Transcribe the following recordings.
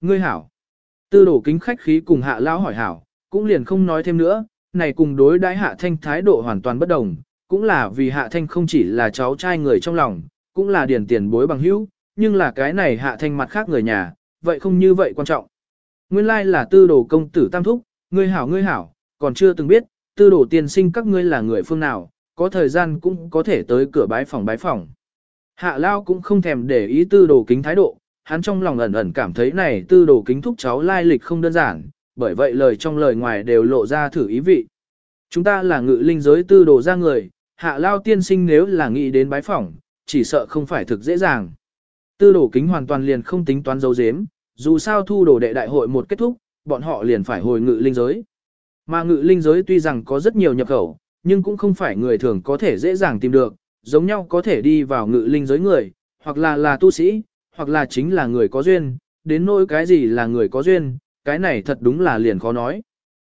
Ngươi hảo. Tư đổ kính khách khí cùng hạ lão hỏi hảo, cũng liền không nói thêm nữa, này cùng đối đãi hạ thanh thái độ hoàn toàn bất đồng, cũng là vì hạ thanh không chỉ là cháu trai người trong lòng, cũng là điển tiền bối bằng hữu, nhưng là cái này hạ thanh mặt khác người nhà, vậy không như vậy quan trọng. Nguyên lai là tư đồ công tử tam thúc, ngươi hảo ngươi hảo, còn chưa từng biết, tư đồ tiên sinh các ngươi là người phương nào, có thời gian cũng có thể tới cửa bái phòng bái phòng. Hạ Lao cũng không thèm để ý tư đồ kính thái độ, hắn trong lòng ẩn ẩn cảm thấy này tư đồ kính thúc cháu lai lịch không đơn giản, bởi vậy lời trong lời ngoài đều lộ ra thử ý vị. Chúng ta là ngự linh giới tư đồ ra người, hạ Lao tiên sinh nếu là nghĩ đến bái phỏng, chỉ sợ không phải thực dễ dàng. Tư đồ kính hoàn toàn liền không tính toán dấu dếm, dù sao thu đồ đệ đại hội một kết thúc, bọn họ liền phải hồi ngự linh giới. Mà ngự linh giới tuy rằng có rất nhiều nhập khẩu, nhưng cũng không phải người thường có thể dễ dàng tìm được, giống nhau có thể đi vào ngự linh giới người, hoặc là là tu sĩ, hoặc là chính là người có duyên, đến nỗi cái gì là người có duyên, cái này thật đúng là liền khó nói.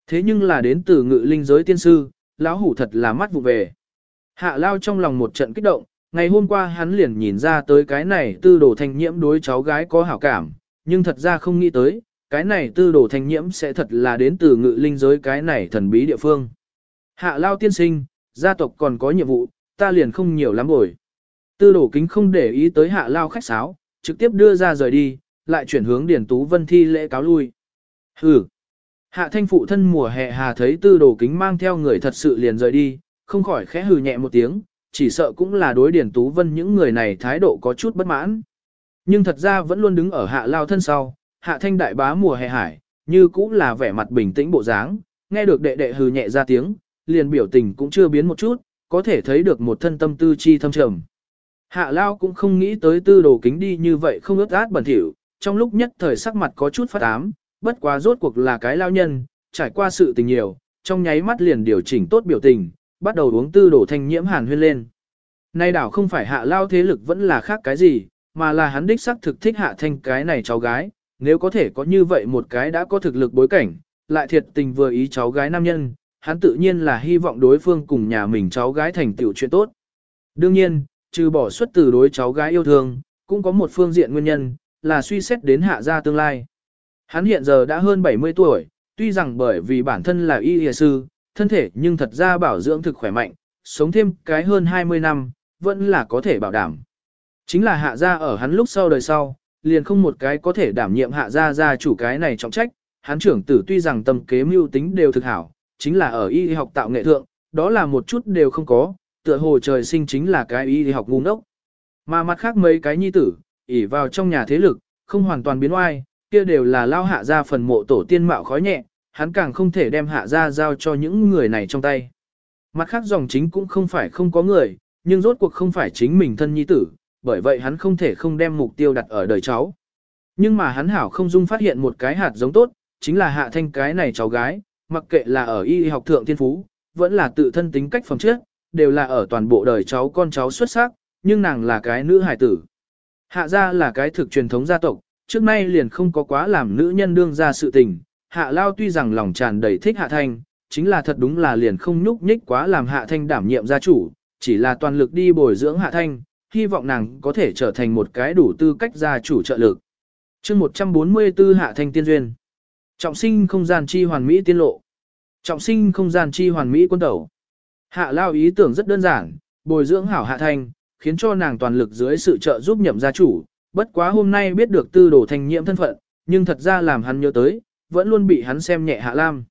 Thế nhưng là đến từ ngự linh giới tiên sư, lão hủ thật là mắt vụ về. Hạ lao trong lòng một trận kích động, ngày hôm qua hắn liền nhìn ra tới cái này tư đồ thanh nhiễm đối cháu gái có hảo cảm, nhưng thật ra không nghĩ tới, cái này tư đồ thanh nhiễm sẽ thật là đến từ ngự linh giới cái này thần bí địa phương. Hạ lao tiên sinh, gia tộc còn có nhiệm vụ, ta liền không nhiều lắm rồi. Tư đồ kính không để ý tới hạ lao khách sáo, trực tiếp đưa ra rời đi, lại chuyển hướng Điền Tú Vân thi lễ cáo lui. Hừ. Hạ thanh phụ thân mùa hè hà thấy tư đồ kính mang theo người thật sự liền rời đi, không khỏi khẽ hừ nhẹ một tiếng, chỉ sợ cũng là đối Điền Tú Vân những người này thái độ có chút bất mãn. Nhưng thật ra vẫn luôn đứng ở hạ lao thân sau, hạ thanh đại bá mùa hè hải, như cũng là vẻ mặt bình tĩnh bộ dáng, nghe được đệ đệ hừ nhẹ ra tiếng, liền biểu tình cũng chưa biến một chút, có thể thấy được một thân tâm tư chi thâm trầm. Hạ lao cũng không nghĩ tới tư đồ kính đi như vậy không ướt át bẩn thỉu, trong lúc nhất thời sắc mặt có chút phát ám, bất quá rốt cuộc là cái lao nhân, trải qua sự tình nhiều, trong nháy mắt liền điều chỉnh tốt biểu tình, bắt đầu uống tư đồ thanh nhiễm hàn huyên lên. Nay đảo không phải hạ lao thế lực vẫn là khác cái gì, mà là hắn đích xác thực thích hạ thanh cái này cháu gái, nếu có thể có như vậy một cái đã có thực lực bối cảnh, lại thiệt tình vừa ý cháu gái nam nhân, hắn tự nhiên là hy vọng đối phương cùng nhà mình cháu gái thành tựu chuyện tốt. Đương nhiên, trừ bỏ xuất từ đối cháu gái yêu thương, cũng có một phương diện nguyên nhân, là suy xét đến hạ gia tương lai. Hắn hiện giờ đã hơn 70 tuổi, tuy rằng bởi vì bản thân là y y sư, thân thể nhưng thật ra bảo dưỡng thực khỏe mạnh, sống thêm cái hơn 20 năm, vẫn là có thể bảo đảm. Chính là hạ gia ở hắn lúc sau đời sau, liền không một cái có thể đảm nhiệm hạ gia gia chủ cái này trọng trách, hắn trưởng tử tuy rằng tâm kế mưu tính đều thực hảo, chính là ở y học tạo nghệ thượng, đó là một chút đều không có, tựa hồ trời sinh chính là cái y học ngu ngốc. Mà mặt khác mấy cái nhi tử, ỉ vào trong nhà thế lực, không hoàn toàn biến oai, kia đều là lao hạ ra phần mộ tổ tiên mạo khói nhẹ, hắn càng không thể đem hạ ra giao cho những người này trong tay. Mặt khác dòng chính cũng không phải không có người, nhưng rốt cuộc không phải chính mình thân nhi tử, bởi vậy hắn không thể không đem mục tiêu đặt ở đời cháu. Nhưng mà hắn hảo không dung phát hiện một cái hạt giống tốt, chính là hạ thanh cái này cháu gái, mặc kệ là ở y học thượng thiên phú, vẫn là tự thân tính cách phẩm chất, đều là ở toàn bộ đời cháu con cháu xuất sắc, nhưng nàng là cái nữ hải tử. Hạ gia là cái thực truyền thống gia tộc, trước nay liền không có quá làm nữ nhân đương ra sự tình. Hạ lao tuy rằng lòng tràn đầy thích hạ thanh, chính là thật đúng là liền không nhúc nhích quá làm hạ thanh đảm nhiệm gia chủ, chỉ là toàn lực đi bồi dưỡng hạ thanh, hy vọng nàng có thể trở thành một cái đủ tư cách gia chủ trợ lực. chương 144 hạ thanh tiên duyên. Trọng sinh không gian chi hoàn mỹ tiên lộ. Trọng sinh không gian chi hoàn mỹ quân tẩu. Hạ lao ý tưởng rất đơn giản, bồi dưỡng hảo hạ thanh, khiến cho nàng toàn lực dưới sự trợ giúp nhậm gia chủ. Bất quá hôm nay biết được tư đồ thanh nhiễm thân phận, nhưng thật ra làm hắn nhớ tới, vẫn luôn bị hắn xem nhẹ hạ lam.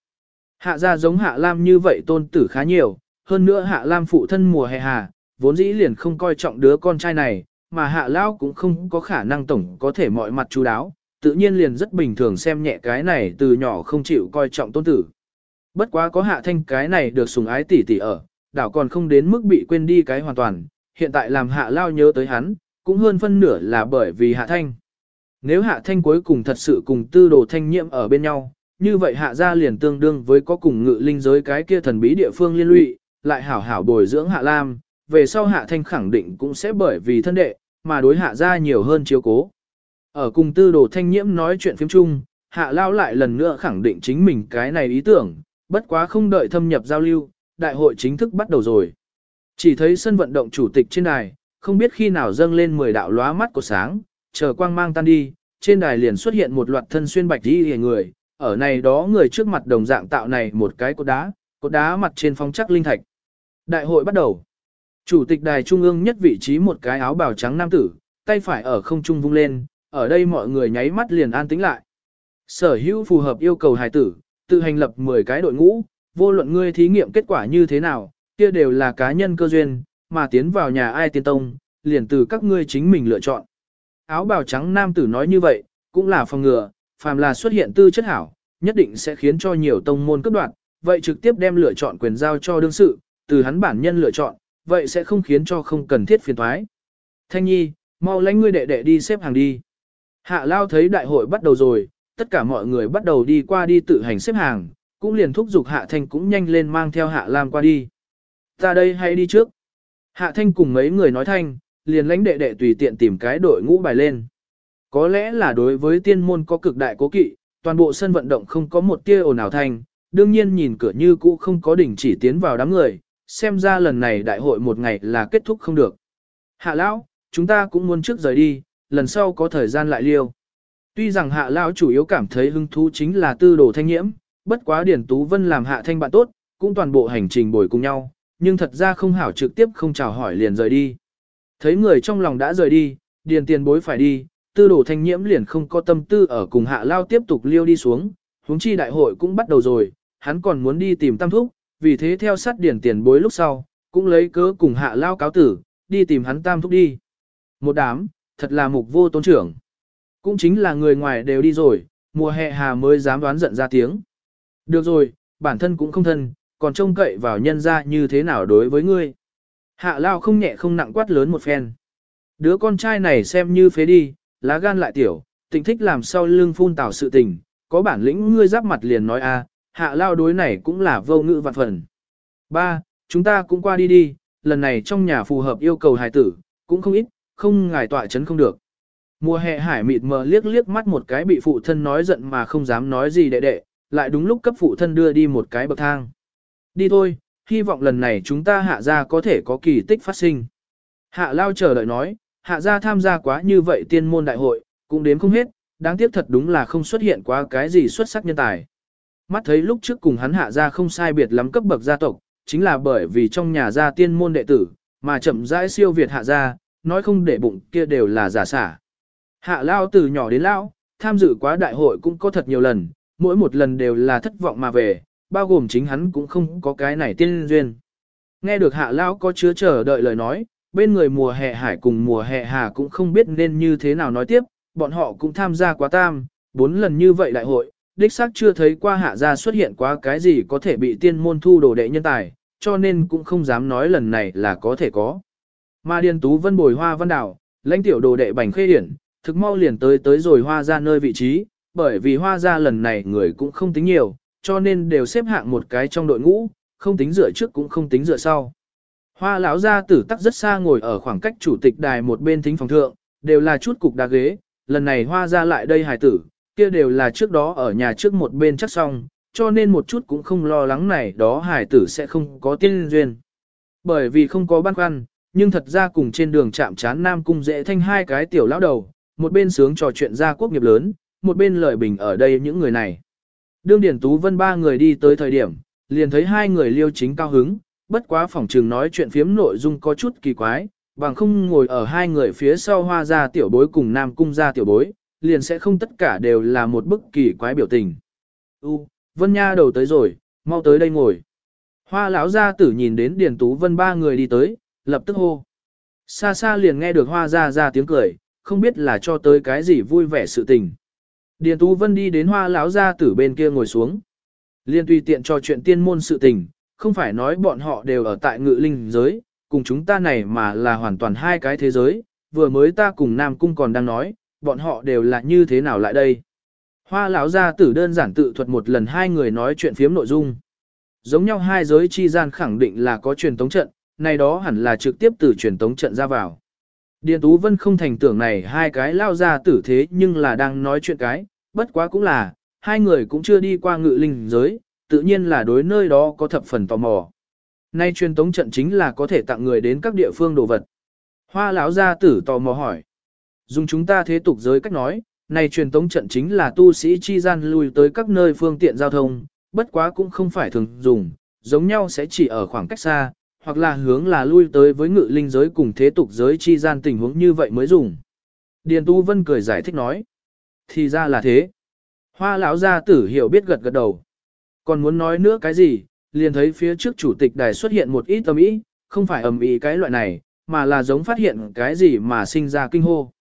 Hạ gia giống hạ lam như vậy tôn tử khá nhiều, hơn nữa hạ lam phụ thân mùa hè hà, vốn dĩ liền không coi trọng đứa con trai này, mà hạ lao cũng không có khả năng tổng có thể mọi mặt chú đáo, tự nhiên liền rất bình thường xem nhẹ cái này từ nhỏ không chịu coi trọng tôn tử. Bất quá có hạ thanh cái này được sùng ái tỷ tỷ ở, đảo còn không đến mức bị quên đi cái hoàn toàn, hiện tại làm hạ lao nhớ tới hắn, cũng hơn phân nửa là bởi vì hạ thanh. Nếu hạ thanh cuối cùng thật sự cùng tư đồ thanh nhiễm ở bên nhau, như vậy hạ gia liền tương đương với có cùng ngự linh giới cái kia thần bí địa phương liên lụy, lại hảo hảo bồi dưỡng hạ lam, về sau hạ thanh khẳng định cũng sẽ bởi vì thân đệ, mà đối hạ gia nhiều hơn chiếu cố. Ở cùng tư đồ thanh nhiễm nói chuyện phim chung, hạ lao lại lần nữa khẳng định chính mình cái này ý tưởng, bất quá không đợi thâm nhập giao lưu, đại hội chính thức bắt đầu rồi. Chỉ thấy sân vận động chủ tịch trên đài, không biết khi nào dâng lên 10 đạo lóa mắt của sáng, chờ quang mang tan đi, trên đài liền xuất hiện một loạt thân xuyên bạch y hề người, ở này đó người trước mặt đồng dạng tạo này một cái cột đá, cột đá mặt trên phong chắc linh thạch. Đại hội bắt đầu. Chủ tịch đài trung ương nhất vị trí một cái áo bào trắng nam tử, tay phải ở không trung vung lên, ở đây mọi người nháy mắt liền an tĩnh lại. Sở hữu phù hợp yêu cầu hài tử, tự hành lập 10 cái đội ngũ, vô luận ngươi thí nghiệm kết quả như thế nào, kia đều là cá nhân cơ duyên, mà tiến vào nhà ai tiên tông, liền từ các ngươi chính mình lựa chọn. Áo bào trắng nam tử nói như vậy, cũng là phòng ngừa, phàm là xuất hiện tư chất hảo, nhất định sẽ khiến cho nhiều tông môn cấp đoạn, vậy trực tiếp đem lựa chọn quyền giao cho đương sự, từ hắn bản nhân lựa chọn, vậy sẽ không khiến cho không cần thiết phiền thoái. Thanh nhi, mau lãnh ngươi đệ đệ đi xếp hàng đi. Hạ lao thấy đại hội bắt đầu rồi, tất cả mọi người bắt đầu đi qua đi tự hành xếp hàng, cũng liền thúc giục hạ thanh cũng nhanh lên mang theo hạ lam qua đi. Ta đây hãy đi trước. Hạ thanh cùng mấy người nói thanh, liền lãnh đệ đệ tùy tiện tìm cái đội ngũ bài lên. Có lẽ là đối với tiên môn có cực đại cố kỵ, toàn bộ sân vận động không có một tia ồn ào thanh, đương nhiên nhìn cửa như cũ không có đỉnh chỉ tiến vào đám người, xem ra lần này đại hội một ngày là kết thúc không được. Hạ lão, chúng ta cũng muốn trước rời đi, lần sau có thời gian lại liêu. Tuy rằng hạ lão chủ yếu cảm thấy hứng thú chính là tư đồ thanh nhiễm, bất quá Điển Tú Vân làm hạ thanh bạn tốt, cũng toàn bộ hành trình bồi cùng nhau, nhưng thật ra không hảo trực tiếp không chào hỏi liền rời đi. Thấy người trong lòng đã rời đi, điền tiền bối phải đi, tư đồ thanh nhiễm liền không có tâm tư ở cùng hạ lao tiếp tục liêu đi xuống, huống chi đại hội cũng bắt đầu rồi, hắn còn muốn đi tìm tam thúc, vì thế theo sát điền tiền bối lúc sau, cũng lấy cớ cùng hạ lao cáo tử, đi tìm hắn tam thúc đi. Một đám, thật là mục vô tôn trưởng. Cũng chính là người ngoài đều đi rồi, mùa hè hà mới dám đoán giận ra tiếng. Được rồi, bản thân cũng không thân, còn trông cậy vào nhân ra như thế nào đối với ngươi. Hạ lao không nhẹ không nặng quát lớn một phen. Đứa con trai này xem như phế đi, lá gan lại tiểu, tình thích làm sau lưng phun tảo sự tình, có bản lĩnh ngươi giáp mặt liền nói a, hạ lao đối này cũng là vô ngữ vạn phần. Ba, chúng ta cũng qua đi đi, lần này trong nhà phù hợp yêu cầu hài tử, cũng không ít, không ngài tọa chấn không được. Mùa hè hải mịt mờ liếc liếc mắt một cái bị phụ thân nói giận mà không dám nói gì đệ đệ, lại đúng lúc cấp phụ thân đưa đi một cái bậc thang. Đi thôi, hy vọng lần này chúng ta hạ ra có thể có kỳ tích phát sinh. Hạ lao chờ đợi nói, hạ ra tham gia quá như vậy tiên môn đại hội, cũng đếm không hết, đáng tiếc thật đúng là không xuất hiện quá cái gì xuất sắc nhân tài. Mắt thấy lúc trước cùng hắn hạ ra không sai biệt lắm cấp bậc gia tộc, chính là bởi vì trong nhà gia tiên môn đệ tử, mà chậm rãi siêu việt hạ ra, nói không để bụng kia đều là giả xả. Hạ lao từ nhỏ đến lao, tham dự quá đại hội cũng có thật nhiều lần, mỗi một lần đều là thất vọng mà về, bao gồm chính hắn cũng không có cái này tiên duyên. Nghe được hạ lao có chứa chờ đợi lời nói, bên người mùa hè hải cùng mùa hè hà cũng không biết nên như thế nào nói tiếp, bọn họ cũng tham gia quá tam, bốn lần như vậy đại hội, đích xác chưa thấy qua hạ gia xuất hiện quá cái gì có thể bị tiên môn thu đồ đệ nhân tài, cho nên cũng không dám nói lần này là có thể có. Mà Điền Tú Vân bồi hoa văn đảo, lãnh tiểu đồ đệ bành khê hiển, thực mau liền tới tới rồi hoa ra nơi vị trí, bởi vì hoa ra lần này người cũng không tính nhiều, cho nên đều xếp hạng một cái trong đội ngũ, không tính dựa trước cũng không tính dựa sau. Hoa lão gia tử tắc rất xa ngồi ở khoảng cách chủ tịch đài một bên thính phòng thượng, đều là chút cục đá ghế, lần này hoa ra lại đây hài tử, kia đều là trước đó ở nhà trước một bên chắc xong, cho nên một chút cũng không lo lắng này đó hài tử sẽ không có tiên duyên. Bởi vì không có băn khoăn, nhưng thật ra cùng trên đường chạm chán Nam Cung dễ thanh hai cái tiểu lão đầu, một bên sướng trò chuyện gia quốc nghiệp lớn, một bên lợi bình ở đây những người này. Đương Điển Tú Vân ba người đi tới thời điểm, liền thấy hai người liêu chính cao hứng, bất quá phòng trường nói chuyện phiếm nội dung có chút kỳ quái, bằng không ngồi ở hai người phía sau hoa ra tiểu bối cùng Nam Cung ra tiểu bối, liền sẽ không tất cả đều là một bức kỳ quái biểu tình. U, Vân Nha đầu tới rồi, mau tới đây ngồi. Hoa lão gia tử nhìn đến Điền Tú Vân ba người đi tới, lập tức hô. Xa xa liền nghe được hoa ra ra tiếng cười, không biết là cho tới cái gì vui vẻ sự tình. Điền Tú Vân đi đến hoa lão gia tử bên kia ngồi xuống. Liên tùy tiện cho chuyện tiên môn sự tình, không phải nói bọn họ đều ở tại ngự linh giới, cùng chúng ta này mà là hoàn toàn hai cái thế giới, vừa mới ta cùng Nam Cung còn đang nói, bọn họ đều là như thế nào lại đây. Hoa lão gia tử đơn giản tự thuật một lần hai người nói chuyện phiếm nội dung. Giống nhau hai giới chi gian khẳng định là có truyền tống trận, này đó hẳn là trực tiếp từ truyền tống trận ra vào. Điền Tú Vân không thành tưởng này hai cái lao ra tử thế nhưng là đang nói chuyện cái, bất quá cũng là, hai người cũng chưa đi qua ngự linh giới, tự nhiên là đối nơi đó có thập phần tò mò. Nay truyền tống trận chính là có thể tặng người đến các địa phương đồ vật. Hoa lão gia tử tò mò hỏi. Dùng chúng ta thế tục giới cách nói, Này truyền tống trận chính là tu sĩ chi gian lui tới các nơi phương tiện giao thông, bất quá cũng không phải thường dùng, giống nhau sẽ chỉ ở khoảng cách xa, hoặc là hướng là lui tới với ngự linh giới cùng thế tục giới chi gian tình huống như vậy mới dùng. Điền Tu Vân cười giải thích nói. Thì ra là thế. Hoa lão gia tử hiểu biết gật gật đầu. Còn muốn nói nữa cái gì, liền thấy phía trước chủ tịch đài xuất hiện một ít tâm ý, không phải ầm ý cái loại này, mà là giống phát hiện cái gì mà sinh ra kinh hô.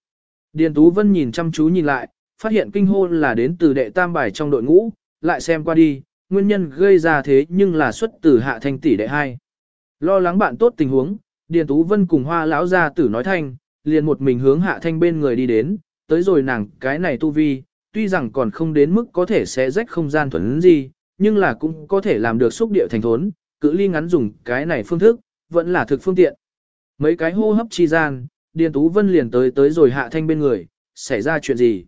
Điền Tú Vân nhìn chăm chú nhìn lại, phát hiện kinh hô là đến từ đệ tam bài trong đội ngũ, lại xem qua đi, nguyên nhân gây ra thế nhưng là xuất từ hạ thanh tỷ đệ hai. Lo lắng bạn tốt tình huống, Điền Tú Vân cùng hoa lão gia tử nói thanh, liền một mình hướng hạ thanh bên người đi đến, tới rồi nàng cái này tu vi, tuy rằng còn không đến mức có thể sẽ rách không gian thuần gì, nhưng là cũng có thể làm được xúc địa thành thốn, cự ly ngắn dùng cái này phương thức, vẫn là thực phương tiện. Mấy cái hô hấp chi gian, Điền Tú Vân liền tới tới rồi hạ thanh bên người, xảy ra chuyện gì?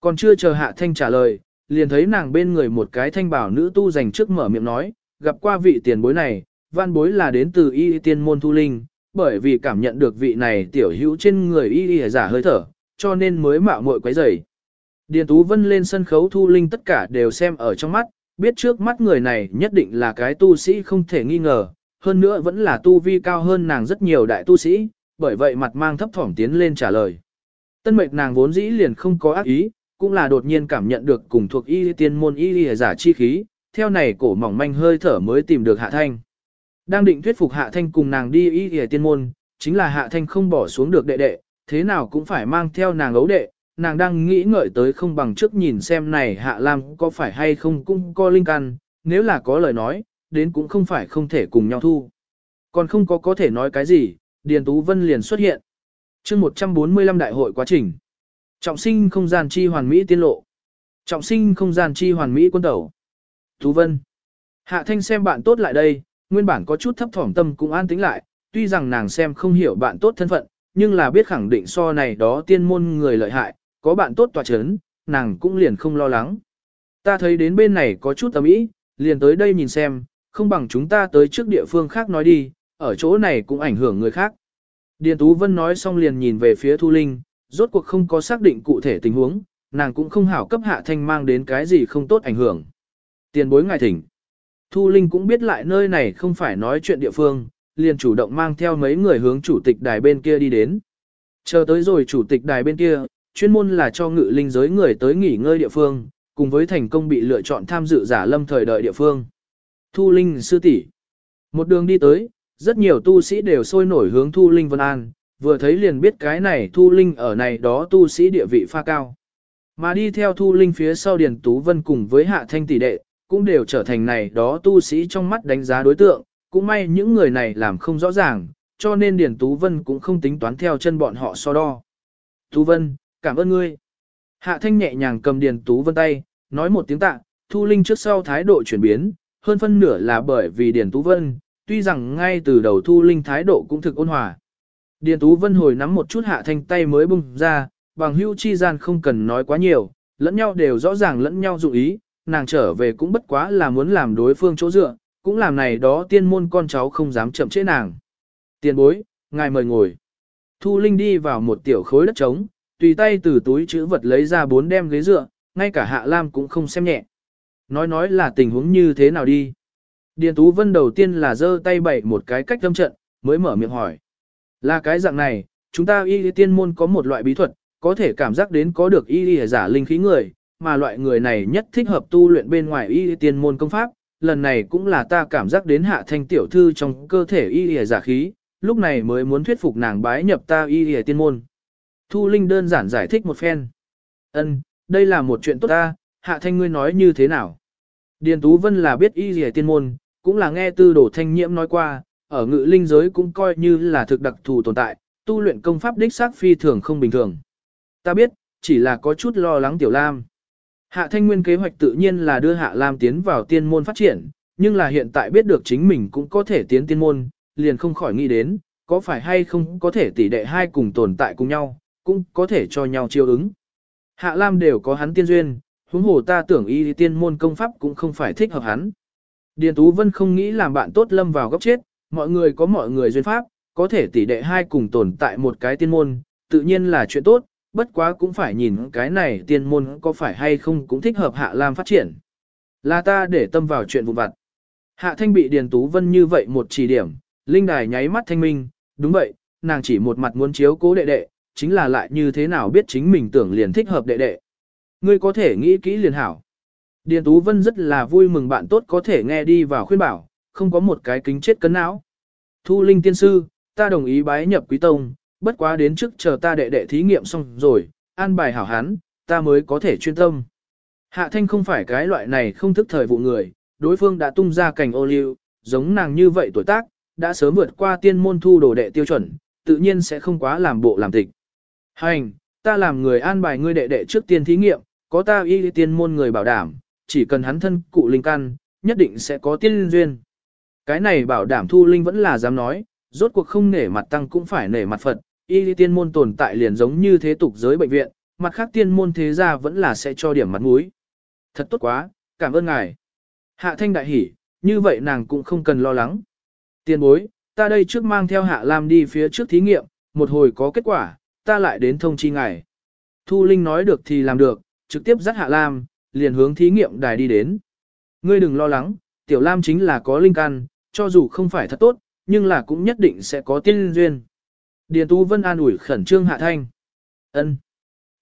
Còn chưa chờ hạ thanh trả lời, liền thấy nàng bên người một cái thanh bảo nữ tu dành trước mở miệng nói, gặp qua vị tiền bối này, văn bối là đến từ y tiên môn thu linh, bởi vì cảm nhận được vị này tiểu hữu trên người y y giả hơi thở, cho nên mới mạo muội quấy rầy. Điền Tú Vân lên sân khấu thu linh tất cả đều xem ở trong mắt, biết trước mắt người này nhất định là cái tu sĩ không thể nghi ngờ, hơn nữa vẫn là tu vi cao hơn nàng rất nhiều đại tu sĩ, bởi vậy mặt mang thấp thỏm tiến lên trả lời. Tân mệnh nàng vốn dĩ liền không có ác ý, cũng là đột nhiên cảm nhận được cùng thuộc y tiên môn y giả chi khí, theo này cổ mỏng manh hơi thở mới tìm được hạ thanh. Đang định thuyết phục hạ thanh cùng nàng đi y tiên môn, chính là hạ thanh không bỏ xuống được đệ đệ, thế nào cũng phải mang theo nàng ấu đệ, nàng đang nghĩ ngợi tới không bằng trước nhìn xem này hạ lam có phải hay không cũng có linh căn, nếu là có lời nói, đến cũng không phải không thể cùng nhau thu. Còn không có có thể nói cái gì, Điền Tú Vân liền xuất hiện. chương 145 đại hội quá trình. Trọng sinh không gian chi hoàn mỹ tiên lộ. Trọng sinh không gian chi hoàn mỹ quân tẩu. Tú Vân. Hạ Thanh xem bạn tốt lại đây, nguyên bản có chút thấp thỏm tâm cũng an tĩnh lại, tuy rằng nàng xem không hiểu bạn tốt thân phận, nhưng là biết khẳng định so này đó tiên môn người lợi hại, có bạn tốt tòa chấn, nàng cũng liền không lo lắng. Ta thấy đến bên này có chút tầm ý, liền tới đây nhìn xem, không bằng chúng ta tới trước địa phương khác nói đi, ở chỗ này cũng ảnh hưởng người khác. Điền Tú Vân nói xong liền nhìn về phía Thu Linh, rốt cuộc không có xác định cụ thể tình huống, nàng cũng không hảo cấp hạ thanh mang đến cái gì không tốt ảnh hưởng. Tiền bối ngài thỉnh. Thu Linh cũng biết lại nơi này không phải nói chuyện địa phương, liền chủ động mang theo mấy người hướng chủ tịch đài bên kia đi đến. Chờ tới rồi chủ tịch đài bên kia, chuyên môn là cho ngự linh giới người tới nghỉ ngơi địa phương, cùng với thành công bị lựa chọn tham dự giả lâm thời đợi địa phương. Thu Linh sư tỷ Một đường đi tới, rất nhiều tu sĩ đều sôi nổi hướng Thu Linh Vân An, vừa thấy liền biết cái này Thu Linh ở này đó tu sĩ địa vị pha cao. Mà đi theo Thu Linh phía sau Điền Tú Vân cùng với Hạ Thanh tỷ đệ, cũng đều trở thành này đó tu sĩ trong mắt đánh giá đối tượng, cũng may những người này làm không rõ ràng, cho nên Điền Tú Vân cũng không tính toán theo chân bọn họ so đo. Tú Vân, cảm ơn ngươi. Hạ Thanh nhẹ nhàng cầm Điền Tú Vân tay, nói một tiếng tạ, Thu Linh trước sau thái độ chuyển biến, hơn phân nửa là bởi vì Điền Tú Vân, tuy rằng ngay từ đầu Thu Linh thái độ cũng thực ôn hòa. Điền Tú Vân hồi nắm một chút Hạ Thanh tay mới bung ra, bằng hưu chi gian không cần nói quá nhiều, lẫn nhau đều rõ ràng lẫn nhau dụ ý, nàng trở về cũng bất quá là muốn làm đối phương chỗ dựa, cũng làm này đó tiên môn con cháu không dám chậm trễ nàng. Tiền bối, ngài mời ngồi. Thu Linh đi vào một tiểu khối đất trống, tùy tay từ túi chữ vật lấy ra bốn đem ghế dựa, ngay cả Hạ Lam cũng không xem nhẹ. Nói nói là tình huống như thế nào đi. Điền Tú Vân đầu tiên là giơ tay bày một cái cách tâm trận, mới mở miệng hỏi. Là cái dạng này, chúng ta y tiên môn có một loại bí thuật, có thể cảm giác đến có được y giả linh khí người, mà loại người này nhất thích hợp tu luyện bên ngoài y tiên môn công pháp. Lần này cũng là ta cảm giác đến hạ thanh tiểu thư trong cơ thể y giả khí, lúc này mới muốn thuyết phục nàng bái nhập ta y tiên môn. Thu Linh đơn giản giải thích một phen. Ân, đây là một chuyện tốt ta, hạ thanh ngươi nói như thế nào? Điền Tú Vân là biết y rìa tiên môn, cũng là nghe tư Đồ thanh nhiễm nói qua, ở ngự linh giới cũng coi như là thực đặc thù tồn tại, tu luyện công pháp đích xác phi thường không bình thường. Ta biết, chỉ là có chút lo lắng Tiểu Lam. Hạ Thanh Nguyên kế hoạch tự nhiên là đưa Hạ Lam tiến vào tiên môn phát triển, nhưng là hiện tại biết được chính mình cũng có thể tiến tiên môn, liền không khỏi nghĩ đến, có phải hay không có thể tỷ đệ hai cùng tồn tại cùng nhau, cũng có thể cho nhau chiêu ứng. Hạ Lam đều có hắn tiên duyên, huống hồ ta tưởng y tiên môn công pháp cũng không phải thích hợp hắn. Điền Tú Vân không nghĩ làm bạn tốt lâm vào góc chết, mọi người có mọi người duyên pháp, có thể tỷ đệ hai cùng tồn tại một cái tiên môn, tự nhiên là chuyện tốt, bất quá cũng phải nhìn cái này tiên môn có phải hay không cũng thích hợp Hạ Lam phát triển. Là ta để tâm vào chuyện vụ vặt. Hạ Thanh bị Điền Tú Vân như vậy một chỉ điểm, Linh Đài nháy mắt thanh minh, đúng vậy, nàng chỉ một mặt muốn chiếu cố đệ đệ, chính là lại như thế nào biết chính mình tưởng liền thích hợp đệ đệ. Ngươi có thể nghĩ kỹ liền hảo. Điền Tú Vân rất là vui mừng bạn tốt có thể nghe đi vào khuyên bảo, không có một cái kính chết cấn não. Thu Linh tiên sư, ta đồng ý bái nhập quý tông, bất quá đến trước chờ ta đệ đệ thí nghiệm xong rồi, an bài hảo hán, ta mới có thể chuyên tâm. Hạ Thanh không phải cái loại này không thức thời vụ người, đối phương đã tung ra cảnh ô liu, giống nàng như vậy tuổi tác, đã sớm vượt qua tiên môn thu đồ đệ tiêu chuẩn, tự nhiên sẽ không quá làm bộ làm tịch. Hành, ta làm người an bài ngươi đệ đệ trước tiên thí nghiệm, có ta y tiên môn người bảo đảm, chỉ cần hắn thân cụ linh căn, nhất định sẽ có tiên duyên. Cái này bảo đảm thu linh vẫn là dám nói, rốt cuộc không nể mặt tăng cũng phải nể mặt Phật, y tiên môn tồn tại liền giống như thế tục giới bệnh viện, mặt khác tiên môn thế gia vẫn là sẽ cho điểm mặt mũi. Thật tốt quá, cảm ơn ngài. Hạ thanh đại hỉ, như vậy nàng cũng không cần lo lắng. Tiên bối, ta đây trước mang theo Hạ Lam đi phía trước thí nghiệm, một hồi có kết quả, ta lại đến thông chi ngài. Thu Linh nói được thì làm được, trực tiếp dắt Hạ Lam, liền hướng thí nghiệm đài đi đến. Ngươi đừng lo lắng, Tiểu Lam chính là có linh căn, cho dù không phải thật tốt, nhưng là cũng nhất định sẽ có tiên duyên. Điền Tú Vân an ủi khẩn trương Hạ Thanh. Ân.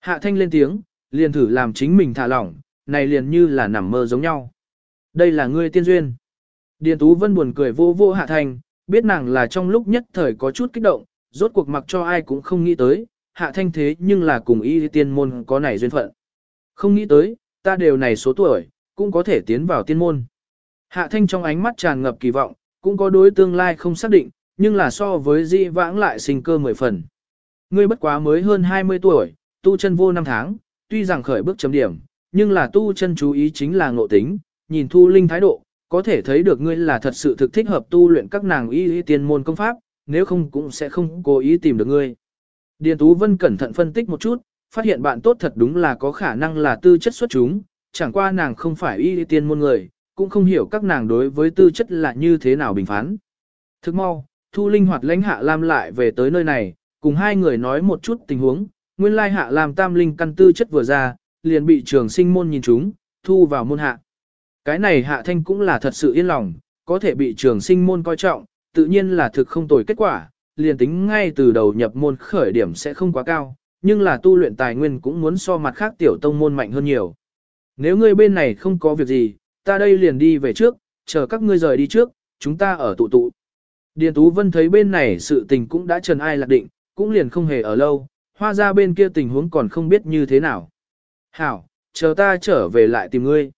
Hạ Thanh lên tiếng, liền thử làm chính mình thả lỏng, này liền như là nằm mơ giống nhau. Đây là ngươi tiên duyên. Điền Tú Vân buồn cười vô vô Hạ Thanh, biết nàng là trong lúc nhất thời có chút kích động, rốt cuộc mặc cho ai cũng không nghĩ tới, Hạ Thanh thế nhưng là cùng y tiên môn có này duyên phận. Không nghĩ tới, ta đều này số tuổi, cũng có thể tiến vào tiên môn. Hạ Thanh trong ánh mắt tràn ngập kỳ vọng, cũng có đối tương lai không xác định, nhưng là so với di vãng lại sinh cơ mười phần. Ngươi bất quá mới hơn 20 tuổi, tu chân vô năm tháng, tuy rằng khởi bước chấm điểm, nhưng là tu chân chú ý chính là ngộ tính, nhìn thu linh thái độ, có thể thấy được ngươi là thật sự thực thích hợp tu luyện các nàng y y tiên môn công pháp, nếu không cũng sẽ không cố ý tìm được ngươi. Điền Tú Vân cẩn thận phân tích một chút, phát hiện bạn tốt thật đúng là có khả năng là tư chất xuất chúng, chẳng qua nàng không phải y y tiên môn người, cũng không hiểu các nàng đối với tư chất là như thế nào bình phán. Thức mau, Thu Linh hoạt lãnh Hạ Lam lại về tới nơi này, cùng hai người nói một chút tình huống, nguyên lai Hạ Lam tam linh căn tư chất vừa ra, liền bị trường sinh môn nhìn chúng, thu vào môn hạ. Cái này Hạ Thanh cũng là thật sự yên lòng, có thể bị trường sinh môn coi trọng, tự nhiên là thực không tồi kết quả, liền tính ngay từ đầu nhập môn khởi điểm sẽ không quá cao, nhưng là tu luyện tài nguyên cũng muốn so mặt khác tiểu tông môn mạnh hơn nhiều. Nếu ngươi bên này không có việc gì, ta đây liền đi về trước, chờ các ngươi rời đi trước, chúng ta ở tụ tụ. Điền Tú Vân thấy bên này sự tình cũng đã trần ai lạc định, cũng liền không hề ở lâu, hoa ra bên kia tình huống còn không biết như thế nào. Hảo, chờ ta trở về lại tìm ngươi.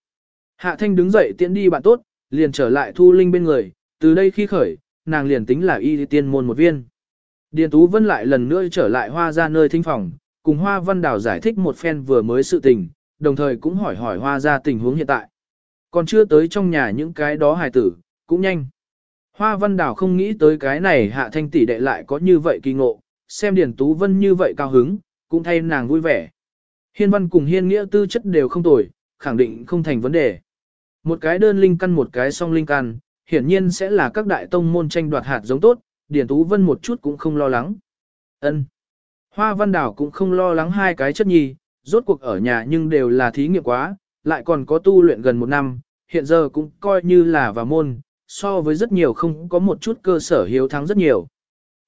Hạ Thanh đứng dậy tiễn đi bạn tốt, liền trở lại Thu Linh bên người, từ đây khi khởi, nàng liền tính là y tiên môn một viên. Điền Tú Vân lại lần nữa trở lại hoa ra nơi thính phòng, cùng Hoa Văn Đào giải thích một phen vừa mới sự tình, đồng thời cũng hỏi hỏi hoa ra tình huống hiện tại. Còn chưa tới trong nhà những cái đó hài tử, cũng nhanh. Hoa Văn Đào không nghĩ tới cái này hạ thanh tỷ đệ lại có như vậy kỳ ngộ, xem Điền Tú Vân như vậy cao hứng, cũng thay nàng vui vẻ. Hiên văn cùng hiên nghĩa tư chất đều không tồi, khẳng định không thành vấn đề. Một cái đơn linh căn một cái song linh căn, hiển nhiên sẽ là các đại tông môn tranh đoạt hạt giống tốt, Điền Tú Vân một chút cũng không lo lắng. Ân. Hoa Văn Đào cũng không lo lắng hai cái chất nhi, rốt cuộc ở nhà nhưng đều là thí nghiệm quá, lại còn có tu luyện gần một năm, hiện giờ cũng coi như là vào môn, so với rất nhiều không có một chút cơ sở hiếu thắng rất nhiều.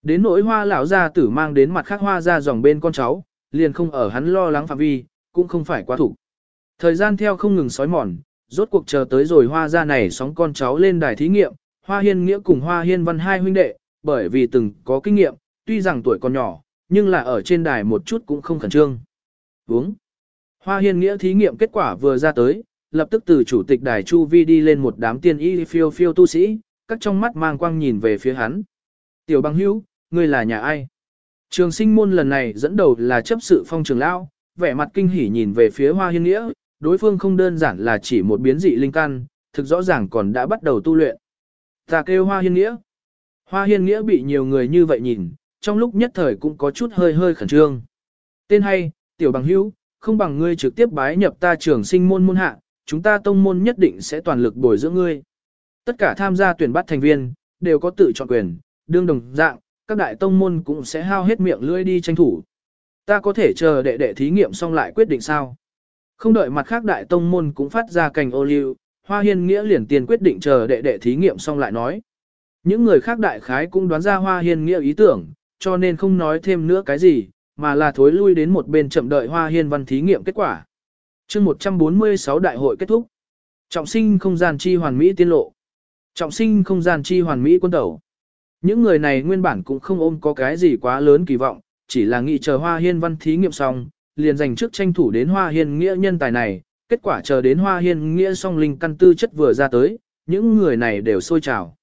Đến nỗi hoa lão gia tử mang đến mặt khác hoa ra dòng bên con cháu, liền không ở hắn lo lắng phạm vi, cũng không phải quá thủ. Thời gian theo không ngừng sói mòn, rốt cuộc chờ tới rồi hoa ra này sóng con cháu lên đài thí nghiệm, hoa hiên nghĩa cùng hoa hiên văn hai huynh đệ, bởi vì từng có kinh nghiệm, tuy rằng tuổi còn nhỏ, nhưng là ở trên đài một chút cũng không khẩn trương. Uống. Hoa hiên nghĩa thí nghiệm kết quả vừa ra tới, lập tức từ chủ tịch đài Chu Vi đi lên một đám tiên y phiêu phiêu tu sĩ, các trong mắt mang quang nhìn về phía hắn. Tiểu băng hữu, ngươi là nhà ai? Trường sinh môn lần này dẫn đầu là chấp sự phong trường lão, vẻ mặt kinh hỉ nhìn về phía hoa hiên nghĩa, đối phương không đơn giản là chỉ một biến dị linh căn, thực rõ ràng còn đã bắt đầu tu luyện. Ta kêu hoa hiên nghĩa. Hoa hiên nghĩa bị nhiều người như vậy nhìn, trong lúc nhất thời cũng có chút hơi hơi khẩn trương. Tên hay, tiểu bằng hữu, không bằng ngươi trực tiếp bái nhập ta trường sinh môn môn hạ, chúng ta tông môn nhất định sẽ toàn lực bồi dưỡng ngươi. Tất cả tham gia tuyển bắt thành viên, đều có tự chọn quyền, đương đồng dạng, các đại tông môn cũng sẽ hao hết miệng lưỡi đi tranh thủ. Ta có thể chờ đệ đệ thí nghiệm xong lại quyết định sao? Không đợi mặt khác đại tông môn cũng phát ra cành ô liu, Hoa Hiên Nghĩa liền tiền quyết định chờ đệ đệ thí nghiệm xong lại nói. Những người khác đại khái cũng đoán ra Hoa Hiên Nghĩa ý tưởng, cho nên không nói thêm nữa cái gì, mà là thối lui đến một bên chậm đợi Hoa Hiên Văn thí nghiệm kết quả chương 146 đại hội kết thúc. Trọng sinh không gian chi hoàn mỹ tiên lộ. Trọng sinh không gian chi hoàn mỹ quân tẩu. Những người này nguyên bản cũng không ôm có cái gì quá lớn kỳ vọng, chỉ là nghĩ chờ Hoa Hiên Văn thí nghiệm xong, liền dành trước tranh thủ đến Hoa Hiên Nghĩa nhân tài này, kết quả chờ đến Hoa Hiên Nghĩa song linh căn tư chất vừa ra tới, những người này đều sôi trào.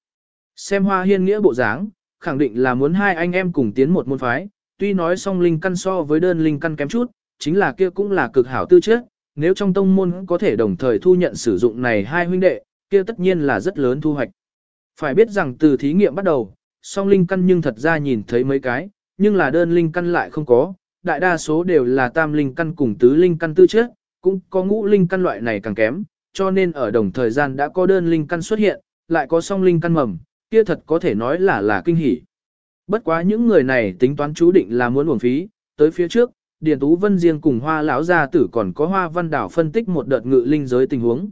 Xem Hoa Hiên Nghĩa bộ dáng, khẳng định là muốn hai anh em cùng tiến một môn phái, tuy nói song linh căn so với đơn linh căn kém chút, chính là kia cũng là cực hảo tư chất, nếu trong tông môn có thể đồng thời thu nhận sử dụng này hai huynh đệ, kia tất nhiên là rất lớn thu hoạch. Phải biết rằng từ thí nghiệm bắt đầu, song linh căn nhưng thật ra nhìn thấy mấy cái, nhưng là đơn linh căn lại không có, đại đa số đều là tam linh căn cùng tứ linh căn tư chất, cũng có ngũ linh căn loại này càng kém, cho nên ở đồng thời gian đã có đơn linh căn xuất hiện, lại có song linh căn mầm, kia thật có thể nói là là kinh hỉ. Bất quá những người này tính toán chú định là muốn uổng phí, tới phía trước, Điền Tú Vân riêng cùng Hoa lão gia tử còn có Hoa Văn Đảo phân tích một đợt ngự linh giới tình huống.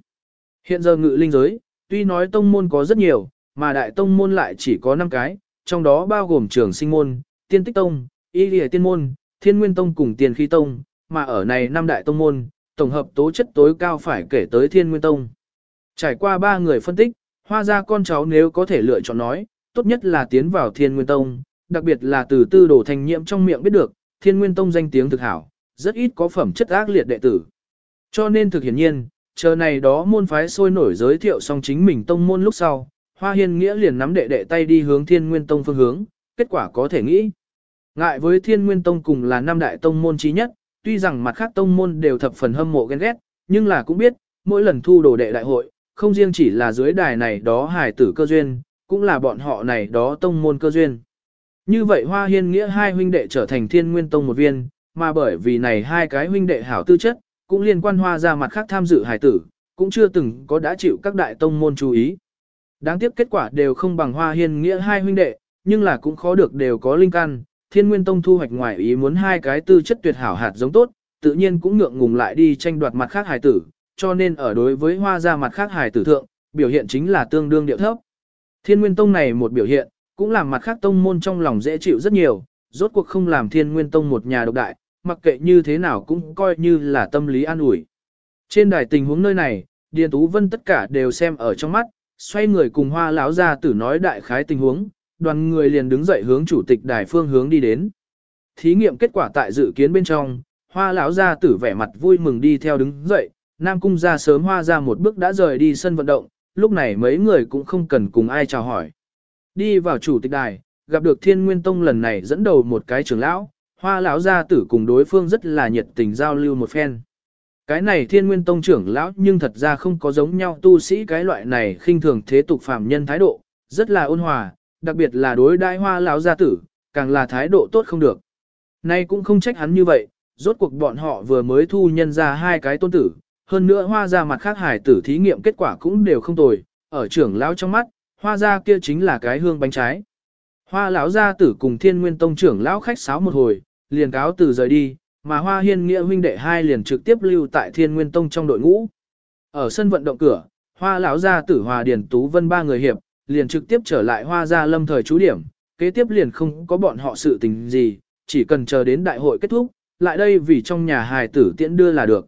Hiện giờ ngự linh giới, tuy nói tông môn có rất nhiều, mà đại tông môn lại chỉ có 5 cái, trong đó bao gồm trường sinh môn, tiên tích tông, y lìa tiên môn, thiên nguyên tông cùng tiền khí tông, mà ở này năm đại tông môn, tổng hợp tố chất tối cao phải kể tới thiên nguyên tông. Trải qua ba người phân tích, hoa gia con cháu nếu có thể lựa chọn nói, tốt nhất là tiến vào thiên nguyên tông, đặc biệt là từ tư đồ thành nhiệm trong miệng biết được, thiên nguyên tông danh tiếng thực hảo, rất ít có phẩm chất ác liệt đệ tử. Cho nên thực hiển nhiên, chờ này đó môn phái sôi nổi giới thiệu xong chính mình tông môn lúc sau, Hoa Hiên Nghĩa liền nắm đệ đệ tay đi hướng Thiên Nguyên Tông phương hướng, kết quả có thể nghĩ. Ngại với Thiên Nguyên Tông cùng là năm đại tông môn trí nhất, tuy rằng mặt khác tông môn đều thập phần hâm mộ ghen ghét, nhưng là cũng biết, mỗi lần thu đồ đệ đại hội, không riêng chỉ là dưới đài này đó hài tử cơ duyên, cũng là bọn họ này đó tông môn cơ duyên. Như vậy Hoa Hiên Nghĩa hai huynh đệ trở thành Thiên Nguyên Tông một viên, mà bởi vì này hai cái huynh đệ hảo tư chất, cũng liên quan hoa ra mặt khác tham dự Hải tử, cũng chưa từng có đã chịu các đại tông môn chú ý. Đáng tiếc kết quả đều không bằng Hoa Hiên Nghĩa hai huynh đệ, nhưng là cũng khó được đều có linh căn, Thiên Nguyên Tông thu hoạch ngoài ý muốn hai cái tư chất tuyệt hảo hạt giống tốt, tự nhiên cũng ngượng ngùng lại đi tranh đoạt mặt khác hài tử, cho nên ở đối với Hoa gia mặt khác hài tử thượng, biểu hiện chính là tương đương điệu thấp. Thiên Nguyên Tông này một biểu hiện, cũng làm mặt khác tông môn trong lòng dễ chịu rất nhiều, rốt cuộc không làm Thiên Nguyên Tông một nhà độc đại, mặc kệ như thế nào cũng coi như là tâm lý an ủi. Trên đài tình huống nơi này, Điền Tú Vân tất cả đều xem ở trong mắt, xoay người cùng hoa lão gia tử nói đại khái tình huống, đoàn người liền đứng dậy hướng chủ tịch đài phương hướng đi đến. Thí nghiệm kết quả tại dự kiến bên trong, hoa lão gia tử vẻ mặt vui mừng đi theo đứng dậy, Nam Cung ra sớm hoa ra một bước đã rời đi sân vận động, lúc này mấy người cũng không cần cùng ai chào hỏi. Đi vào chủ tịch đài, gặp được Thiên Nguyên Tông lần này dẫn đầu một cái trưởng lão, hoa lão gia tử cùng đối phương rất là nhiệt tình giao lưu một phen. Cái này thiên nguyên tông trưởng lão nhưng thật ra không có giống nhau tu sĩ cái loại này khinh thường thế tục phàm nhân thái độ, rất là ôn hòa, đặc biệt là đối đại hoa lão gia tử, càng là thái độ tốt không được. Nay cũng không trách hắn như vậy, rốt cuộc bọn họ vừa mới thu nhân ra hai cái tôn tử, hơn nữa hoa ra mặt khác hải tử thí nghiệm kết quả cũng đều không tồi, ở trưởng lão trong mắt, hoa ra kia chính là cái hương bánh trái. Hoa lão gia tử cùng thiên nguyên tông trưởng lão khách sáo một hồi, liền cáo từ rời đi, mà Hoa Hiên Nghĩa huynh đệ hai liền trực tiếp lưu tại Thiên Nguyên Tông trong đội ngũ. Ở sân vận động cửa, Hoa lão gia tử Hòa Điền Tú Vân ba người hiệp, liền trực tiếp trở lại Hoa gia lâm thời trú điểm, kế tiếp liền không có bọn họ sự tình gì, chỉ cần chờ đến đại hội kết thúc, lại đây vì trong nhà hài tử tiễn đưa là được.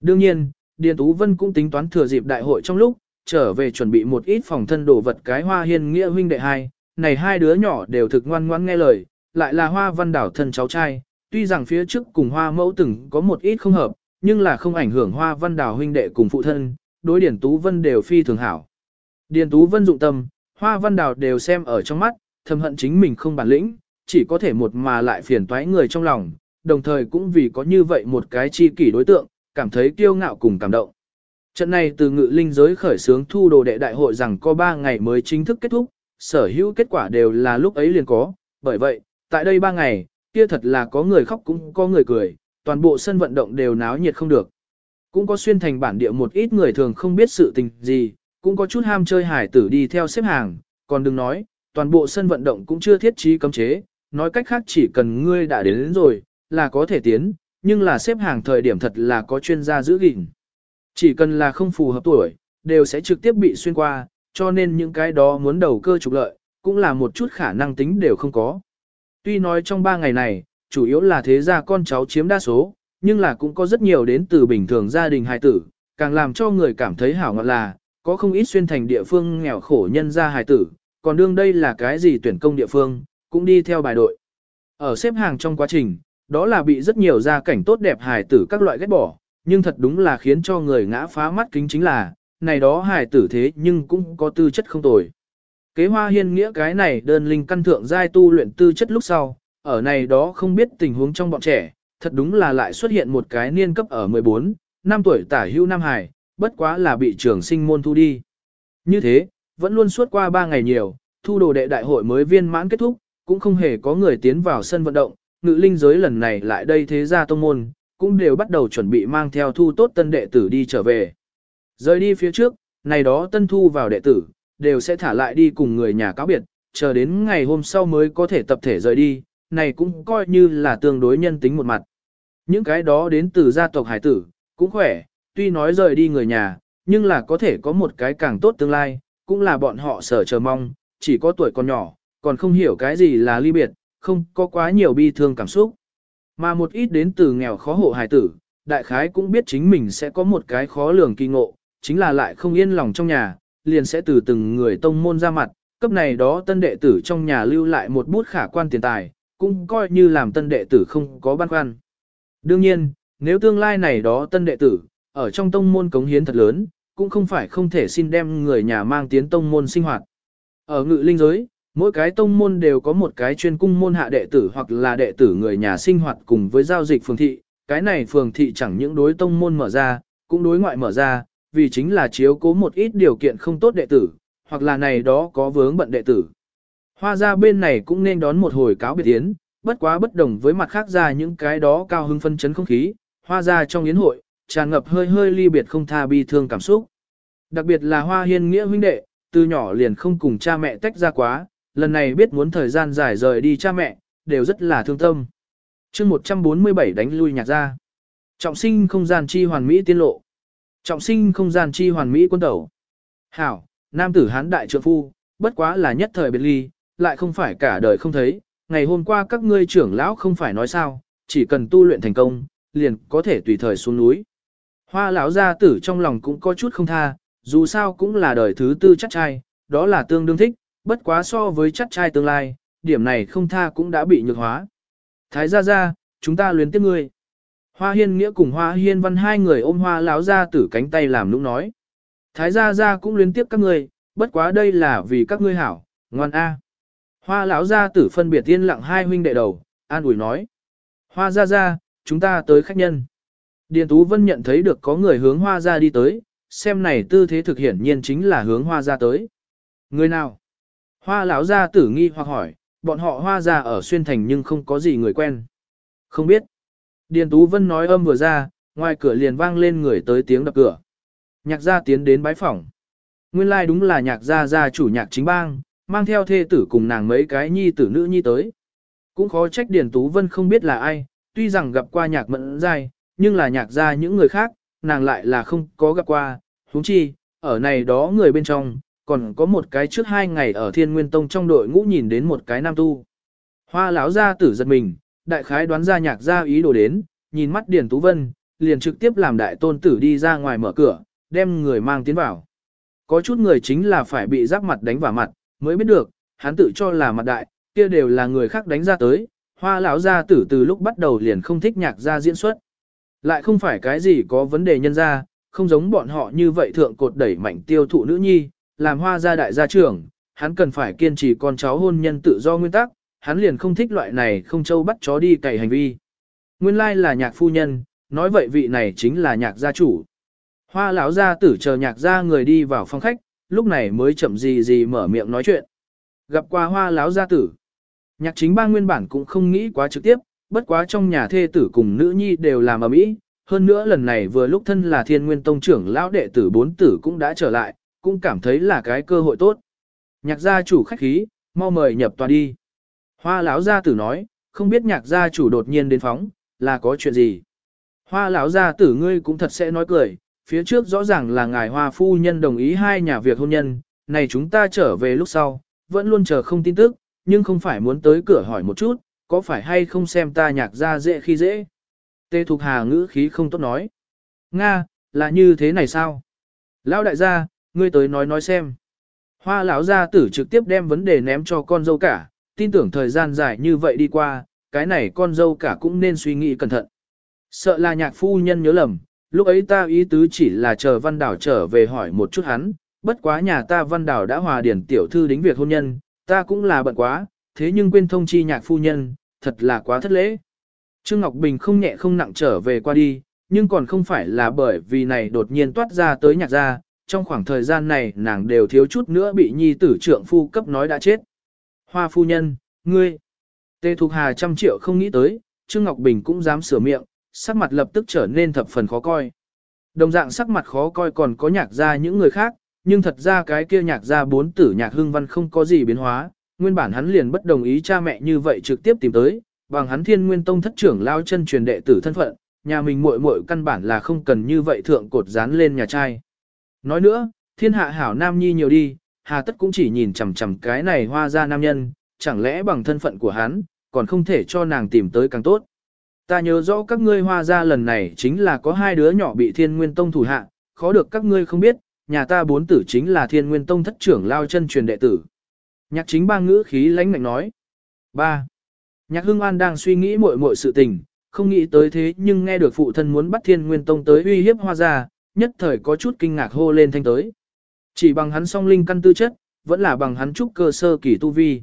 Đương nhiên, Điền Tú Vân cũng tính toán thừa dịp đại hội trong lúc, trở về chuẩn bị một ít phòng thân đồ vật cái Hoa Hiên Nghĩa huynh đệ hai, này hai đứa nhỏ đều thực ngoan ngoãn nghe lời, lại là Hoa Văn Đảo thân cháu trai, tuy rằng phía trước cùng hoa mẫu từng có một ít không hợp, nhưng là không ảnh hưởng hoa văn đảo huynh đệ cùng phụ thân, đối điển tú vân đều phi thường hảo. Điền tú vân dụng tâm, hoa văn đảo đều xem ở trong mắt, thầm hận chính mình không bản lĩnh, chỉ có thể một mà lại phiền toái người trong lòng, đồng thời cũng vì có như vậy một cái chi kỷ đối tượng, cảm thấy kiêu ngạo cùng cảm động. Trận này từ ngự linh giới khởi xướng thu đồ đệ đại hội rằng có 3 ngày mới chính thức kết thúc, sở hữu kết quả đều là lúc ấy liền có, bởi vậy, tại đây 3 ngày, kia thật là có người khóc cũng có người cười, toàn bộ sân vận động đều náo nhiệt không được. Cũng có xuyên thành bản địa một ít người thường không biết sự tình gì, cũng có chút ham chơi hải tử đi theo xếp hàng, còn đừng nói, toàn bộ sân vận động cũng chưa thiết trí cấm chế, nói cách khác chỉ cần ngươi đã đến, đến rồi, là có thể tiến, nhưng là xếp hàng thời điểm thật là có chuyên gia giữ gìn. Chỉ cần là không phù hợp tuổi, đều sẽ trực tiếp bị xuyên qua, cho nên những cái đó muốn đầu cơ trục lợi, cũng là một chút khả năng tính đều không có. Tuy nói trong 3 ngày này, chủ yếu là thế gia con cháu chiếm đa số, nhưng là cũng có rất nhiều đến từ bình thường gia đình hài tử, càng làm cho người cảm thấy hảo ngọt là, có không ít xuyên thành địa phương nghèo khổ nhân gia hài tử, còn đương đây là cái gì tuyển công địa phương, cũng đi theo bài đội. Ở xếp hàng trong quá trình, đó là bị rất nhiều gia cảnh tốt đẹp hài tử các loại ghét bỏ, nhưng thật đúng là khiến cho người ngã phá mắt kính chính là, này đó hài tử thế nhưng cũng có tư chất không tồi. Kế hoa hiên nghĩa cái này đơn linh căn thượng giai tu luyện tư chất lúc sau, ở này đó không biết tình huống trong bọn trẻ, thật đúng là lại xuất hiện một cái niên cấp ở 14, năm tuổi tả hưu Nam Hải, bất quá là bị trường sinh môn thu đi. Như thế, vẫn luôn suốt qua 3 ngày nhiều, thu đồ đệ đại hội mới viên mãn kết thúc, cũng không hề có người tiến vào sân vận động, ngự linh giới lần này lại đây thế gia tông môn, cũng đều bắt đầu chuẩn bị mang theo thu tốt tân đệ tử đi trở về. Rời đi phía trước, này đó tân thu vào đệ tử, đều sẽ thả lại đi cùng người nhà cáo biệt, chờ đến ngày hôm sau mới có thể tập thể rời đi, này cũng coi như là tương đối nhân tính một mặt. Những cái đó đến từ gia tộc hải tử, cũng khỏe, tuy nói rời đi người nhà, nhưng là có thể có một cái càng tốt tương lai, cũng là bọn họ sở chờ mong, chỉ có tuổi còn nhỏ, còn không hiểu cái gì là ly biệt, không có quá nhiều bi thương cảm xúc. Mà một ít đến từ nghèo khó hộ hải tử, đại khái cũng biết chính mình sẽ có một cái khó lường kỳ ngộ, chính là lại không yên lòng trong nhà, liền sẽ từ từng người tông môn ra mặt, cấp này đó tân đệ tử trong nhà lưu lại một bút khả quan tiền tài, cũng coi như làm tân đệ tử không có băn khoăn. Đương nhiên, nếu tương lai này đó tân đệ tử, ở trong tông môn cống hiến thật lớn, cũng không phải không thể xin đem người nhà mang tiến tông môn sinh hoạt. Ở ngự linh giới, mỗi cái tông môn đều có một cái chuyên cung môn hạ đệ tử hoặc là đệ tử người nhà sinh hoạt cùng với giao dịch phường thị, cái này phường thị chẳng những đối tông môn mở ra, cũng đối ngoại mở ra, vì chính là chiếu cố một ít điều kiện không tốt đệ tử, hoặc là này đó có vướng bận đệ tử. Hoa ra bên này cũng nên đón một hồi cáo biệt yến, bất quá bất đồng với mặt khác ra những cái đó cao hứng phân chấn không khí, hoa ra trong yến hội, tràn ngập hơi hơi ly biệt không tha bi thương cảm xúc. Đặc biệt là hoa hiên nghĩa huynh đệ, từ nhỏ liền không cùng cha mẹ tách ra quá, lần này biết muốn thời gian dài rời đi cha mẹ, đều rất là thương tâm. chương 147 đánh lui nhạc ra. Trọng sinh không gian chi hoàn mỹ tiên lộ. Trọng sinh không gian chi hoàn mỹ quân tẩu. Hảo, nam tử hán đại trượng phu, bất quá là nhất thời biệt ly, lại không phải cả đời không thấy. Ngày hôm qua các ngươi trưởng lão không phải nói sao, chỉ cần tu luyện thành công, liền có thể tùy thời xuống núi. Hoa lão gia tử trong lòng cũng có chút không tha, dù sao cũng là đời thứ tư chắc trai, đó là tương đương thích, bất quá so với chắc trai tương lai, điểm này không tha cũng đã bị nhược hóa. Thái gia gia, chúng ta luyến tiếp ngươi. Hoa hiên nghĩa cùng hoa hiên văn hai người ôm hoa lão gia tử cánh tay làm nũng nói. Thái gia gia cũng luyến tiếp các ngươi, bất quá đây là vì các ngươi hảo, ngoan a. Hoa lão gia tử phân biệt tiên lặng hai huynh đệ đầu, an ủi nói. Hoa gia gia, chúng ta tới khách nhân. Điền Tú Vân nhận thấy được có người hướng hoa gia đi tới, xem này tư thế thực hiển nhiên chính là hướng hoa gia tới. Người nào? Hoa lão gia tử nghi hoặc hỏi, bọn họ hoa gia ở xuyên thành nhưng không có gì người quen. Không biết. Điền Tú Vân nói âm vừa ra, ngoài cửa liền vang lên người tới tiếng đập cửa. Nhạc gia tiến đến bái phòng. Nguyên lai like đúng là nhạc gia gia chủ nhạc chính bang, mang theo thê tử cùng nàng mấy cái nhi tử nữ nhi tới. Cũng khó trách Điền Tú Vân không biết là ai, tuy rằng gặp qua nhạc mẫn dài, nhưng là nhạc gia những người khác, nàng lại là không có gặp qua, huống chi, ở này đó người bên trong, còn có một cái trước hai ngày ở Thiên Nguyên Tông trong đội ngũ nhìn đến một cái nam tu. Hoa lão gia tử giật mình, đại khái đoán ra nhạc gia ý đồ đến, nhìn mắt Điền Tú Vân, liền trực tiếp làm đại tôn tử đi ra ngoài mở cửa, đem người mang tiến vào. Có chút người chính là phải bị giáp mặt đánh vào mặt, mới biết được, hắn tự cho là mặt đại, kia đều là người khác đánh ra tới, hoa lão gia tử từ lúc bắt đầu liền không thích nhạc gia diễn xuất. Lại không phải cái gì có vấn đề nhân ra, không giống bọn họ như vậy thượng cột đẩy mạnh tiêu thụ nữ nhi, làm hoa gia đại gia trưởng, hắn cần phải kiên trì con cháu hôn nhân tự do nguyên tắc, hắn liền không thích loại này không châu bắt chó đi cày hành vi. Nguyên lai là nhạc phu nhân, nói vậy vị này chính là nhạc gia chủ. Hoa lão gia tử chờ nhạc gia người đi vào phòng khách, lúc này mới chậm gì gì mở miệng nói chuyện. Gặp qua hoa lão gia tử. Nhạc chính ba nguyên bản cũng không nghĩ quá trực tiếp, bất quá trong nhà thê tử cùng nữ nhi đều làm ở mỹ. Hơn nữa lần này vừa lúc thân là thiên nguyên tông trưởng lão đệ tử bốn tử cũng đã trở lại, cũng cảm thấy là cái cơ hội tốt. Nhạc gia chủ khách khí, mau mời nhập tòa đi. Hoa lão gia tử nói, không biết nhạc gia chủ đột nhiên đến phóng, là có chuyện gì? Hoa lão gia tử ngươi cũng thật sẽ nói cười, phía trước rõ ràng là ngài hoa phu nhân đồng ý hai nhà việc hôn nhân, này chúng ta trở về lúc sau, vẫn luôn chờ không tin tức, nhưng không phải muốn tới cửa hỏi một chút, có phải hay không xem ta nhạc ra dễ khi dễ. Tê Thục Hà ngữ khí không tốt nói. Nga, là như thế này sao? Lão đại gia, ngươi tới nói nói xem. Hoa lão gia tử trực tiếp đem vấn đề ném cho con dâu cả, tin tưởng thời gian dài như vậy đi qua, cái này con dâu cả cũng nên suy nghĩ cẩn thận. Sợ là nhạc phu nhân nhớ lầm, lúc ấy ta ý tứ chỉ là chờ văn đảo trở về hỏi một chút hắn, bất quá nhà ta văn đảo đã hòa điển tiểu thư đính việc hôn nhân, ta cũng là bận quá, thế nhưng quên thông chi nhạc phu nhân, thật là quá thất lễ. Trương Ngọc Bình không nhẹ không nặng trở về qua đi, nhưng còn không phải là bởi vì này đột nhiên toát ra tới nhạc gia, trong khoảng thời gian này nàng đều thiếu chút nữa bị nhi tử trượng phu cấp nói đã chết. Hoa phu nhân, ngươi, Tê thuộc Hà trăm triệu không nghĩ tới, Trương Ngọc Bình cũng dám sửa miệng, sắc mặt lập tức trở nên thập phần khó coi. Đồng dạng sắc mặt khó coi còn có nhạc gia những người khác, nhưng thật ra cái kia nhạc gia bốn tử nhạc hưng văn không có gì biến hóa, nguyên bản hắn liền bất đồng ý cha mẹ như vậy trực tiếp tìm tới, bằng hắn thiên nguyên tông thất trưởng lao chân truyền đệ tử thân phận, nhà mình muội muội căn bản là không cần như vậy thượng cột dán lên nhà trai. Nói nữa, thiên hạ hảo nam nhi nhiều đi, hà tất cũng chỉ nhìn chằm chằm cái này hoa ra nam nhân, chẳng lẽ bằng thân phận của hắn, còn không thể cho nàng tìm tới càng tốt. Ta nhớ rõ các ngươi hoa ra lần này chính là có hai đứa nhỏ bị thiên nguyên tông thủ hạ, khó được các ngươi không biết, nhà ta bốn tử chính là thiên nguyên tông thất trưởng lao chân truyền đệ tử. Nhạc chính ba ngữ khí lãnh ngạnh nói. 3. Nhạc hưng an đang suy nghĩ muội muội sự tình, không nghĩ tới thế nhưng nghe được phụ thân muốn bắt thiên nguyên tông tới uy hiếp hoa ra, nhất thời có chút kinh ngạc hô lên thanh tới. Chỉ bằng hắn song linh căn tư chất, vẫn là bằng hắn trúc cơ sơ kỳ tu vi.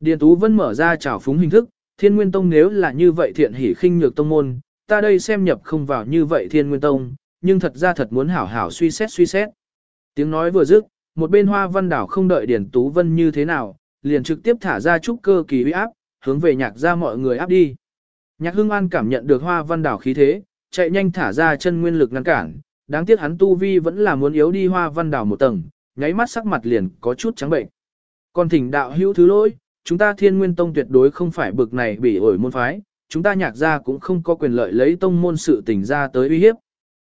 Điền Tú Vân mở ra trảo phúng hình thức, Thiên Nguyên Tông nếu là như vậy thiện hỉ khinh nhược tông môn, ta đây xem nhập không vào như vậy Thiên Nguyên Tông, nhưng thật ra thật muốn hảo hảo suy xét suy xét. Tiếng nói vừa dứt, một bên Hoa Văn Đảo không đợi Điền Tú Vân như thế nào, liền trực tiếp thả ra trúc cơ kỳ uy áp, hướng về nhạc ra mọi người áp đi. Nhạc Hưng An cảm nhận được Hoa Văn Đảo khí thế, chạy nhanh thả ra chân nguyên lực ngăn cản, đáng tiếc hắn tu vi vẫn là muốn yếu đi Hoa Văn Đảo một tầng, nháy mắt sắc mặt liền có chút trắng bệnh. Còn thỉnh đạo hữu thứ lỗi, chúng ta thiên nguyên tông tuyệt đối không phải bực này bị ổi môn phái, chúng ta nhạc ra cũng không có quyền lợi lấy tông môn sự tình ra tới uy hiếp.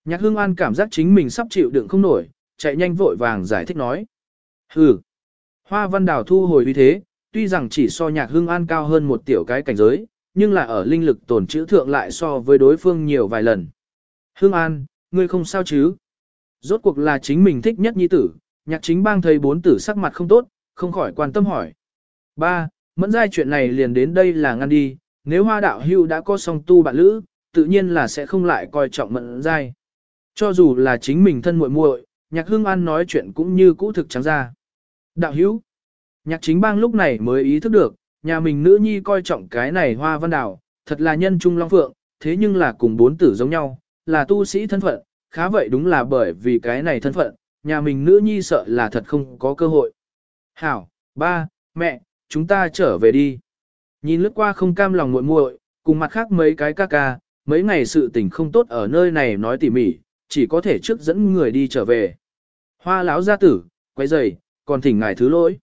Nhạc hương an cảm giác chính mình sắp chịu đựng không nổi, chạy nhanh vội vàng giải thích nói. Hừ. Hoa văn đảo thu hồi uy thế, tuy rằng chỉ so nhạc hương an cao hơn một tiểu cái cảnh giới, nhưng là ở linh lực tổn chữ thượng lại so với đối phương nhiều vài lần. Hương an, ngươi không sao chứ? Rốt cuộc là chính mình thích nhất nhi tử, nhạc chính bang thấy bốn tử sắc mặt không tốt, không khỏi quan tâm hỏi. Ba, mẫn giai chuyện này liền đến đây là ngăn đi, nếu hoa đạo hưu đã có song tu bạn lữ, tự nhiên là sẽ không lại coi trọng mẫn giai. Cho dù là chính mình thân muội muội, nhạc hương an nói chuyện cũng như cũ thực trắng ra. Đạo hữu, nhạc chính bang lúc này mới ý thức được, nhà mình nữ nhi coi trọng cái này hoa văn đảo, thật là nhân trung long phượng, thế nhưng là cùng bốn tử giống nhau, là tu sĩ thân phận, khá vậy đúng là bởi vì cái này thân phận, nhà mình nữ nhi sợ là thật không có cơ hội. Hảo, ba, mẹ, chúng ta trở về đi. Nhìn lướt qua không cam lòng muội muội, cùng mặt khác mấy cái ca ca, mấy ngày sự tình không tốt ở nơi này nói tỉ mỉ, chỉ có thể trước dẫn người đi trở về. Hoa lão gia tử, quay giày, còn thỉnh ngài thứ lỗi.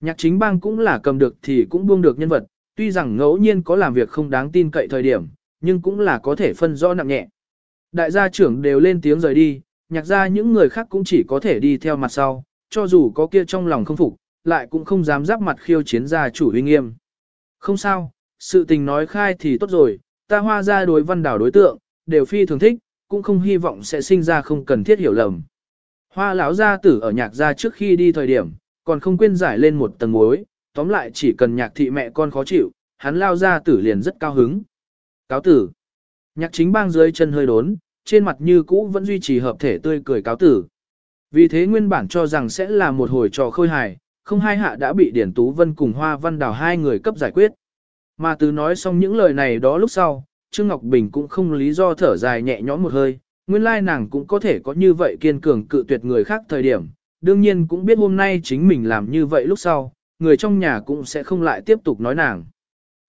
Nhạc chính bang cũng là cầm được thì cũng buông được nhân vật, tuy rằng ngẫu nhiên có làm việc không đáng tin cậy thời điểm, nhưng cũng là có thể phân rõ nặng nhẹ. Đại gia trưởng đều lên tiếng rời đi, nhạc ra những người khác cũng chỉ có thể đi theo mặt sau, cho dù có kia trong lòng không phục, lại cũng không dám giáp mặt khiêu chiến gia chủ uy nghiêm. Không sao, sự tình nói khai thì tốt rồi, ta hoa ra đối văn đảo đối tượng, đều phi thường thích, cũng không hy vọng sẽ sinh ra không cần thiết hiểu lầm. Hoa lão gia tử ở nhạc gia trước khi đi thời điểm, còn không quên giải lên một tầng mối, tóm lại chỉ cần nhạc thị mẹ con khó chịu, hắn lao gia tử liền rất cao hứng. Cáo tử. Nhạc chính bang dưới chân hơi đốn, trên mặt như cũ vẫn duy trì hợp thể tươi cười cáo tử. Vì thế nguyên bản cho rằng sẽ là một hồi trò khôi hài, không hai hạ đã bị Điển Tú Vân cùng Hoa Văn Đào hai người cấp giải quyết. Mà từ nói xong những lời này đó lúc sau, Trương Ngọc Bình cũng không lý do thở dài nhẹ nhõm một hơi, nguyên lai nàng cũng có thể có như vậy kiên cường cự tuyệt người khác thời điểm, đương nhiên cũng biết hôm nay chính mình làm như vậy lúc sau, người trong nhà cũng sẽ không lại tiếp tục nói nàng.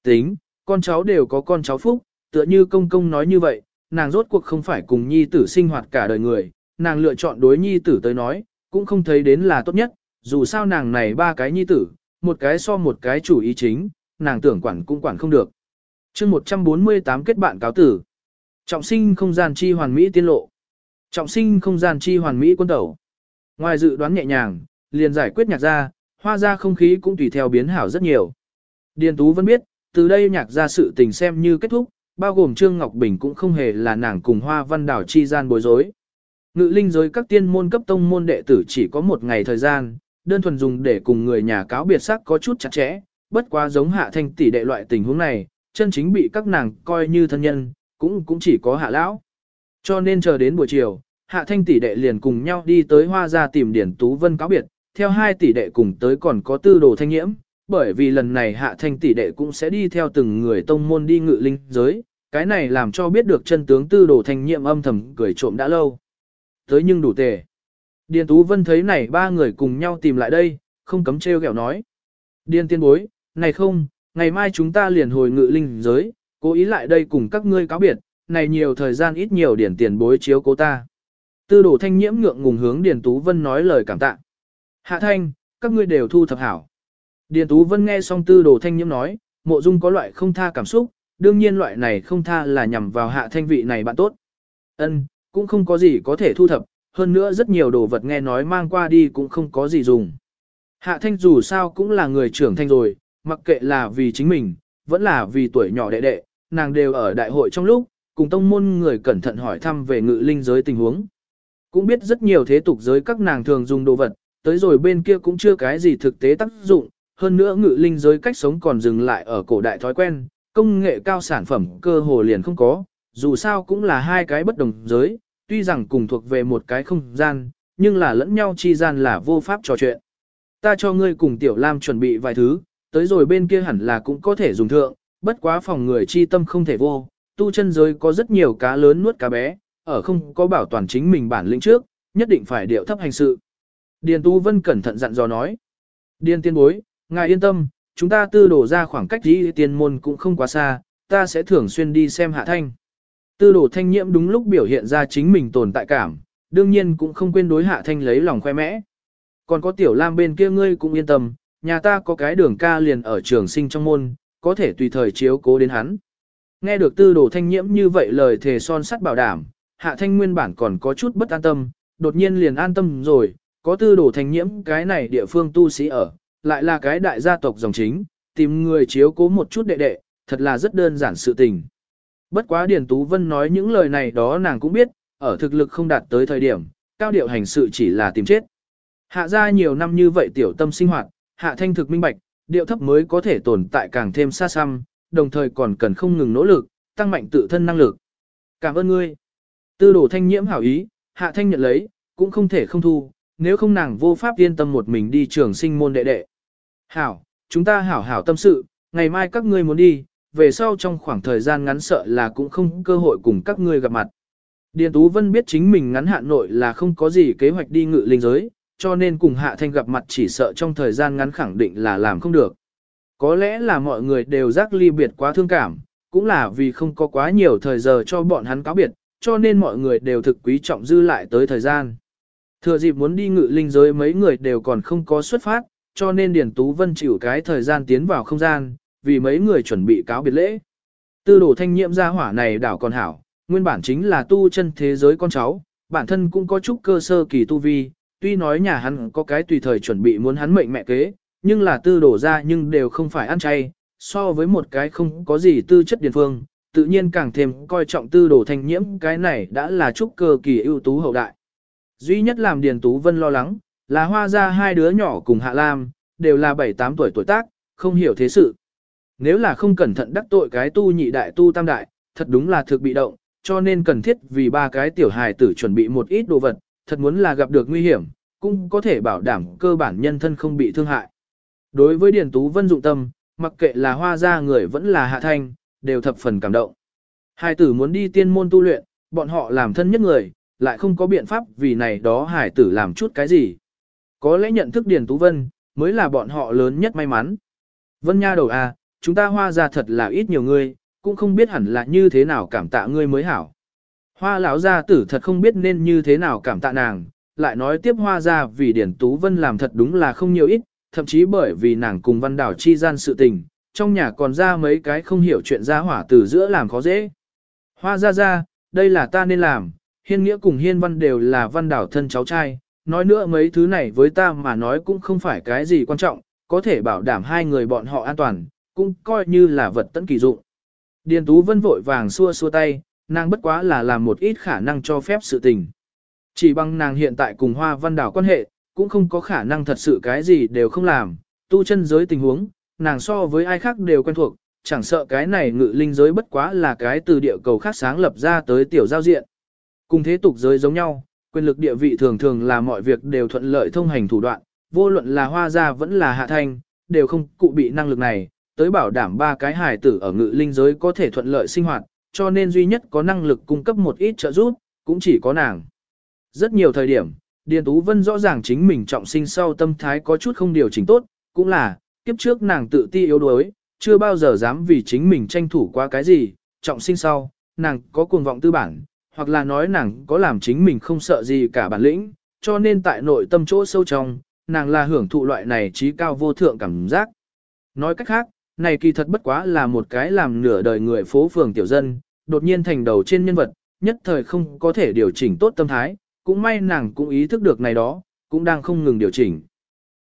Tính, con cháu đều có con cháu phúc, tựa như công công nói như vậy, nàng rốt cuộc không phải cùng nhi tử sinh hoạt cả đời người, nàng lựa chọn đối nhi tử tới nói, cũng không thấy đến là tốt nhất, dù sao nàng này ba cái nhi tử, một cái so một cái chủ ý chính, nàng tưởng quản cũng quản không được. chương 148 kết bạn cáo tử. Trọng sinh không gian chi hoàn mỹ tiên lộ. Trọng sinh không gian chi hoàn mỹ quân tẩu. Ngoài dự đoán nhẹ nhàng, liền giải quyết nhạc ra, hoa ra không khí cũng tùy theo biến hảo rất nhiều. Điền Tú vẫn biết, từ đây nhạc ra sự tình xem như kết thúc, bao gồm Trương Ngọc Bình cũng không hề là nàng cùng hoa văn đảo chi gian bối rối. Ngự linh giới các tiên môn cấp tông môn đệ tử chỉ có một ngày thời gian, đơn thuần dùng để cùng người nhà cáo biệt sắc có chút chặt chẽ, bất quá giống hạ thanh tỷ đệ loại tình huống này, chân chính bị các nàng coi như thân nhân, cũng cũng chỉ có hạ lão. Cho nên chờ đến buổi chiều, hạ thanh tỷ đệ liền cùng nhau đi tới hoa ra tìm Điển Tú Vân cáo biệt, theo hai tỷ đệ cùng tới còn có tư đồ thanh nhiễm, bởi vì lần này hạ thanh tỷ đệ cũng sẽ đi theo từng người tông môn đi ngự linh giới, cái này làm cho biết được chân tướng tư đồ thanh nhiễm âm thầm cười trộm đã lâu. Tới nhưng đủ tề. Điền Tú Vân thấy này ba người cùng nhau tìm lại đây, không cấm treo kẹo nói. Điền tiên bối, này không, ngày mai chúng ta liền hồi ngự linh giới, cố ý lại đây cùng các ngươi cáo biệt, này nhiều thời gian ít nhiều điển tiền bối chiếu cố ta. Tư đồ thanh nhiễm ngượng ngùng hướng Điền Tú Vân nói lời cảm tạ. Hạ thanh, các ngươi đều thu thập hảo. Điền Tú Vân nghe xong tư đồ thanh nhiễm nói, mộ dung có loại không tha cảm xúc, đương nhiên loại này không tha là nhằm vào hạ thanh vị này bạn tốt. Ân, cũng không có gì có thể thu thập, hơn nữa rất nhiều đồ vật nghe nói mang qua đi cũng không có gì dùng. Hạ thanh dù sao cũng là người trưởng thanh rồi, mặc kệ là vì chính mình, vẫn là vì tuổi nhỏ đệ đệ, nàng đều ở đại hội trong lúc, cùng tông môn người cẩn thận hỏi thăm về ngự linh giới tình huống. Cũng biết rất nhiều thế tục giới các nàng thường dùng đồ vật, tới rồi bên kia cũng chưa cái gì thực tế tác dụng, hơn nữa ngự linh giới cách sống còn dừng lại ở cổ đại thói quen, công nghệ cao sản phẩm cơ hồ liền không có, dù sao cũng là hai cái bất đồng giới, tuy rằng cùng thuộc về một cái không gian, nhưng là lẫn nhau chi gian là vô pháp trò chuyện. Ta cho ngươi cùng Tiểu Lam chuẩn bị vài thứ, tới rồi bên kia hẳn là cũng có thể dùng thượng, bất quá phòng người chi tâm không thể vô, tu chân giới có rất nhiều cá lớn nuốt cá bé, ở không có bảo toàn chính mình bản lĩnh trước, nhất định phải điệu thấp hành sự. Điền Tu Vân cẩn thận dặn dò nói. Điền tiên bối, ngài yên tâm, chúng ta tư đổ ra khoảng cách đi tiên môn cũng không quá xa, ta sẽ thường xuyên đi xem hạ thanh. Tư đổ thanh nhiễm đúng lúc biểu hiện ra chính mình tồn tại cảm, đương nhiên cũng không quên đối hạ thanh lấy lòng khoe mẽ. Còn có tiểu lam bên kia ngươi cũng yên tâm, nhà ta có cái đường ca liền ở trường sinh trong môn, có thể tùy thời chiếu cố đến hắn. Nghe được tư đồ thanh nhiễm như vậy lời thề son sắt bảo đảm, hạ thanh nguyên bản còn có chút bất an tâm, đột nhiên liền an tâm rồi, có tư đồ thanh nhiễm cái này địa phương tu sĩ ở, lại là cái đại gia tộc dòng chính, tìm người chiếu cố một chút đệ đệ, thật là rất đơn giản sự tình. Bất quá Điền Tú Vân nói những lời này đó nàng cũng biết, ở thực lực không đạt tới thời điểm, cao điệu hành sự chỉ là tìm chết. Hạ ra nhiều năm như vậy tiểu tâm sinh hoạt, hạ thanh thực minh bạch, điệu thấp mới có thể tồn tại càng thêm xa xăm, đồng thời còn cần không ngừng nỗ lực, tăng mạnh tự thân năng lực. Cảm ơn ngươi. Tư đồ thanh nhiễm hảo ý, hạ thanh nhận lấy, cũng không thể không thu, nếu không nàng vô pháp yên tâm một mình đi trường sinh môn đệ đệ. Hảo, chúng ta hảo hảo tâm sự, ngày mai các ngươi muốn đi, về sau trong khoảng thời gian ngắn sợ là cũng không cơ hội cùng các ngươi gặp mặt. Điền Tú Vân biết chính mình ngắn hạn nội là không có gì kế hoạch đi ngự linh giới, cho nên cùng Hạ Thanh gặp mặt chỉ sợ trong thời gian ngắn khẳng định là làm không được. Có lẽ là mọi người đều giác ly biệt quá thương cảm, cũng là vì không có quá nhiều thời giờ cho bọn hắn cáo biệt, cho nên mọi người đều thực quý trọng dư lại tới thời gian. Thừa dịp muốn đi ngự linh giới mấy người đều còn không có xuất phát, cho nên Điền Tú Vân chịu cái thời gian tiến vào không gian, vì mấy người chuẩn bị cáo biệt lễ. Tư đồ thanh nhiễm gia hỏa này đảo còn hảo, nguyên bản chính là tu chân thế giới con cháu, bản thân cũng có chút cơ sơ kỳ tu vi, tuy nói nhà hắn có cái tùy thời chuẩn bị muốn hắn mệnh mẹ kế, nhưng là tư đổ ra nhưng đều không phải ăn chay, so với một cái không có gì tư chất điền phương, tự nhiên càng thêm coi trọng tư đồ thanh nhiễm cái này đã là chút cơ kỳ ưu tú hậu đại. Duy nhất làm Điền Tú Vân lo lắng, là hoa ra hai đứa nhỏ cùng Hạ Lam, đều là 7-8 tuổi tuổi tác, không hiểu thế sự. Nếu là không cẩn thận đắc tội cái tu nhị đại tu tam đại, thật đúng là thực bị động, cho nên cần thiết vì ba cái tiểu hài tử chuẩn bị một ít đồ vật, thật muốn là gặp được nguy hiểm, cũng có thể bảo đảm cơ bản nhân thân không bị thương hại. Đối với Điền Tú Vân dụng tâm, mặc kệ là hoa gia người vẫn là hạ thanh, đều thập phần cảm động. Hai tử muốn đi tiên môn tu luyện, bọn họ làm thân nhất người, lại không có biện pháp vì này đó hải tử làm chút cái gì. Có lẽ nhận thức Điền Tú Vân, mới là bọn họ lớn nhất may mắn. Vân Nha đầu à, chúng ta hoa ra thật là ít nhiều người, cũng không biết hẳn là như thế nào cảm tạ ngươi mới hảo. Hoa lão gia tử thật không biết nên như thế nào cảm tạ nàng, lại nói tiếp hoa ra vì Điển Tú Vân làm thật đúng là không nhiều ít, thậm chí bởi vì nàng cùng văn đảo chi gian sự tình, trong nhà còn ra mấy cái không hiểu chuyện ra hỏa từ giữa làm khó dễ. Hoa ra ra, đây là ta nên làm, hiên nghĩa cùng hiên văn đều là văn đảo thân cháu trai, nói nữa mấy thứ này với ta mà nói cũng không phải cái gì quan trọng, có thể bảo đảm hai người bọn họ an toàn, cũng coi như là vật tận kỳ dụng. Điền Tú Vân vội vàng xua xua tay, nàng bất quá là làm một ít khả năng cho phép sự tình. Chỉ bằng nàng hiện tại cùng Hoa Văn Đảo quan hệ, cũng không có khả năng thật sự cái gì đều không làm, tu chân giới tình huống, nàng so với ai khác đều quen thuộc, chẳng sợ cái này ngự linh giới bất quá là cái từ địa cầu khác sáng lập ra tới tiểu giao diện. Cùng thế tục giới giống nhau, quyền lực địa vị thường thường là mọi việc đều thuận lợi thông hành thủ đoạn, vô luận là hoa gia vẫn là hạ thanh, đều không cụ bị năng lực này, tới bảo đảm ba cái hài tử ở ngự linh giới có thể thuận lợi sinh hoạt, cho nên duy nhất có năng lực cung cấp một ít trợ giúp, cũng chỉ có nàng. Rất nhiều thời điểm, Điền Tú Vân rõ ràng chính mình trọng sinh sau tâm thái có chút không điều chỉnh tốt, cũng là, kiếp trước nàng tự ti yếu đuối, chưa bao giờ dám vì chính mình tranh thủ qua cái gì, trọng sinh sau, nàng có cuồng vọng tư bản, hoặc là nói nàng có làm chính mình không sợ gì cả bản lĩnh, cho nên tại nội tâm chỗ sâu trong, nàng là hưởng thụ loại này trí cao vô thượng cảm giác. Nói cách khác, này kỳ thật bất quá là một cái làm nửa đời người phố phường tiểu dân, đột nhiên thành đầu trên nhân vật, nhất thời không có thể điều chỉnh tốt tâm thái, cũng may nàng cũng ý thức được này đó, cũng đang không ngừng điều chỉnh.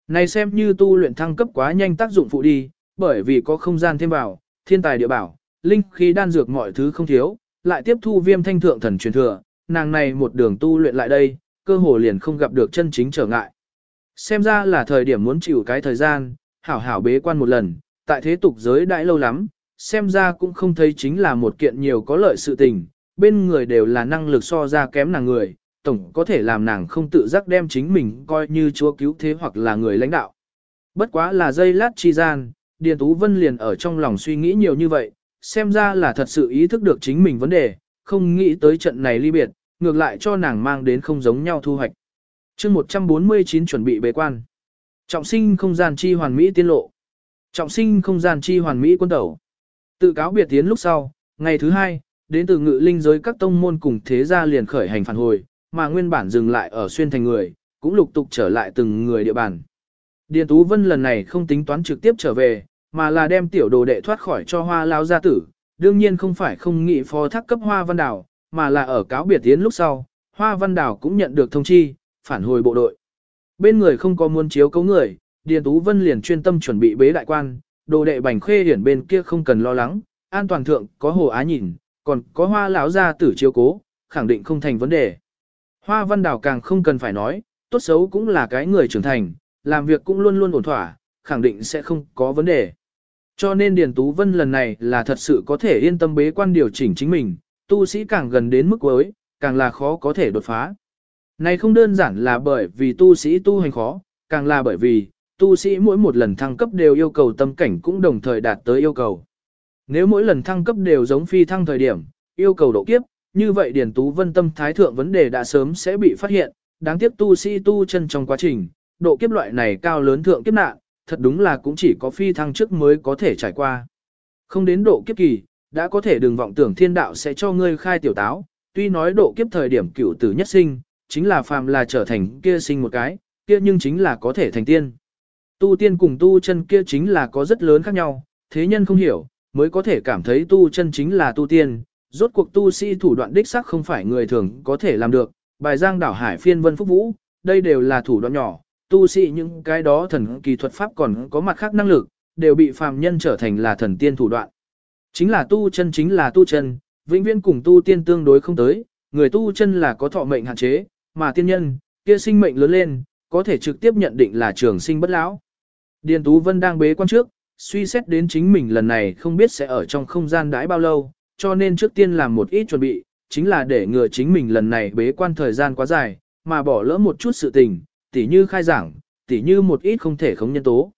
Này xem như tu luyện thăng cấp quá nhanh tác dụng phụ đi, bởi vì có không gian thêm vào, thiên tài địa bảo, linh khí đan dược mọi thứ không thiếu, lại tiếp thu viêm thanh thượng thần truyền thừa, nàng này một đường tu luyện lại đây, cơ hồ liền không gặp được chân chính trở ngại. Xem ra là thời điểm muốn chịu cái thời gian, hảo hảo bế quan một lần, tại thế tục giới đãi lâu lắm, xem ra cũng không thấy chính là một kiện nhiều có lợi sự tình, bên người đều là năng lực so ra kém nàng người, tổng có thể làm nàng không tự giác đem chính mình coi như chúa cứu thế hoặc là người lãnh đạo. Bất quá là dây lát chi gian, Điền Tú Vân liền ở trong lòng suy nghĩ nhiều như vậy, xem ra là thật sự ý thức được chính mình vấn đề, không nghĩ tới trận này ly biệt, ngược lại cho nàng mang đến không giống nhau thu hoạch. chương 149 chuẩn bị bế quan. Trọng sinh không gian chi hoàn mỹ tiên lộ. Trọng sinh không gian chi hoàn mỹ quân tẩu. Tự cáo biệt tiến lúc sau, ngày thứ hai, đến từ ngự linh giới các tông môn cùng thế gia liền khởi hành phản hồi, mà nguyên bản dừng lại ở xuyên thành người, cũng lục tục trở lại từng người địa bàn. Điền Tú Vân lần này không tính toán trực tiếp trở về, mà là đem tiểu đồ đệ thoát khỏi cho hoa lao gia tử, đương nhiên không phải không nghĩ phó thác cấp hoa văn đảo, mà là ở cáo biệt tiến lúc sau, hoa văn đảo cũng nhận được thông chi, phản hồi bộ đội. Bên người không có muốn chiếu cấu người, Điền Tú Vân liền chuyên tâm chuẩn bị bế đại quan, đồ đệ bành khê hiển bên kia không cần lo lắng, an toàn thượng có hồ á nhìn, còn có hoa lão gia tử chiếu cố, khẳng định không thành vấn đề. Hoa văn đảo càng không cần phải nói, tốt xấu cũng là cái người trưởng thành, làm việc cũng luôn luôn ổn thỏa, khẳng định sẽ không có vấn đề. Cho nên Điền Tú Vân lần này là thật sự có thể yên tâm bế quan điều chỉnh chính mình, tu sĩ càng gần đến mức cuối, càng là khó có thể đột phá. Này không đơn giản là bởi vì tu sĩ tu hành khó, càng là bởi vì, tu sĩ mỗi một lần thăng cấp đều yêu cầu tâm cảnh cũng đồng thời đạt tới yêu cầu. Nếu mỗi lần thăng cấp đều giống phi thăng thời điểm, yêu cầu độ kiếp, như vậy Điền Tú Vân tâm thái thượng vấn đề đã sớm sẽ bị phát hiện, đáng tiếc tu sĩ tu chân trong quá trình, độ kiếp loại này cao lớn thượng kiếp nạn, thật đúng là cũng chỉ có phi thăng trước mới có thể trải qua. Không đến độ kiếp kỳ, đã có thể đừng vọng tưởng thiên đạo sẽ cho ngươi khai tiểu táo, tuy nói độ kiếp thời điểm cửu tử nhất sinh, chính là phàm là trở thành kia sinh một cái, kia nhưng chính là có thể thành tiên. Tu tiên cùng tu chân kia chính là có rất lớn khác nhau, thế nhân không hiểu, mới có thể cảm thấy tu chân chính là tu tiên, rốt cuộc tu sĩ thủ đoạn đích sắc không phải người thường có thể làm được, bài giang đảo hải phiên vân phúc vũ, đây đều là thủ đoạn nhỏ, tu sĩ những cái đó thần kỳ thuật pháp còn có mặt khác năng lực, đều bị phàm nhân trở thành là thần tiên thủ đoạn. Chính là tu chân chính là tu chân, vĩnh viễn cùng tu tiên tương đối không tới, người tu chân là có thọ mệnh hạn chế, mà tiên nhân, kia sinh mệnh lớn lên, có thể trực tiếp nhận định là trường sinh bất lão. Điền Tú Vân đang bế quan trước, suy xét đến chính mình lần này không biết sẽ ở trong không gian đãi bao lâu, cho nên trước tiên làm một ít chuẩn bị, chính là để ngừa chính mình lần này bế quan thời gian quá dài, mà bỏ lỡ một chút sự tình, tỉ như khai giảng, tỉ như một ít không thể khống nhân tố.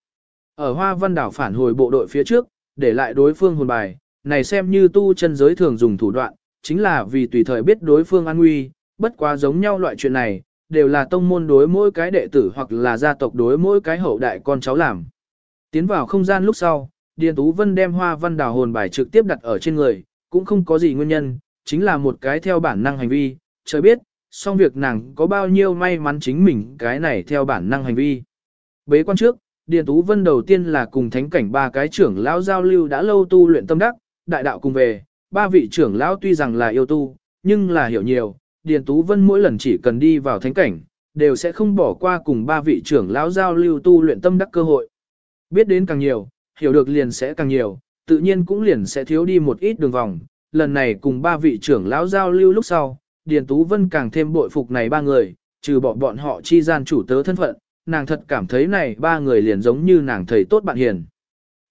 Ở Hoa Văn đảo phản hồi bộ đội phía trước, để lại đối phương hồn bài, này xem như tu chân giới thường dùng thủ đoạn, chính là vì tùy thời biết đối phương an nguy, bất quá giống nhau loại chuyện này, đều là tông môn đối mỗi cái đệ tử hoặc là gia tộc đối mỗi cái hậu đại con cháu làm. Tiến vào không gian lúc sau, Điền Tú Vân đem hoa văn đảo hồn bài trực tiếp đặt ở trên người, cũng không có gì nguyên nhân, chính là một cái theo bản năng hành vi, trời biết, song việc nàng có bao nhiêu may mắn chính mình cái này theo bản năng hành vi. Bế quan trước, Điền Tú Vân đầu tiên là cùng thánh cảnh ba cái trưởng lão giao lưu đã lâu tu luyện tâm đắc, đại đạo cùng về, ba vị trưởng lão tuy rằng là yêu tu, nhưng là hiểu nhiều, Điền Tú Vân mỗi lần chỉ cần đi vào thánh cảnh, đều sẽ không bỏ qua cùng ba vị trưởng lão giao lưu tu luyện tâm đắc cơ hội. Biết đến càng nhiều, hiểu được liền sẽ càng nhiều, tự nhiên cũng liền sẽ thiếu đi một ít đường vòng. Lần này cùng ba vị trưởng lão giao lưu lúc sau, Điền Tú Vân càng thêm bội phục này ba người, trừ bỏ bọn họ chi gian chủ tớ thân phận, nàng thật cảm thấy này ba người liền giống như nàng thầy tốt bạn hiền.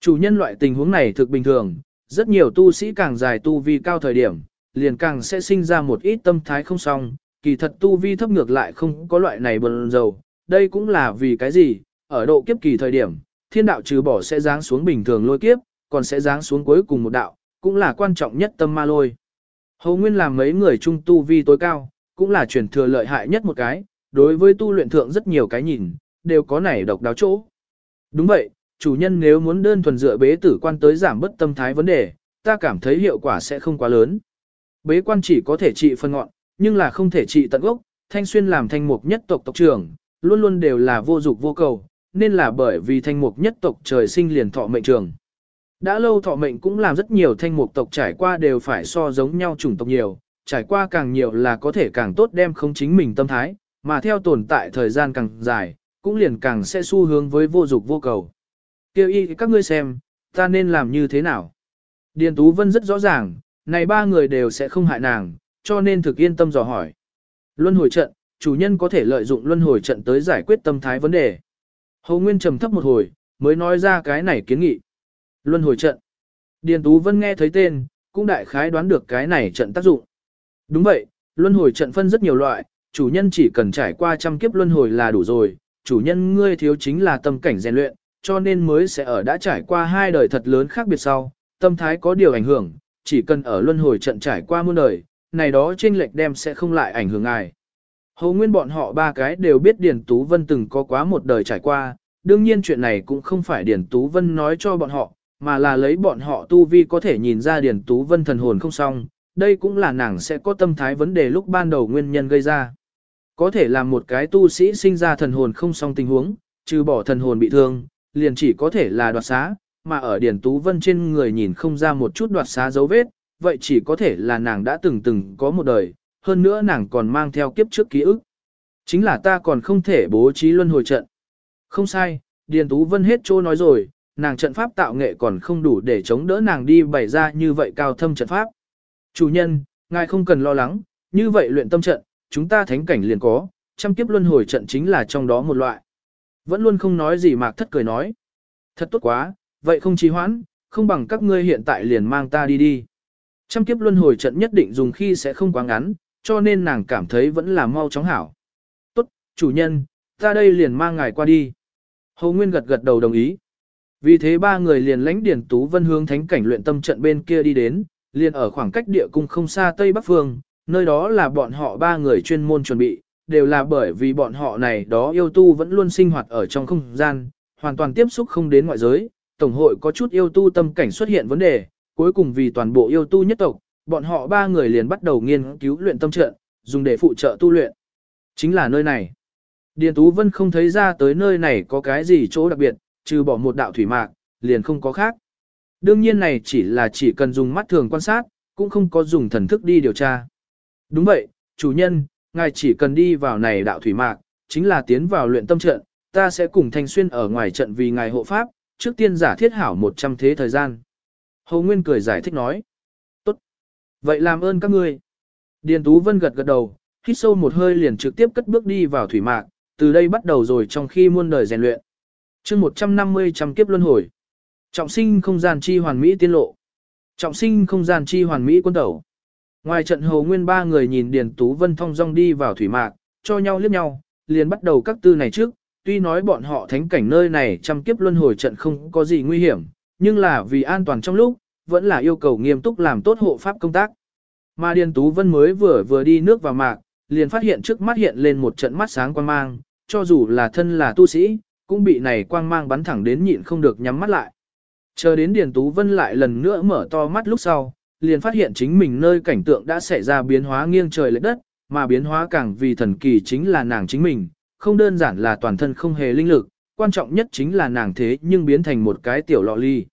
Chủ nhân loại tình huống này thực bình thường, rất nhiều tu sĩ càng dài tu vi cao thời điểm, liền càng sẽ sinh ra một ít tâm thái không xong, kỳ thật tu vi thấp ngược lại không có loại này bần dầu, đây cũng là vì cái gì, ở độ kiếp kỳ thời điểm, thiên đạo trừ bỏ sẽ giáng xuống bình thường lôi kiếp, còn sẽ giáng xuống cuối cùng một đạo, cũng là quan trọng nhất tâm ma lôi. Hầu Nguyên làm mấy người trung tu vi tối cao, cũng là truyền thừa lợi hại nhất một cái, đối với tu luyện thượng rất nhiều cái nhìn, đều có nảy độc đáo chỗ. Đúng vậy, chủ nhân nếu muốn đơn thuần dựa bế tử quan tới giảm bất tâm thái vấn đề, ta cảm thấy hiệu quả sẽ không quá lớn. Bế quan chỉ có thể trị phân ngọn, nhưng là không thể trị tận gốc, thanh xuyên làm thanh mục nhất tộc tộc trưởng, luôn luôn đều là vô dục vô cầu, nên là bởi vì thanh mục nhất tộc trời sinh liền thọ mệnh trường. Đã lâu thọ mệnh cũng làm rất nhiều thanh mục tộc trải qua đều phải so giống nhau chủng tộc nhiều, trải qua càng nhiều là có thể càng tốt đem không chính mình tâm thái, mà theo tồn tại thời gian càng dài, cũng liền càng sẽ xu hướng với vô dục vô cầu. Kêu y các ngươi xem, ta nên làm như thế nào? Điền Tú Vân rất rõ ràng, này ba người đều sẽ không hại nàng, cho nên thực yên tâm dò hỏi. Luân hồi trận, chủ nhân có thể lợi dụng luân hồi trận tới giải quyết tâm thái vấn đề. Hồ Nguyên trầm thấp một hồi, mới nói ra cái này kiến nghị. Luân hồi trận. Điền Tú Vân nghe thấy tên, cũng đại khái đoán được cái này trận tác dụng. Đúng vậy, luân hồi trận phân rất nhiều loại, chủ nhân chỉ cần trải qua trăm kiếp luân hồi là đủ rồi, chủ nhân ngươi thiếu chính là tâm cảnh rèn luyện, cho nên mới sẽ ở đã trải qua hai đời thật lớn khác biệt sau, tâm thái có điều ảnh hưởng, chỉ cần ở luân hồi trận trải qua muôn đời, này đó trên lệch đem sẽ không lại ảnh hưởng ai. Hầu nguyên bọn họ ba cái đều biết Điền Tú Vân từng có quá một đời trải qua, đương nhiên chuyện này cũng không phải Điền Tú Vân nói cho bọn họ, mà là lấy bọn họ tu vi có thể nhìn ra Điền Tú Vân thần hồn không xong, đây cũng là nàng sẽ có tâm thái vấn đề lúc ban đầu nguyên nhân gây ra. Có thể làm một cái tu sĩ sinh ra thần hồn không xong tình huống, trừ bỏ thần hồn bị thương, liền chỉ có thể là đoạt xá, mà ở Điền Tú Vân trên người nhìn không ra một chút đoạt xá dấu vết, vậy chỉ có thể là nàng đã từng từng có một đời, hơn nữa nàng còn mang theo kiếp trước ký ức. Chính là ta còn không thể bố trí luân hồi trận. Không sai, Điền Tú Vân hết trô nói rồi, nàng trận pháp tạo nghệ còn không đủ để chống đỡ nàng đi bày ra như vậy cao thâm trận pháp. Chủ nhân, ngài không cần lo lắng, như vậy luyện tâm trận, chúng ta thánh cảnh liền có, trăm kiếp luân hồi trận chính là trong đó một loại. Vẫn luôn không nói gì mạc thất cười nói. Thật tốt quá, vậy không trì hoãn, không bằng các ngươi hiện tại liền mang ta đi đi. Trăm kiếp luân hồi trận nhất định dùng khi sẽ không quá ngắn, cho nên nàng cảm thấy vẫn là mau chóng hảo. Tốt, chủ nhân, ta đây liền mang ngài qua đi. Hồ Nguyên gật gật đầu đồng ý. Vì thế ba người liền lãnh Điển Tú Vân hướng thánh cảnh luyện tâm trận bên kia đi đến, liền ở khoảng cách địa cung không xa Tây Bắc Phương, nơi đó là bọn họ ba người chuyên môn chuẩn bị, đều là bởi vì bọn họ này đó yêu tu vẫn luôn sinh hoạt ở trong không gian, hoàn toàn tiếp xúc không đến ngoại giới, Tổng hội có chút yêu tu tâm cảnh xuất hiện vấn đề, cuối cùng vì toàn bộ yêu tu nhất tộc, bọn họ ba người liền bắt đầu nghiên cứu luyện tâm trận, dùng để phụ trợ tu luyện. Chính là nơi này. Điền Tú Vân không thấy ra tới nơi này có cái gì chỗ đặc biệt, trừ bỏ một đạo thủy mạc, liền không có khác. Đương nhiên này chỉ là chỉ cần dùng mắt thường quan sát, cũng không có dùng thần thức đi điều tra. Đúng vậy, chủ nhân, ngài chỉ cần đi vào này đạo thủy mạc, chính là tiến vào luyện tâm trận, ta sẽ cùng Thanh Xuyên ở ngoài trận vì ngài hộ pháp, trước tiên giả thiết hảo 100 thế thời gian. Hồ Nguyên cười giải thích nói. Tốt. Vậy làm ơn các ngươi. Điền Tú Vân gật gật đầu, hít sâu một hơi liền trực tiếp cất bước đi vào thủy mạc, từ đây bắt đầu rồi trong khi muôn đời rèn luyện chương 150 trăm kiếp luân hồi. Trọng sinh không gian chi hoàn mỹ tiên lộ. Trọng sinh không gian chi hoàn mỹ quân tẩu. Ngoài trận hồ nguyên ba người nhìn Điền Tú Vân thong dong đi vào thủy mạc, cho nhau liếc nhau, liền bắt đầu các tư này trước. Tuy nói bọn họ thánh cảnh nơi này trăm kiếp luân hồi trận không có gì nguy hiểm, nhưng là vì an toàn trong lúc, vẫn là yêu cầu nghiêm túc làm tốt hộ pháp công tác. Mà Điền Tú Vân mới vừa vừa đi nước vào mạc, liền phát hiện trước mắt hiện lên một trận mắt sáng quan mang, cho dù là thân là tu sĩ, cũng bị này quang mang bắn thẳng đến nhịn không được nhắm mắt lại. Chờ đến Điền Tú Vân lại lần nữa mở to mắt lúc sau, liền phát hiện chính mình nơi cảnh tượng đã xảy ra biến hóa nghiêng trời lệch đất, mà biến hóa càng vì thần kỳ chính là nàng chính mình, không đơn giản là toàn thân không hề linh lực, quan trọng nhất chính là nàng thế nhưng biến thành một cái tiểu lọ ly.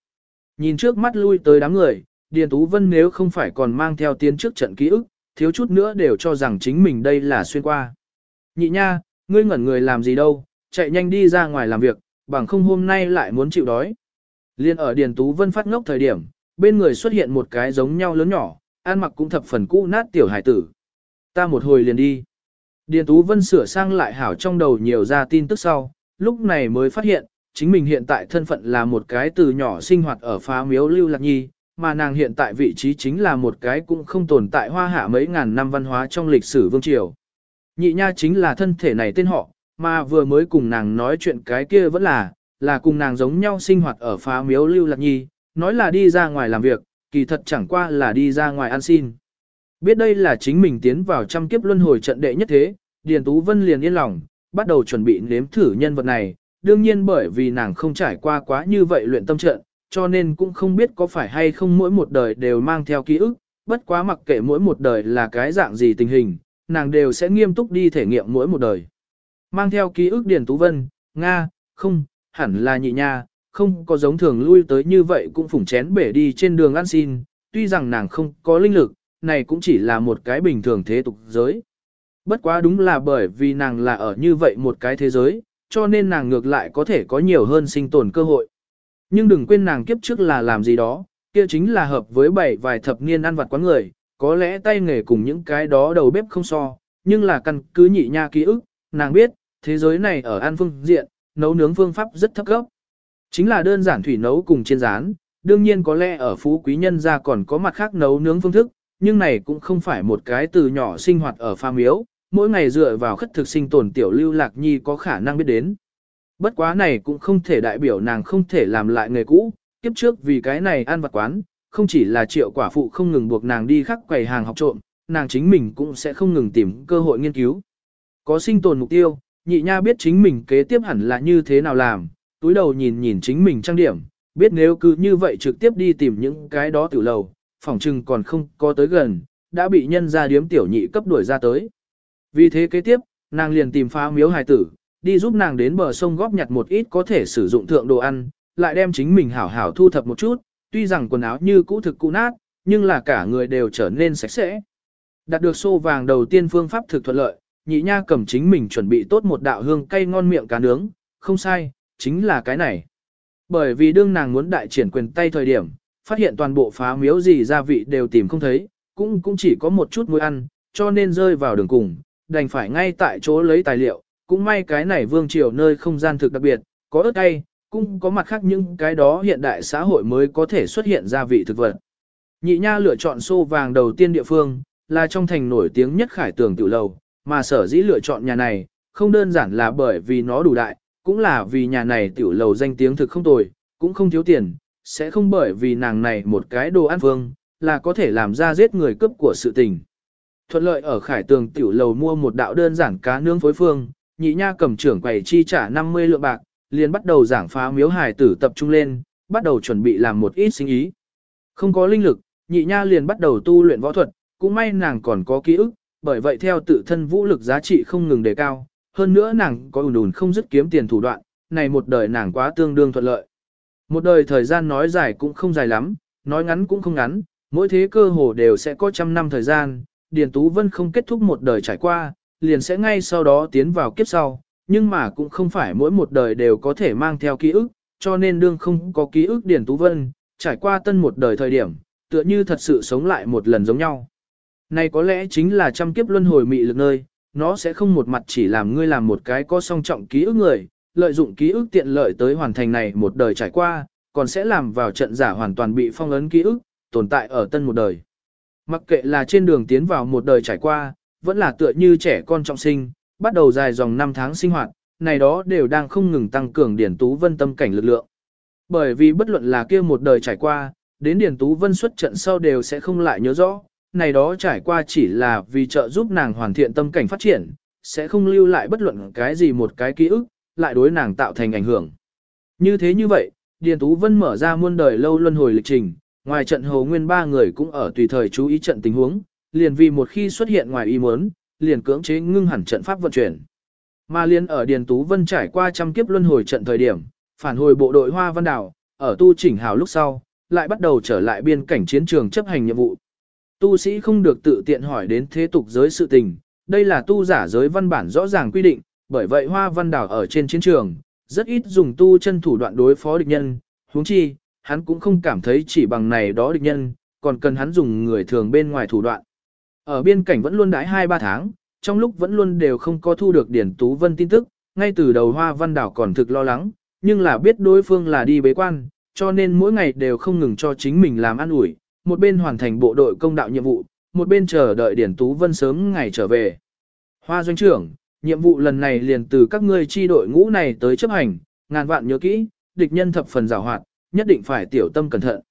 Nhìn trước mắt lui tới đám người, Điền Tú Vân nếu không phải còn mang theo tiến trước trận ký ức, thiếu chút nữa đều cho rằng chính mình đây là xuyên qua. Nhị nha, ngươi ngẩn người làm gì đâu, chạy nhanh đi ra ngoài làm việc, bằng không hôm nay lại muốn chịu đói. Liên ở Điền Tú Vân phát ngốc thời điểm, bên người xuất hiện một cái giống nhau lớn nhỏ, ăn mặc cũng thập phần cũ nát tiểu hải tử. Ta một hồi liền đi. Điền Tú Vân sửa sang lại hảo trong đầu nhiều ra tin tức sau, lúc này mới phát hiện, chính mình hiện tại thân phận là một cái từ nhỏ sinh hoạt ở phá miếu lưu lạc nhi, mà nàng hiện tại vị trí chính là một cái cũng không tồn tại hoa hạ mấy ngàn năm văn hóa trong lịch sử vương triều. Nhị nha chính là thân thể này tên họ, mà vừa mới cùng nàng nói chuyện cái kia vẫn là, là cùng nàng giống nhau sinh hoạt ở phá miếu lưu lạc nhi, nói là đi ra ngoài làm việc, kỳ thật chẳng qua là đi ra ngoài ăn xin. Biết đây là chính mình tiến vào trăm kiếp luân hồi trận đệ nhất thế, Điền Tú Vân liền yên lòng, bắt đầu chuẩn bị nếm thử nhân vật này, đương nhiên bởi vì nàng không trải qua quá như vậy luyện tâm trận, cho nên cũng không biết có phải hay không mỗi một đời đều mang theo ký ức, bất quá mặc kệ mỗi một đời là cái dạng gì tình hình, nàng đều sẽ nghiêm túc đi thể nghiệm mỗi một đời. Mang theo ký ức Điền Tú Vân, Nga, không, hẳn là nhị nha, không có giống thường lui tới như vậy cũng phủng chén bể đi trên đường ăn xin, tuy rằng nàng không có linh lực, này cũng chỉ là một cái bình thường thế tục giới. Bất quá đúng là bởi vì nàng là ở như vậy một cái thế giới, cho nên nàng ngược lại có thể có nhiều hơn sinh tồn cơ hội. Nhưng đừng quên nàng kiếp trước là làm gì đó, kia chính là hợp với bảy vài thập niên ăn vặt quán người, có lẽ tay nghề cùng những cái đó đầu bếp không so, nhưng là căn cứ nhị nha ký ức, nàng biết, thế giới này ở ăn phương diện, nấu nướng phương pháp rất thấp cấp. Chính là đơn giản thủy nấu cùng chiên rán, đương nhiên có lẽ ở phú quý nhân gia còn có mặt khác nấu nướng phương thức, nhưng này cũng không phải một cái từ nhỏ sinh hoạt ở pha miếu, mỗi ngày dựa vào khất thực sinh tồn tiểu lưu lạc nhi có khả năng biết đến. Bất quá này cũng không thể đại biểu nàng không thể làm lại nghề cũ, kiếp trước vì cái này ăn vặt quán, không chỉ là triệu quả phụ không ngừng buộc nàng đi khắc quầy hàng học trộm, nàng chính mình cũng sẽ không ngừng tìm cơ hội nghiên cứu. Có sinh tồn mục tiêu, nhị nha biết chính mình kế tiếp hẳn là như thế nào làm, túi đầu nhìn nhìn chính mình trang điểm, biết nếu cứ như vậy trực tiếp đi tìm những cái đó tiểu lầu, phòng trừng còn không có tới gần, đã bị nhân ra điếm tiểu nhị cấp đuổi ra tới. Vì thế kế tiếp, nàng liền tìm phá miếu hài tử, đi giúp nàng đến bờ sông góp nhặt một ít có thể sử dụng thượng đồ ăn, lại đem chính mình hảo hảo thu thập một chút, tuy rằng quần áo như cũ thực cũ nát, nhưng là cả người đều trở nên sạch sẽ. Đạt được xô vàng đầu tiên phương pháp thực thuận lợi, nhị nha cầm chính mình chuẩn bị tốt một đạo hương cay ngon miệng cá nướng, không sai, chính là cái này. Bởi vì đương nàng muốn đại triển quyền tay thời điểm, phát hiện toàn bộ phá miếu gì gia vị đều tìm không thấy, cũng cũng chỉ có một chút muối ăn, cho nên rơi vào đường cùng, đành phải ngay tại chỗ lấy tài liệu, cũng may cái này vương triều nơi không gian thực đặc biệt, có ớt cay, cũng có mặt khác những cái đó hiện đại xã hội mới có thể xuất hiện gia vị thực vật. Nhị nha lựa chọn xô vàng đầu tiên địa phương, là trong thành nổi tiếng nhất khải tường tiểu lầu, mà sở dĩ lựa chọn nhà này, không đơn giản là bởi vì nó đủ đại, cũng là vì nhà này tiểu lầu danh tiếng thực không tồi, cũng không thiếu tiền, sẽ không bởi vì nàng này một cái đồ ăn phương, là có thể làm ra giết người cướp của sự tình. Thuận lợi ở khải tường tiểu lầu mua một đạo đơn giản cá nướng phối phương, nhị nha cầm trưởng quầy chi trả 50 lượng bạc, liền bắt đầu giảng phá miếu hài tử tập trung lên, bắt đầu chuẩn bị làm một ít sinh ý. Không có linh lực, nhị nha liền bắt đầu tu luyện võ thuật, cũng may nàng còn có ký ức, bởi vậy theo tự thân vũ lực giá trị không ngừng đề cao, hơn nữa nàng có ủn ủn không dứt kiếm tiền thủ đoạn, này một đời nàng quá tương đương thuận lợi. Một đời thời gian nói dài cũng không dài lắm, nói ngắn cũng không ngắn, mỗi thế cơ hồ đều sẽ có trăm năm thời gian, Điền Tú Vân không kết thúc một đời trải qua, liền sẽ ngay sau đó tiến vào kiếp sau, nhưng mà cũng không phải mỗi một đời đều có thể mang theo ký ức, cho nên đương không có ký ức Điền Tú Vân, trải qua tân một đời thời điểm, tựa như thật sự sống lại một lần giống nhau. Này có lẽ chính là trăm kiếp luân hồi mị lực nơi, nó sẽ không một mặt chỉ làm ngươi làm một cái có song trọng ký ức người, lợi dụng ký ức tiện lợi tới hoàn thành này một đời trải qua, còn sẽ làm vào trận giả hoàn toàn bị phong ấn ký ức, tồn tại ở tân một đời. Mặc kệ là trên đường tiến vào một đời trải qua, vẫn là tựa như trẻ con trọng sinh, bắt đầu dài dòng năm tháng sinh hoạt, này đó đều đang không ngừng tăng cường Điển Tú Vân tâm cảnh lực lượng. Bởi vì bất luận là kia một đời trải qua, đến Điển Tú Vân xuất trận sau đều sẽ không lại nhớ rõ, này đó trải qua chỉ là vì trợ giúp nàng hoàn thiện tâm cảnh phát triển, sẽ không lưu lại bất luận cái gì một cái ký ức, lại đối nàng tạo thành ảnh hưởng. Như thế như vậy, Điền Tú Vân mở ra muôn đời lâu luân hồi lịch trình, ngoài trận hồ nguyên ba người cũng ở tùy thời chú ý trận tình huống, liền vì một khi xuất hiện ngoài ý muốn, liền cưỡng chế ngưng hẳn trận pháp vận chuyển. Mà liên ở Điền Tú Vân trải qua trăm kiếp luân hồi trận thời điểm, phản hồi bộ đội Hoa Văn Đảo, ở tu chỉnh hào lúc sau, lại bắt đầu trở lại biên cảnh chiến trường chấp hành nhiệm vụ. Tu sĩ không được tự tiện hỏi đến thế tục giới sự tình, đây là tu giả giới văn bản rõ ràng quy định, bởi vậy Hoa Văn Đảo ở trên chiến trường, rất ít dùng tu chân thủ đoạn đối phó địch nhân, huống chi, hắn cũng không cảm thấy chỉ bằng này đó địch nhân, còn cần hắn dùng người thường bên ngoài thủ đoạn. Ở biên cảnh vẫn luôn đãi 2-3 tháng, trong lúc vẫn luôn đều không có thu được Điển Tú Vân tin tức, ngay từ đầu Hoa Văn Đảo còn thực lo lắng, nhưng là biết đối phương là đi bế quan, cho nên mỗi ngày đều không ngừng cho chính mình làm ăn ủi, một bên hoàn thành bộ đội công đạo nhiệm vụ, một bên chờ đợi Điển Tú Vân sớm ngày trở về. Hoa doanh trưởng, nhiệm vụ lần này liền từ các ngươi chi đội ngũ này tới chấp hành, ngàn vạn nhớ kỹ, địch nhân thập phần giàu hoạt, nhất định phải tiểu tâm cẩn thận.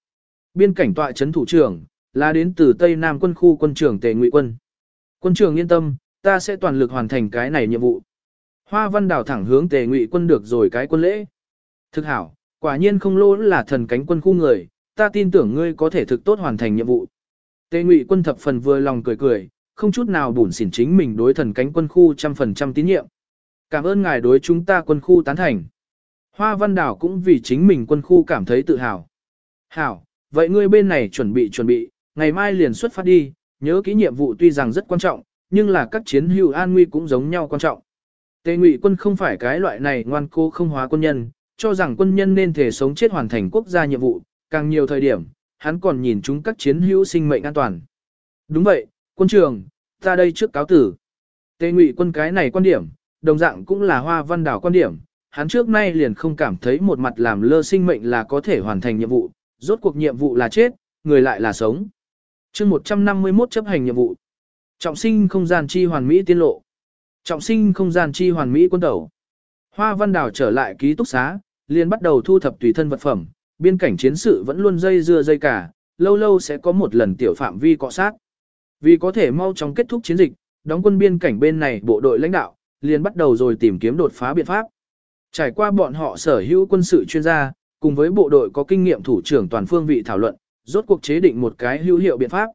Biên cảnh tọa chấn thủ trưởng, là đến từ Tây Nam quân khu quân trưởng Tề Ngụy Quân. Quân trưởng yên tâm, ta sẽ toàn lực hoàn thành cái này nhiệm vụ. Hoa Văn Đào thẳng hướng Tề Ngụy Quân được rồi cái quân lễ. Thực hảo, quả nhiên không lỗ là thần cánh quân khu người, ta tin tưởng ngươi có thể thực tốt hoàn thành nhiệm vụ. Tề Ngụy Quân thập phần vừa lòng cười cười, không chút nào bủn xỉn chính mình đối thần cánh quân khu trăm phần trăm tín nhiệm. Cảm ơn ngài đối chúng ta quân khu tán thành. Hoa Văn Đảo cũng vì chính mình quân khu cảm thấy tự hào. Hảo, vậy ngươi bên này chuẩn bị chuẩn bị, ngày mai liền xuất phát đi, nhớ kỹ nhiệm vụ tuy rằng rất quan trọng, nhưng là các chiến hữu an nguy cũng giống nhau quan trọng. Tề Ngụy quân không phải cái loại này ngoan cố không hóa quân nhân, cho rằng quân nhân nên thể sống chết hoàn thành quốc gia nhiệm vụ, càng nhiều thời điểm, hắn còn nhìn chúng các chiến hữu sinh mệnh an toàn. Đúng vậy, quân trường, ta đây trước cáo tử. Tề Ngụy quân cái này quan điểm, đồng dạng cũng là Hoa Văn Đảo quan điểm, hắn trước nay liền không cảm thấy một mặt làm lơ sinh mệnh là có thể hoàn thành nhiệm vụ, rốt cuộc nhiệm vụ là chết, người lại là sống. chương 151 chấp hành nhiệm vụ. Trọng sinh không gian chi hoàn mỹ tiên lộ. Trọng sinh không gian chi hoàn mỹ quân tẩu. Hoa Văn đảo trở lại ký túc xá, liền bắt đầu thu thập tùy thân vật phẩm, biên cảnh chiến sự vẫn luôn dây dưa dây cả, lâu lâu sẽ có một lần tiểu phạm vi cọ sát. Vì có thể mau chóng kết thúc chiến dịch, đóng quân biên cảnh bên này bộ đội lãnh đạo, liền bắt đầu rồi tìm kiếm đột phá biện pháp. Trải qua bọn họ sở hữu quân sự chuyên gia, cùng với bộ đội có kinh nghiệm thủ trưởng toàn phương vị thảo luận, rốt cuộc chế định một cái hữu hiệu biện pháp.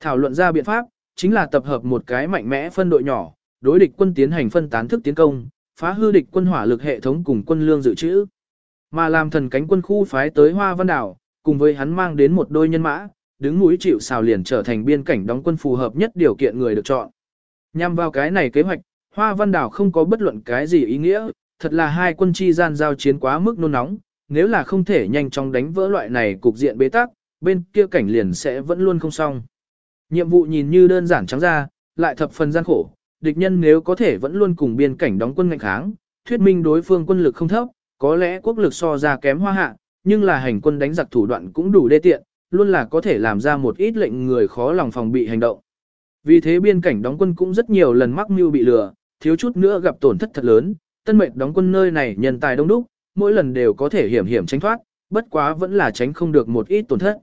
Thảo luận ra biện pháp, chính là tập hợp một cái mạnh mẽ phân đội nhỏ, đối địch quân tiến hành phân tán thức tiến công, phá hư địch quân hỏa lực hệ thống cùng quân lương dự trữ. Mà làm thần cánh quân khu phái tới Hoa Văn Đảo, cùng với hắn mang đến một đôi nhân mã, đứng núi chịu xào liền trở thành biên cảnh đóng quân phù hợp nhất điều kiện người được chọn. Nhằm vào cái này kế hoạch, Hoa Văn Đảo không có bất luận cái gì ý nghĩa, thật là hai quân chi gian giao chiến quá mức nôn nóng, nếu là không thể nhanh chóng đánh vỡ loại này cục diện bế tắc, bên kia cảnh liền sẽ vẫn luôn không xong. Nhiệm vụ nhìn như đơn giản trắng ra, lại thập phần gian khổ, địch nhân nếu có thể vẫn luôn cùng biên cảnh đóng quân ngạnh kháng, thuyết minh đối phương quân lực không thấp, có lẽ quốc lực so ra kém hoa hạ, nhưng là hành quân đánh giặc thủ đoạn cũng đủ đê tiện, luôn là có thể làm ra một ít lệnh người khó lòng phòng bị hành động. Vì thế biên cảnh đóng quân cũng rất nhiều lần mắc mưu bị lừa, thiếu chút nữa gặp tổn thất thật lớn, tân mệnh đóng quân nơi này nhân tài đông đúc, mỗi lần đều có thể hiểm hiểm tránh thoát, bất quá vẫn là tránh không được một ít tổn thất.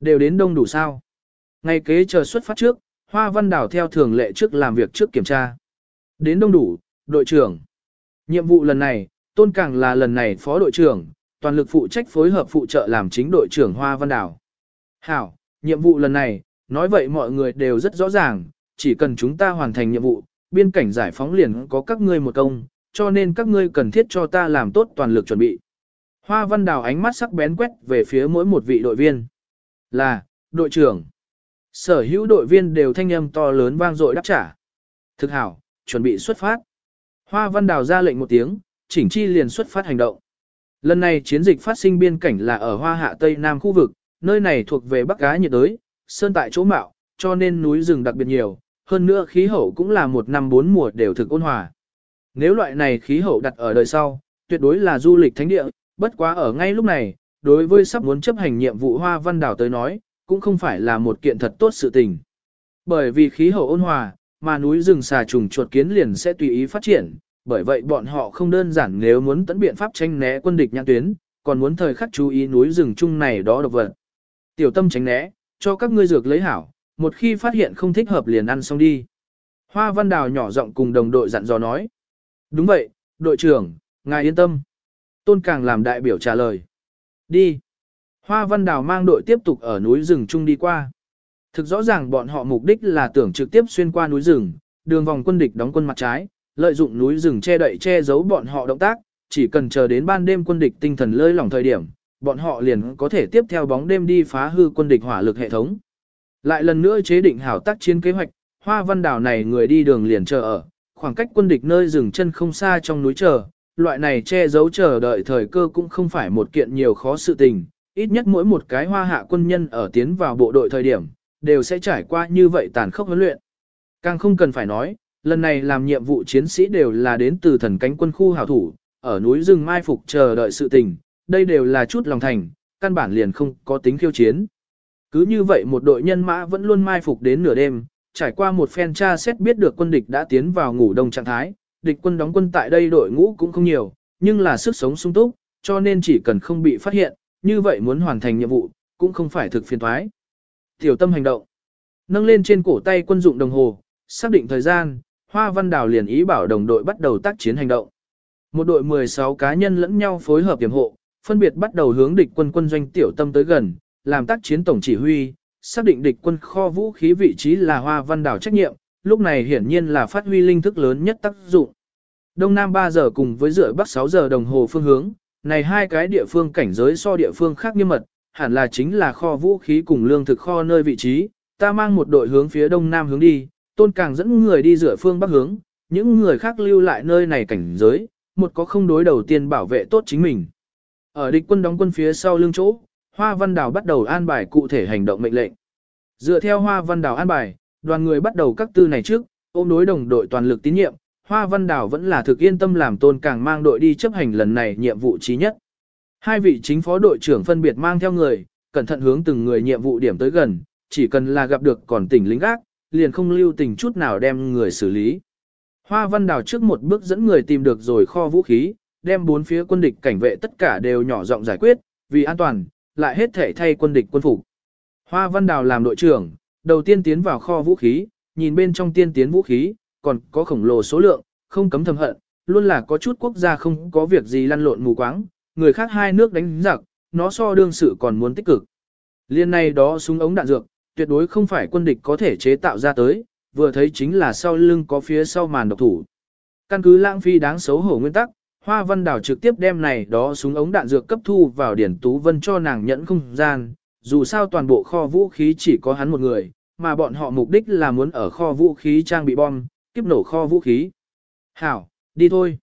Đều đến đông đủ sao. Ngày kế chờ xuất phát trước, Hoa Văn Đảo theo thường lệ trước làm việc trước kiểm tra. Đến đông đủ, đội trưởng. Nhiệm vụ lần này, Tôn Càng là lần này phó đội trưởng, toàn lực phụ trách phối hợp phụ trợ làm chính đội trưởng Hoa Văn Đảo. Hảo, nhiệm vụ lần này, nói vậy mọi người đều rất rõ ràng, chỉ cần chúng ta hoàn thành nhiệm vụ, biên cảnh giải phóng liền có các ngươi một công, cho nên các ngươi cần thiết cho ta làm tốt toàn lực chuẩn bị. Hoa Văn Đào ánh mắt sắc bén quét về phía mỗi một vị đội viên. Là, đội trưởng. Sở hữu đội viên đều thanh âm to lớn vang dội đáp trả. Thực hảo, chuẩn bị xuất phát. Hoa Văn Đào ra lệnh một tiếng, chỉnh chi liền xuất phát hành động. Lần này chiến dịch phát sinh biên cảnh là ở Hoa Hạ Tây Nam khu vực, nơi này thuộc về Bắc Á nhiệt đới, sơn tại chỗ mạo, cho nên núi rừng đặc biệt nhiều, hơn nữa khí hậu cũng là một năm bốn mùa đều thực ôn hòa. Nếu loại này khí hậu đặt ở đời sau, tuyệt đối là du lịch thánh địa, bất quá ở ngay lúc này, đối với sắp muốn chấp hành nhiệm vụ Hoa Văn Đảo tới nói, cũng không phải là một kiện thật tốt sự tình. Bởi vì khí hậu ôn hòa, mà núi rừng xà trùng chuột kiến liền sẽ tùy ý phát triển, bởi vậy bọn họ không đơn giản nếu muốn tận biện pháp tranh né quân địch nhãn tuyến, còn muốn thời khắc chú ý núi rừng chung này đó độc vật. Tiểu tâm tránh né, cho các ngươi dược lấy hảo, một khi phát hiện không thích hợp liền ăn xong đi. Hoa Văn Đào nhỏ giọng cùng đồng đội dặn dò nói. Đúng vậy, đội trưởng, ngài yên tâm. Tôn Càng làm đại biểu trả lời. Đi. Hoa Văn Đào mang đội tiếp tục ở núi rừng chung đi qua. Thực rõ ràng bọn họ mục đích là tưởng trực tiếp xuyên qua núi rừng, đường vòng quân địch đóng quân mặt trái, lợi dụng núi rừng che đậy che giấu bọn họ động tác, chỉ cần chờ đến ban đêm quân địch tinh thần lơi lỏng thời điểm, bọn họ liền có thể tiếp theo bóng đêm đi phá hư quân địch hỏa lực hệ thống. Lại lần nữa chế định hảo tác chiến kế hoạch, hoa văn đảo này người đi đường liền chờ ở, khoảng cách quân địch nơi rừng chân không xa trong núi chờ, loại này che giấu chờ đợi thời cơ cũng không phải một kiện nhiều khó sự tình, ít nhất mỗi một cái hoa hạ quân nhân ở tiến vào bộ đội thời điểm, đều sẽ trải qua như vậy tàn khốc huấn luyện. Càng không cần phải nói, lần này làm nhiệm vụ chiến sĩ đều là đến từ thần cánh quân khu hảo thủ, ở núi rừng mai phục chờ đợi sự tình, đây đều là chút lòng thành, căn bản liền không có tính khiêu chiến. Cứ như vậy một đội nhân mã vẫn luôn mai phục đến nửa đêm, trải qua một phen tra xét biết được quân địch đã tiến vào ngủ đông trạng thái, địch quân đóng quân tại đây đội ngũ cũng không nhiều, nhưng là sức sống sung túc, cho nên chỉ cần không bị phát hiện, như vậy muốn hoàn thành nhiệm vụ, cũng không phải thực phiền thoái. Tiểu tâm hành động. Nâng lên trên cổ tay quân dụng đồng hồ, xác định thời gian, Hoa Văn Đào liền ý bảo đồng đội bắt đầu tác chiến hành động. Một đội 16 cá nhân lẫn nhau phối hợp tiềm hộ, phân biệt bắt đầu hướng địch quân quân doanh tiểu tâm tới gần, làm tác chiến tổng chỉ huy, xác định địch quân kho vũ khí vị trí là Hoa Văn Đào trách nhiệm, lúc này hiển nhiên là phát huy linh thức lớn nhất tác dụng. Đông Nam 3 giờ cùng với rưỡi Bắc 6 giờ đồng hồ phương hướng, này hai cái địa phương cảnh giới so địa phương khác nghiêm mật, hẳn là chính là kho vũ khí cùng lương thực kho nơi vị trí, ta mang một đội hướng phía đông nam hướng đi, tôn càng dẫn người đi rửa phương bắc hướng, những người khác lưu lại nơi này cảnh giới, một có không đối đầu tiên bảo vệ tốt chính mình. Ở địch quân đóng quân phía sau lưng chỗ, Hoa Văn Đào bắt đầu an bài cụ thể hành động mệnh lệnh. Dựa theo Hoa Văn Đào an bài, đoàn người bắt đầu các tư này trước, ôm đối đồng đội toàn lực tín nhiệm, Hoa Văn Đào vẫn là thực yên tâm làm tôn càng mang đội đi chấp hành lần này nhiệm vụ chí nhất. Hai vị chính phó đội trưởng phân biệt mang theo người, cẩn thận hướng từng người nhiệm vụ điểm tới gần, chỉ cần là gặp được còn tỉnh lính gác, liền không lưu tình chút nào đem người xử lý. Hoa Văn Đào trước một bước dẫn người tìm được rồi kho vũ khí, đem bốn phía quân địch cảnh vệ tất cả đều nhỏ giọng giải quyết, vì an toàn, lại hết thể thay quân địch quân phục. Hoa Văn Đào làm đội trưởng, đầu tiên tiến vào kho vũ khí, nhìn bên trong tiên tiến vũ khí, còn có khổng lồ số lượng, không cấm thầm hận, luôn là có chút quốc gia không có việc gì lăn lộn mù quáng, người khác hai nước đánh giặc, nó so đương sự còn muốn tích cực. Liên này đó súng ống đạn dược, tuyệt đối không phải quân địch có thể chế tạo ra tới, vừa thấy chính là sau lưng có phía sau màn độc thủ. Căn cứ lãng phi đáng xấu hổ nguyên tắc, Hoa Văn Đào trực tiếp đem này đó súng ống đạn dược cấp thu vào điển tú vân cho nàng nhẫn không gian, dù sao toàn bộ kho vũ khí chỉ có hắn một người, mà bọn họ mục đích là muốn ở kho vũ khí trang bị bom, kiếp nổ kho vũ khí. Hảo, đi thôi.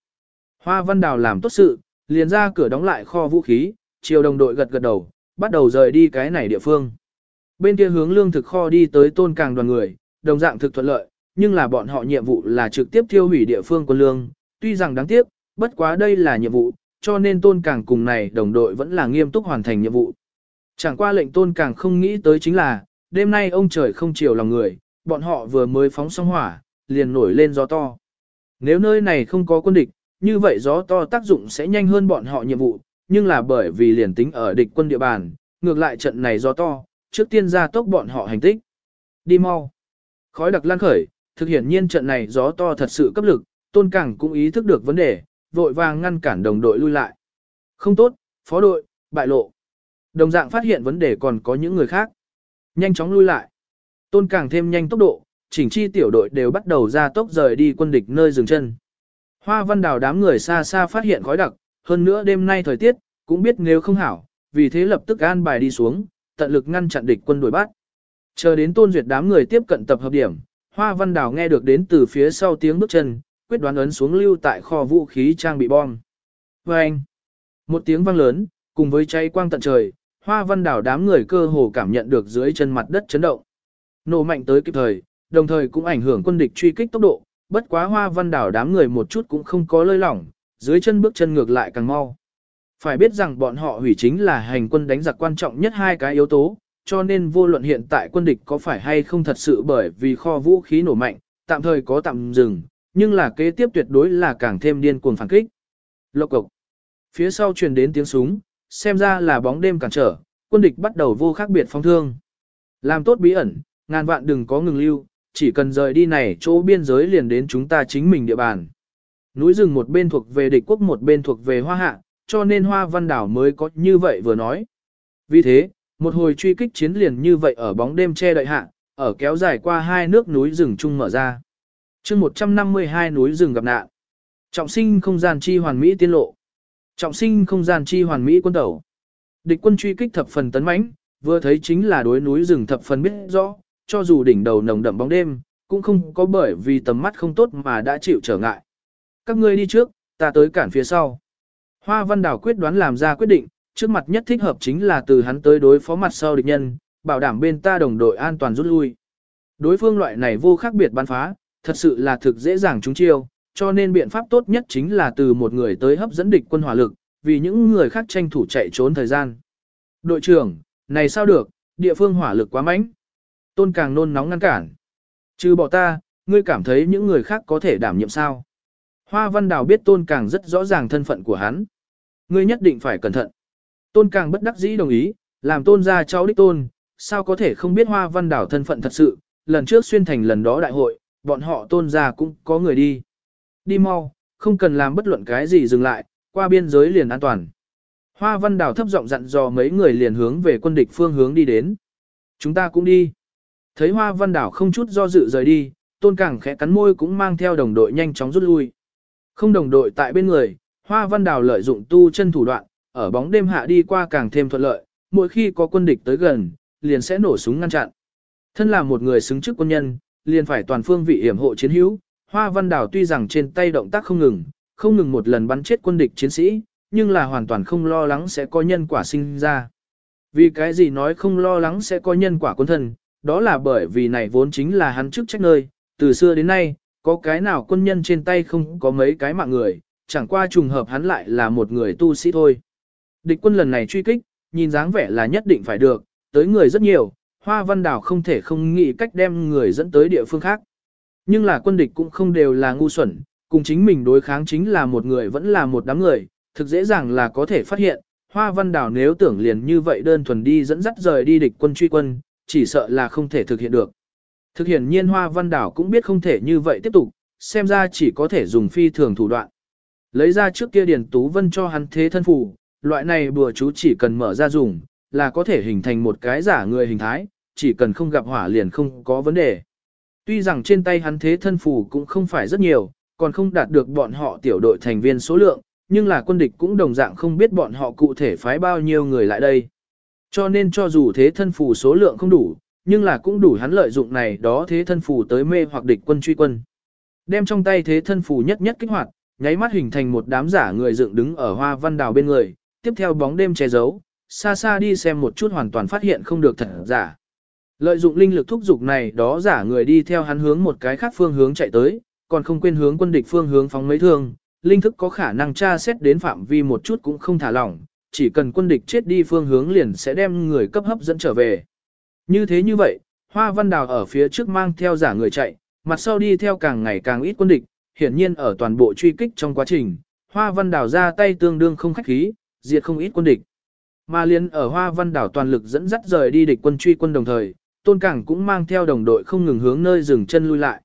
Hoa Văn Đào làm tốt sự, liền ra cửa đóng lại kho vũ khí, chiều đồng đội gật gật đầu, bắt đầu rời đi cái này địa phương. Bên kia hướng lương thực kho đi tới tôn càng đoàn người, đồng dạng thực thuận lợi, nhưng là bọn họ nhiệm vụ là trực tiếp tiêu hủy địa phương quân lương, tuy rằng đáng tiếc, bất quá đây là nhiệm vụ, cho nên tôn càng cùng này đồng đội vẫn là nghiêm túc hoàn thành nhiệm vụ. Chẳng qua lệnh tôn càng không nghĩ tới chính là, đêm nay ông trời không chiều lòng người, bọn họ vừa mới phóng xong hỏa, liền nổi lên gió to. Nếu nơi này không có quân địch, như vậy gió to tác dụng sẽ nhanh hơn bọn họ nhiệm vụ, nhưng là bởi vì liền tính ở địch quân địa bàn, ngược lại trận này gió to, trước tiên ra tốc bọn họ hành tích. Đi mau. Khói đặc lan khởi, thực hiện nhiên trận này gió to thật sự cấp lực, tôn cảng cũng ý thức được vấn đề, vội vàng ngăn cản đồng đội lui lại. Không tốt, phó đội, bại lộ. Đồng dạng phát hiện vấn đề còn có những người khác. Nhanh chóng lui lại. Tôn càng thêm nhanh tốc độ, chỉnh chi tiểu đội đều bắt đầu ra tốc rời đi quân địch nơi dừng chân. Hoa văn đào đám người xa xa phát hiện khói đặc, hơn nữa đêm nay thời tiết, cũng biết nếu không hảo, vì thế lập tức an bài đi xuống, tận lực ngăn chặn địch quân đuổi bắt. Chờ đến tôn duyệt đám người tiếp cận tập hợp điểm, Hoa Văn Đào nghe được đến từ phía sau tiếng bước chân, quyết đoán ấn xuống lưu tại kho vũ khí trang bị bom. Và anh, một tiếng vang lớn, cùng với cháy quang tận trời, Hoa Văn Đào đám người cơ hồ cảm nhận được dưới chân mặt đất chấn động. Nổ mạnh tới kịp thời, đồng thời cũng ảnh hưởng quân địch truy kích tốc độ, bất quá Hoa Văn Đào đám người một chút cũng không có lơi lỏng, dưới chân bước chân ngược lại càng mau. Phải biết rằng bọn họ hủy chính là hành quân đánh giặc quan trọng nhất hai cái yếu tố, cho nên vô luận hiện tại quân địch có phải hay không thật sự bởi vì kho vũ khí nổ mạnh, tạm thời có tạm dừng, nhưng là kế tiếp tuyệt đối là càng thêm điên cuồng phản kích. Lộc cục. Phía sau truyền đến tiếng súng, xem ra là bóng đêm cản trở, quân địch bắt đầu vô khác biệt phong thương. Làm tốt bí ẩn, ngàn vạn đừng có ngừng lưu, chỉ cần rời đi này chỗ biên giới liền đến chúng ta chính mình địa bàn. Núi rừng một bên thuộc về địch quốc một bên thuộc về hoa hạ, cho nên hoa văn đảo mới có như vậy vừa nói. Vì thế, một hồi truy kích chiến liền như vậy ở bóng đêm che đợi hạ, ở kéo dài qua hai nước núi rừng chung mở ra. chương 152 núi rừng gặp nạn. Trọng sinh không gian chi hoàn mỹ tiên lộ. Trọng sinh không gian chi hoàn mỹ quân tẩu. Địch quân truy kích thập phần tấn mãnh, vừa thấy chính là đối núi rừng thập phần biết rõ, cho dù đỉnh đầu nồng đậm bóng đêm, cũng không có bởi vì tầm mắt không tốt mà đã chịu trở ngại. Các ngươi đi trước, ta tới cản phía sau. Hoa Văn Đào quyết đoán làm ra quyết định, trước mặt nhất thích hợp chính là từ hắn tới đối phó mặt sau địch nhân, bảo đảm bên ta đồng đội an toàn rút lui. Đối phương loại này vô khác biệt bắn phá, thật sự là thực dễ dàng trúng chiêu, cho nên biện pháp tốt nhất chính là từ một người tới hấp dẫn địch quân hỏa lực, vì những người khác tranh thủ chạy trốn thời gian. Đội trưởng, này sao được, địa phương hỏa lực quá mạnh. Tôn càng nôn nóng ngăn cản. Trừ bỏ ta, ngươi cảm thấy những người khác có thể đảm nhiệm sao? Hoa Văn Đào biết Tôn Càng rất rõ ràng thân phận của hắn. Ngươi nhất định phải cẩn thận. Tôn Càng bất đắc dĩ đồng ý, làm Tôn ra cháu đích Tôn, sao có thể không biết Hoa Văn Đào thân phận thật sự, lần trước xuyên thành lần đó đại hội, bọn họ Tôn ra cũng có người đi. Đi mau, không cần làm bất luận cái gì dừng lại, qua biên giới liền an toàn. Hoa Văn Đào thấp giọng dặn dò mấy người liền hướng về quân địch phương hướng đi đến. Chúng ta cũng đi. Thấy Hoa Văn Đào không chút do dự rời đi, Tôn Càng khẽ cắn môi cũng mang theo đồng đội nhanh chóng rút lui. Không đồng đội tại bên người, Hoa Văn Đào lợi dụng tu chân thủ đoạn, ở bóng đêm hạ đi qua càng thêm thuận lợi, mỗi khi có quân địch tới gần, liền sẽ nổ súng ngăn chặn. Thân là một người xứng chức quân nhân, liền phải toàn phương vị hiểm hộ chiến hữu, Hoa Văn Đào tuy rằng trên tay động tác không ngừng, không ngừng một lần bắn chết quân địch chiến sĩ, nhưng là hoàn toàn không lo lắng sẽ có nhân quả sinh ra. Vì cái gì nói không lo lắng sẽ có nhân quả quân thân, đó là bởi vì này vốn chính là hắn chức trách nơi, từ xưa đến nay, có cái nào quân nhân trên tay không có mấy cái mạng người, chẳng qua trùng hợp hắn lại là một người tu sĩ thôi. Địch quân lần này truy kích, nhìn dáng vẻ là nhất định phải được, tới người rất nhiều, Hoa Văn Đảo không thể không nghĩ cách đem người dẫn tới địa phương khác. Nhưng là quân địch cũng không đều là ngu xuẩn, cùng chính mình đối kháng chính là một người vẫn là một đám người, thực dễ dàng là có thể phát hiện, Hoa Văn Đảo nếu tưởng liền như vậy đơn thuần đi dẫn dắt rời đi địch quân truy quân, chỉ sợ là không thể thực hiện được. Thực hiện nhiên Hoa Văn Đảo cũng biết không thể như vậy tiếp tục, xem ra chỉ có thể dùng phi thường thủ đoạn. Lấy ra trước kia Điền Tú Vân cho hắn thế thân phù, loại này bùa chú chỉ cần mở ra dùng, là có thể hình thành một cái giả người hình thái, chỉ cần không gặp hỏa liền không có vấn đề. Tuy rằng trên tay hắn thế thân phù cũng không phải rất nhiều, còn không đạt được bọn họ tiểu đội thành viên số lượng, nhưng là quân địch cũng đồng dạng không biết bọn họ cụ thể phái bao nhiêu người lại đây. Cho nên cho dù thế thân phù số lượng không đủ, nhưng là cũng đủ hắn lợi dụng này đó thế thân phù tới mê hoặc địch quân truy quân. Đem trong tay thế thân phù nhất nhất kích hoạt, nháy mắt hình thành một đám giả người dựng đứng ở hoa văn đào bên người, tiếp theo bóng đêm che giấu, xa xa đi xem một chút hoàn toàn phát hiện không được thật giả. Lợi dụng linh lực thúc dục này đó giả người đi theo hắn hướng một cái khác phương hướng chạy tới, còn không quên hướng quân địch phương hướng phóng mấy thương, linh thức có khả năng tra xét đến phạm vi một chút cũng không thả lỏng, chỉ cần quân địch chết đi phương hướng liền sẽ đem người cấp hấp dẫn trở về. Như thế như vậy, Hoa Văn Đào ở phía trước mang theo giả người chạy, mặt sau đi theo càng ngày càng ít quân địch, hiển nhiên ở toàn bộ truy kích trong quá trình, Hoa Văn Đào ra tay tương đương không khách khí, diệt không ít quân địch. Mà liên ở Hoa Văn Đảo toàn lực dẫn dắt rời đi địch quân truy quân đồng thời, Tôn Cảng cũng mang theo đồng đội không ngừng hướng nơi dừng chân lui lại.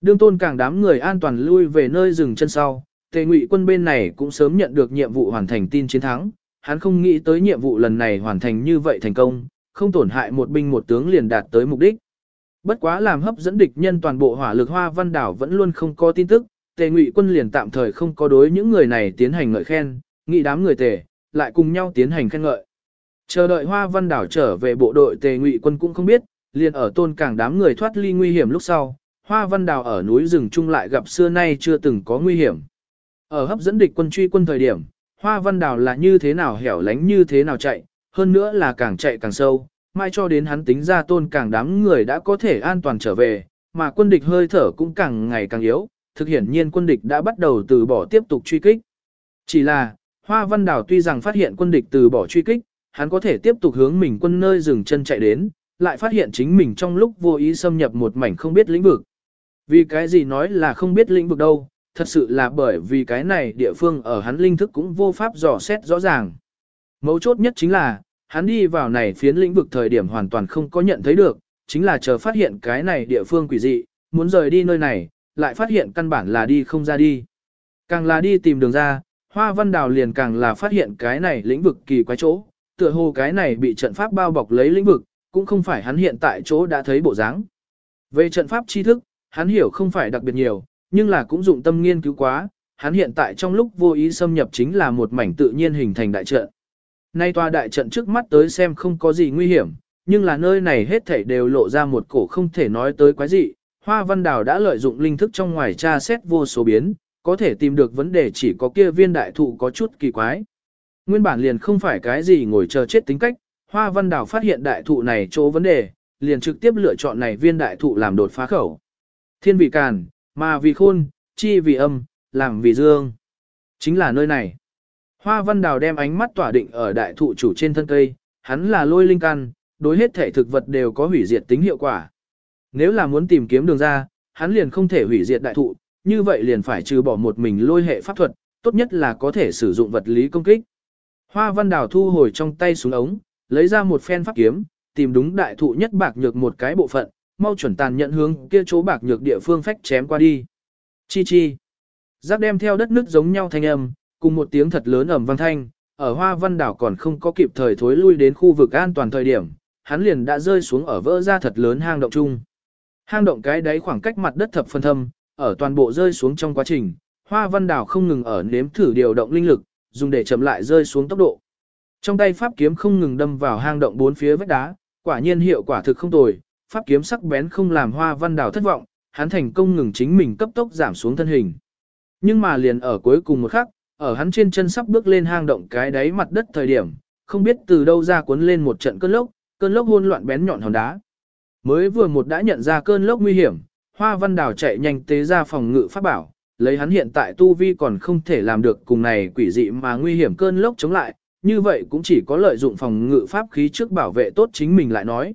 Đương Tôn Cảng đám người an toàn lui về nơi dừng chân sau, Tề Ngụy quân bên này cũng sớm nhận được nhiệm vụ hoàn thành tin chiến thắng, hắn không nghĩ tới nhiệm vụ lần này hoàn thành như vậy thành công, không tổn hại một binh một tướng liền đạt tới mục đích. Bất quá làm hấp dẫn địch nhân toàn bộ hỏa lực Hoa Văn Đảo vẫn luôn không có tin tức, Tề Ngụy quân liền tạm thời không có đối những người này tiến hành ngợi khen, nghị đám người tề, lại cùng nhau tiến hành khen ngợi. Chờ đợi Hoa Văn Đảo trở về bộ đội Tề Ngụy quân cũng không biết, liền ở tôn cảng đám người thoát ly nguy hiểm lúc sau, Hoa Văn Đảo ở núi rừng chung lại gặp xưa nay chưa từng có nguy hiểm. Ở hấp dẫn địch quân truy quân thời điểm, Hoa Văn Đảo là như thế nào hẻo lánh như thế nào chạy, hơn nữa là càng chạy càng sâu, mai cho đến hắn tính ra tôn càng đám người đã có thể an toàn trở về, mà quân địch hơi thở cũng càng ngày càng yếu, thực hiện nhiên quân địch đã bắt đầu từ bỏ tiếp tục truy kích. Chỉ là, Hoa Văn Đào tuy rằng phát hiện quân địch từ bỏ truy kích, hắn có thể tiếp tục hướng mình quân nơi dừng chân chạy đến, lại phát hiện chính mình trong lúc vô ý xâm nhập một mảnh không biết lĩnh vực. Vì cái gì nói là không biết lĩnh vực đâu, thật sự là bởi vì cái này địa phương ở hắn linh thức cũng vô pháp dò xét rõ ràng. Mấu chốt nhất chính là, hắn đi vào này phiến lĩnh vực thời điểm hoàn toàn không có nhận thấy được, chính là chờ phát hiện cái này địa phương quỷ dị, muốn rời đi nơi này, lại phát hiện căn bản là đi không ra đi. Càng là đi tìm đường ra, Hoa Văn Đào liền càng là phát hiện cái này lĩnh vực kỳ quái chỗ, tựa hồ cái này bị trận pháp bao bọc lấy lĩnh vực, cũng không phải hắn hiện tại chỗ đã thấy bộ dáng. Về trận pháp tri thức, hắn hiểu không phải đặc biệt nhiều, nhưng là cũng dụng tâm nghiên cứu quá, hắn hiện tại trong lúc vô ý xâm nhập chính là một mảnh tự nhiên hình thành đại trận. Nay tòa đại trận trước mắt tới xem không có gì nguy hiểm, nhưng là nơi này hết thảy đều lộ ra một cổ không thể nói tới quái dị. Hoa Văn Đào đã lợi dụng linh thức trong ngoài tra xét vô số biến, có thể tìm được vấn đề chỉ có kia viên đại thụ có chút kỳ quái. Nguyên bản liền không phải cái gì ngồi chờ chết tính cách, Hoa Văn Đào phát hiện đại thụ này chỗ vấn đề, liền trực tiếp lựa chọn này viên đại thụ làm đột phá khẩu. Thiên vị càn, mà vì khôn, chi vì âm, làm vì dương. Chính là nơi này. Hoa Văn Đào đem ánh mắt tỏa định ở đại thụ chủ trên thân cây, hắn là lôi linh căn, đối hết thể thực vật đều có hủy diệt tính hiệu quả. Nếu là muốn tìm kiếm đường ra, hắn liền không thể hủy diệt đại thụ, như vậy liền phải trừ bỏ một mình lôi hệ pháp thuật, tốt nhất là có thể sử dụng vật lý công kích. Hoa Văn Đào thu hồi trong tay xuống ống, lấy ra một phen pháp kiếm, tìm đúng đại thụ nhất bạc nhược một cái bộ phận, mau chuẩn tàn nhận hướng kia chỗ bạc nhược địa phương phách chém qua đi. Chi chi. Giác đem theo đất nước giống nhau thanh âm, cùng một tiếng thật lớn ầm vang thanh, ở Hoa Văn Đảo còn không có kịp thời thối lui đến khu vực an toàn thời điểm, hắn liền đã rơi xuống ở vỡ ra thật lớn hang động chung. Hang động cái đáy khoảng cách mặt đất thập phân thâm, ở toàn bộ rơi xuống trong quá trình, Hoa Văn Đảo không ngừng ở nếm thử điều động linh lực, dùng để chậm lại rơi xuống tốc độ. Trong tay pháp kiếm không ngừng đâm vào hang động bốn phía vách đá, quả nhiên hiệu quả thực không tồi, pháp kiếm sắc bén không làm Hoa Văn Đảo thất vọng, hắn thành công ngừng chính mình cấp tốc giảm xuống thân hình. Nhưng mà liền ở cuối cùng một khắc, ở hắn trên chân sắp bước lên hang động cái đáy mặt đất thời điểm, không biết từ đâu ra cuốn lên một trận cơn lốc, cơn lốc hôn loạn bén nhọn hòn đá. Mới vừa một đã nhận ra cơn lốc nguy hiểm, Hoa Văn Đào chạy nhanh tế ra phòng ngự pháp bảo, lấy hắn hiện tại tu vi còn không thể làm được cùng này quỷ dị mà nguy hiểm cơn lốc chống lại, như vậy cũng chỉ có lợi dụng phòng ngự pháp khí trước bảo vệ tốt chính mình lại nói.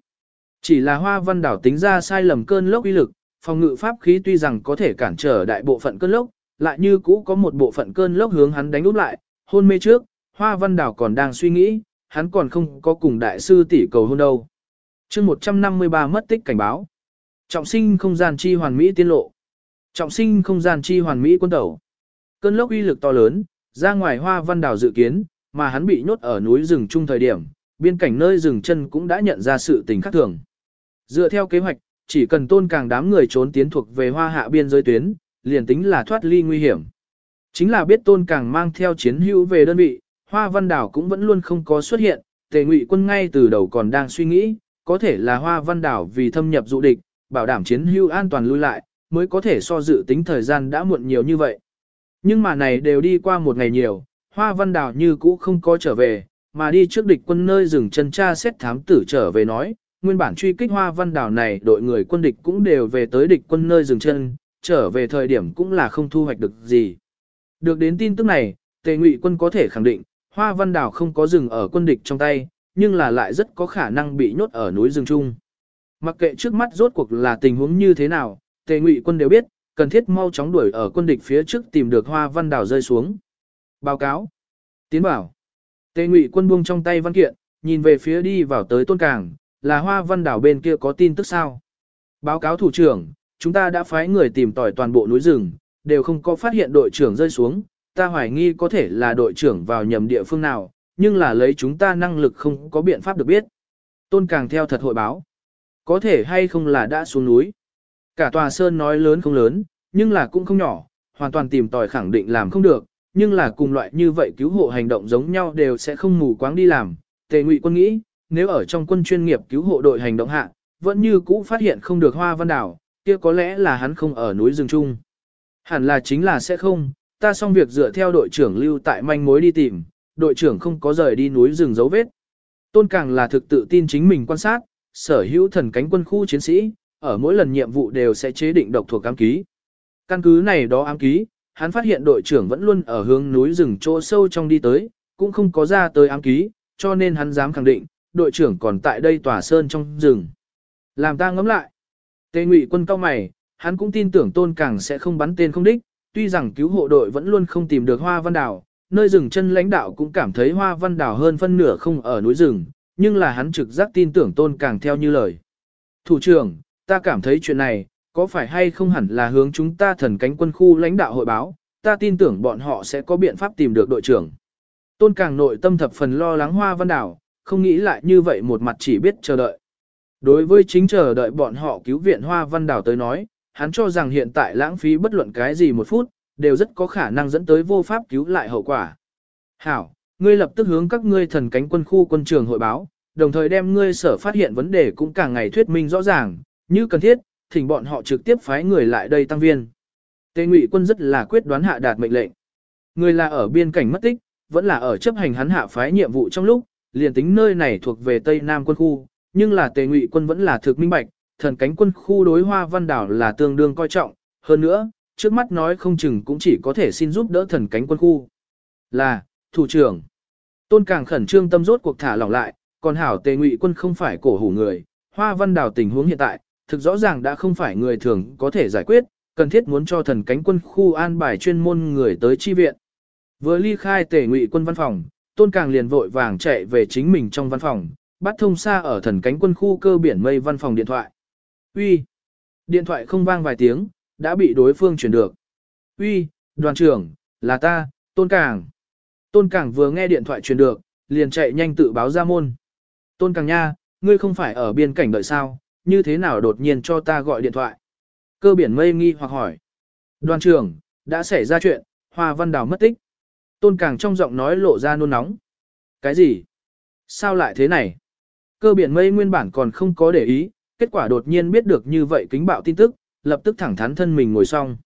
Chỉ là Hoa Văn Đào tính ra sai lầm cơn lốc uy lực, phòng ngự pháp khí tuy rằng có thể cản trở đại bộ phận cơn lốc, lại như cũ có một bộ phận cơn lốc hướng hắn đánh úp lại, hôn mê trước, Hoa Văn Đảo còn đang suy nghĩ, hắn còn không có cùng đại sư tỷ cầu hôn đâu. chương 153 mất tích cảnh báo. Trọng sinh không gian chi hoàn mỹ tiên lộ. Trọng sinh không gian chi hoàn mỹ quân tẩu. Cơn lốc uy lực to lớn, ra ngoài Hoa Văn Đảo dự kiến, mà hắn bị nhốt ở núi rừng chung thời điểm, biên cảnh nơi rừng chân cũng đã nhận ra sự tình khác thường. Dựa theo kế hoạch, chỉ cần tôn càng đám người trốn tiến thuộc về hoa hạ biên giới tuyến, liền tính là thoát ly nguy hiểm. Chính là biết tôn càng mang theo chiến hữu về đơn vị, Hoa Văn Đảo cũng vẫn luôn không có xuất hiện, tề ngụy quân ngay từ đầu còn đang suy nghĩ, có thể là Hoa Văn Đảo vì thâm nhập dụ địch, bảo đảm chiến hữu an toàn lui lại, mới có thể so dự tính thời gian đã muộn nhiều như vậy. Nhưng mà này đều đi qua một ngày nhiều, Hoa Văn Đảo như cũ không có trở về, mà đi trước địch quân nơi dừng chân tra xét thám tử trở về nói, nguyên bản truy kích Hoa Văn Đảo này đội người quân địch cũng đều về tới địch quân nơi dừng chân, trở về thời điểm cũng là không thu hoạch được gì. Được đến tin tức này, Tề Ngụy quân có thể khẳng định, Hoa Văn Đảo không có rừng ở quân địch trong tay, nhưng là lại rất có khả năng bị nhốt ở núi rừng chung. Mặc kệ trước mắt rốt cuộc là tình huống như thế nào, Tề Ngụy quân đều biết, cần thiết mau chóng đuổi ở quân địch phía trước tìm được Hoa Văn Đảo rơi xuống. Báo cáo. Tiến bảo. Tề Ngụy quân buông trong tay văn kiện, nhìn về phía đi vào tới Tôn Cảng, là Hoa Văn Đảo bên kia có tin tức sao? Báo cáo thủ trưởng, chúng ta đã phái người tìm tỏi toàn bộ núi rừng, đều không có phát hiện đội trưởng rơi xuống, ta hoài nghi có thể là đội trưởng vào nhầm địa phương nào, nhưng là lấy chúng ta năng lực không có biện pháp được biết. Tôn Càng theo thật hội báo. Có thể hay không là đã xuống núi. Cả tòa sơn nói lớn không lớn, nhưng là cũng không nhỏ, hoàn toàn tìm tòi khẳng định làm không được, nhưng là cùng loại như vậy cứu hộ hành động giống nhau đều sẽ không mù quáng đi làm. Tề Ngụy quân nghĩ, nếu ở trong quân chuyên nghiệp cứu hộ đội hành động hạ, vẫn như cũ phát hiện không được hoa văn đảo, kia có lẽ là hắn không ở núi rừng chung. Hẳn là chính là sẽ không, ta xong việc dựa theo đội trưởng lưu tại manh mối đi tìm, đội trưởng không có rời đi núi rừng dấu vết. Tôn càng là thực tự tin chính mình quan sát, sở hữu thần cánh quân khu chiến sĩ, ở mỗi lần nhiệm vụ đều sẽ chế định độc thuộc ám ký. Căn cứ này đó ám ký, hắn phát hiện đội trưởng vẫn luôn ở hướng núi rừng chỗ sâu trong đi tới, cũng không có ra tới ám ký, cho nên hắn dám khẳng định, đội trưởng còn tại đây tòa sơn trong rừng. Làm ta ngẫm lại. Tề Ngụy quân cao mày, hắn cũng tin tưởng Tôn Càng sẽ không bắn tên không đích, tuy rằng cứu hộ đội vẫn luôn không tìm được Hoa Văn Đảo, nơi rừng chân lãnh đạo cũng cảm thấy Hoa Văn Đảo hơn phân nửa không ở núi rừng, nhưng là hắn trực giác tin tưởng Tôn Càng theo như lời. Thủ trưởng, ta cảm thấy chuyện này, có phải hay không hẳn là hướng chúng ta thần cánh quân khu lãnh đạo hội báo, ta tin tưởng bọn họ sẽ có biện pháp tìm được đội trưởng. Tôn Càng nội tâm thập phần lo lắng Hoa Văn Đảo, không nghĩ lại như vậy một mặt chỉ biết chờ đợi. Đối với chính chờ đợi bọn họ cứu viện Hoa Văn Đảo tới nói, hắn cho rằng hiện tại lãng phí bất luận cái gì một phút, đều rất có khả năng dẫn tới vô pháp cứu lại hậu quả. Hảo, ngươi lập tức hướng các ngươi thần cánh quân khu quân trường hội báo, đồng thời đem ngươi sở phát hiện vấn đề cũng càng ngày thuyết minh rõ ràng, như cần thiết, thỉnh bọn họ trực tiếp phái người lại đây tăng viên. Tề Ngụy quân rất là quyết đoán hạ đạt mệnh lệnh. Người là ở biên cảnh mất tích, vẫn là ở chấp hành hắn hạ phái nhiệm vụ trong lúc, liền tính nơi này thuộc về Tây Nam quân khu, nhưng là Tề Ngụy quân vẫn là thực minh bạch, thần cánh quân khu đối Hoa Văn Đảo là tương đương coi trọng, hơn nữa, trước mắt nói không chừng cũng chỉ có thể xin giúp đỡ thần cánh quân khu. Là, thủ trưởng. Tôn Càng khẩn trương tâm rốt cuộc thả lỏng lại, còn hảo Tề Ngụy quân không phải cổ hủ người, Hoa Văn Đảo tình huống hiện tại, thực rõ ràng đã không phải người thường có thể giải quyết, cần thiết muốn cho thần cánh quân khu an bài chuyên môn người tới chi viện. Vừa ly khai Tề Ngụy quân văn phòng, Tôn Càng liền vội vàng chạy về chính mình trong văn phòng, bắt thông xa ở thần cánh quân khu cơ biển mây văn phòng điện thoại. Uy, Điện thoại không vang vài tiếng, đã bị đối phương chuyển được. Uy, đoàn trưởng, là ta, Tôn Càng. Tôn Càng vừa nghe điện thoại truyền được, liền chạy nhanh tự báo ra môn. Tôn Càng nha, ngươi không phải ở biên cảnh đợi sao, như thế nào đột nhiên cho ta gọi điện thoại. Cơ biển mây nghi hoặc hỏi. Đoàn trưởng, đã xảy ra chuyện, Hoa Văn Đào mất tích. Tôn Càng trong giọng nói lộ ra nôn nóng. Cái gì? Sao lại thế này? Cơ biển mây nguyên bản còn không có để ý, kết quả đột nhiên biết được như vậy kính bạo tin tức, lập tức thẳng thắn thân mình ngồi xong.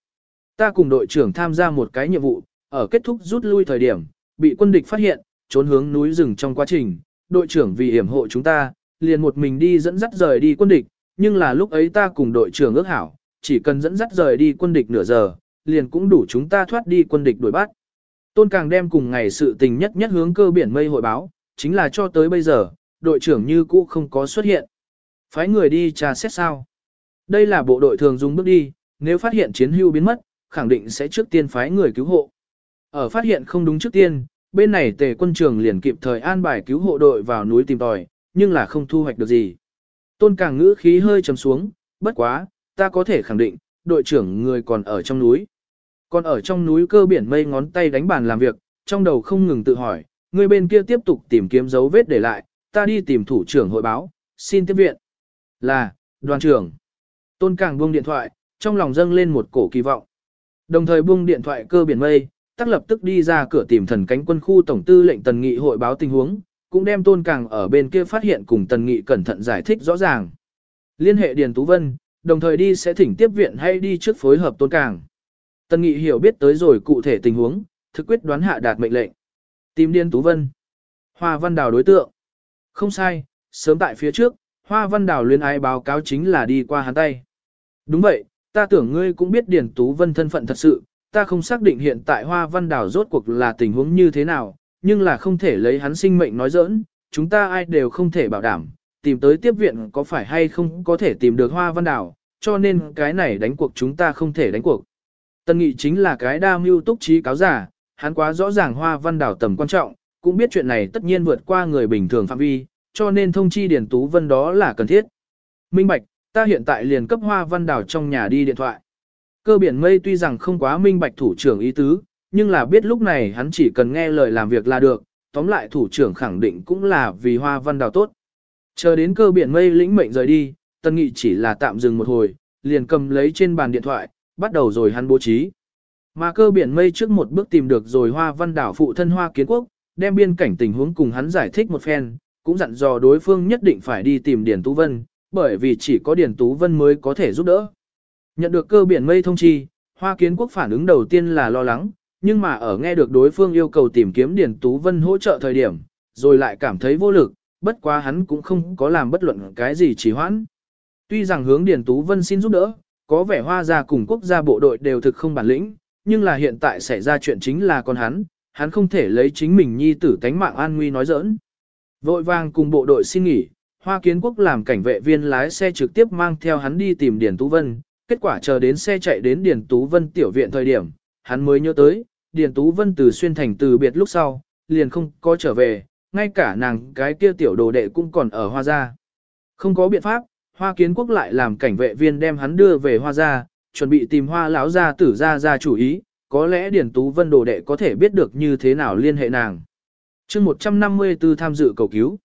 Ta cùng đội trưởng tham gia một cái nhiệm vụ, ở kết thúc rút lui thời điểm, bị quân địch phát hiện, trốn hướng núi rừng trong quá trình, đội trưởng vì hiểm hộ chúng ta, liền một mình đi dẫn dắt rời đi quân địch, nhưng là lúc ấy ta cùng đội trưởng ước hảo, chỉ cần dẫn dắt rời đi quân địch nửa giờ, liền cũng đủ chúng ta thoát đi quân địch đuổi bắt. Tôn Càng đem cùng ngày sự tình nhất nhất hướng cơ biển mây hội báo, chính là cho tới bây giờ, đội trưởng như cũ không có xuất hiện. Phái người đi tra xét sao. Đây là bộ đội thường dùng bước đi, nếu phát hiện chiến hưu biến mất, khẳng định sẽ trước tiên phái người cứu hộ. Ở phát hiện không đúng trước tiên, bên này tề quân trường liền kịp thời an bài cứu hộ đội vào núi tìm tòi, nhưng là không thu hoạch được gì. Tôn càng ngữ khí hơi trầm xuống, bất quá, ta có thể khẳng định, đội trưởng người còn ở trong núi. Còn ở trong núi cơ biển mây ngón tay đánh bàn làm việc, trong đầu không ngừng tự hỏi, người bên kia tiếp tục tìm kiếm dấu vết để lại, ta đi tìm thủ trưởng hội báo, xin tiếp viện. Là, đoàn trưởng. Tôn Càng buông điện thoại, trong lòng dâng lên một cổ kỳ vọng. Đồng thời buông điện thoại cơ biển mây, tắc lập tức đi ra cửa tìm thần cánh quân khu tổng tư lệnh tần nghị hội báo tình huống, cũng đem Tôn Càng ở bên kia phát hiện cùng tần nghị cẩn thận giải thích rõ ràng. Liên hệ Điền Tú Vân, đồng thời đi sẽ thỉnh tiếp viện hay đi trước phối hợp Tôn Càng. Tần nghị hiểu biết tới rồi cụ thể tình huống, thực quyết đoán hạ đạt mệnh lệnh. Tìm Điền Tú Vân. Hoa Văn Đào đối tượng. Không sai, sớm tại phía trước, Hoa Văn Đào luyến ái báo cáo chính là đi qua hắn tay. Đúng vậy, ta tưởng ngươi cũng biết Điền Tú Vân thân phận thật sự, ta không xác định hiện tại Hoa Văn Đào rốt cuộc là tình huống như thế nào, nhưng là không thể lấy hắn sinh mệnh nói giỡn, chúng ta ai đều không thể bảo đảm, tìm tới tiếp viện có phải hay không có thể tìm được Hoa Văn Đào, cho nên cái này đánh cuộc chúng ta không thể đánh cuộc. Tân Nghị chính là cái đa mưu túc trí cáo giả, hắn quá rõ ràng Hoa Văn Đào tầm quan trọng, cũng biết chuyện này tất nhiên vượt qua người bình thường phạm vi, cho nên thông chi Điền Tú Vân đó là cần thiết. Minh Bạch, ta hiện tại liền cấp Hoa Văn Đào trong nhà đi điện thoại. Cơ biển mây tuy rằng không quá minh bạch thủ trưởng ý tứ, nhưng là biết lúc này hắn chỉ cần nghe lời làm việc là được, tóm lại thủ trưởng khẳng định cũng là vì Hoa Văn Đào tốt. Chờ đến cơ biển mây lĩnh mệnh rời đi, Tân Nghị chỉ là tạm dừng một hồi, liền cầm lấy trên bàn điện thoại, bắt đầu rồi hắn bố trí. Mà cơ biển mây trước một bước tìm được rồi Hoa Văn Đảo phụ thân Hoa Kiến Quốc, đem biên cảnh tình huống cùng hắn giải thích một phen, cũng dặn dò đối phương nhất định phải đi tìm Điền Tú Vân, bởi vì chỉ có Điền Tú Vân mới có thể giúp đỡ. Nhận được cơ biển mây thông chi, Hoa Kiến Quốc phản ứng đầu tiên là lo lắng, nhưng mà ở nghe được đối phương yêu cầu tìm kiếm Điền Tú Vân hỗ trợ thời điểm, rồi lại cảm thấy vô lực, bất quá hắn cũng không có làm bất luận cái gì trì hoãn. Tuy rằng hướng Điền Tú Vân xin giúp đỡ, có vẻ hoa gia cùng quốc gia bộ đội đều thực không bản lĩnh, nhưng là hiện tại xảy ra chuyện chính là con hắn, hắn không thể lấy chính mình nhi tử tánh mạng an nguy nói giỡn. Vội vàng cùng bộ đội xin nghỉ, Hoa Kiến Quốc làm cảnh vệ viên lái xe trực tiếp mang theo hắn đi tìm Điền Tú Vân, kết quả chờ đến xe chạy đến Điền Tú Vân tiểu viện thời điểm, hắn mới nhớ tới, Điền Tú Vân từ xuyên thành từ biệt lúc sau, liền không có trở về, ngay cả nàng cái kia tiểu đồ đệ cũng còn ở Hoa Gia. Không có biện pháp, Hoa Kiến Quốc lại làm cảnh vệ viên đem hắn đưa về Hoa Gia, chuẩn bị tìm Hoa lão gia tử gia gia chủ ý, có lẽ Điền Tú Vân đồ đệ có thể biết được như thế nào liên hệ nàng chương 154 tham dự cầu cứu.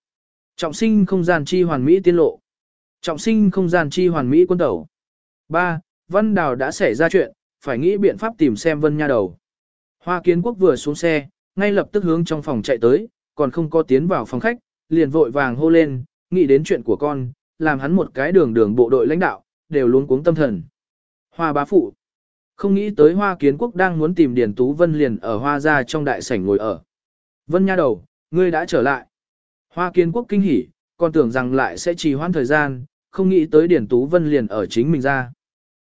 Trọng sinh không gian chi hoàn mỹ tiên lộ. Trọng sinh không gian chi hoàn mỹ quân tẩu. 3. Văn Đào đã xảy ra chuyện, phải nghĩ biện pháp tìm xem Vân Nha đầu. Hoa Kiến Quốc vừa xuống xe, ngay lập tức hướng trong phòng chạy tới, còn không có tiến vào phòng khách, liền vội vàng hô lên, nghĩ đến chuyện của con, làm hắn một cái đường đường bộ đội lãnh đạo, đều luôn cuống tâm thần. Hoa bá phụ. Không nghĩ tới Hoa Kiến Quốc đang muốn tìm Điền Tú Vân liền ở Hoa gia trong đại sảnh ngồi ở. Vân Nha đầu, ngươi đã trở lại. Hoa Kiến Quốc kinh hỉ, còn tưởng rằng lại sẽ trì hoãn thời gian, không nghĩ tới Điền Tú Vân liền ở chính mình ra.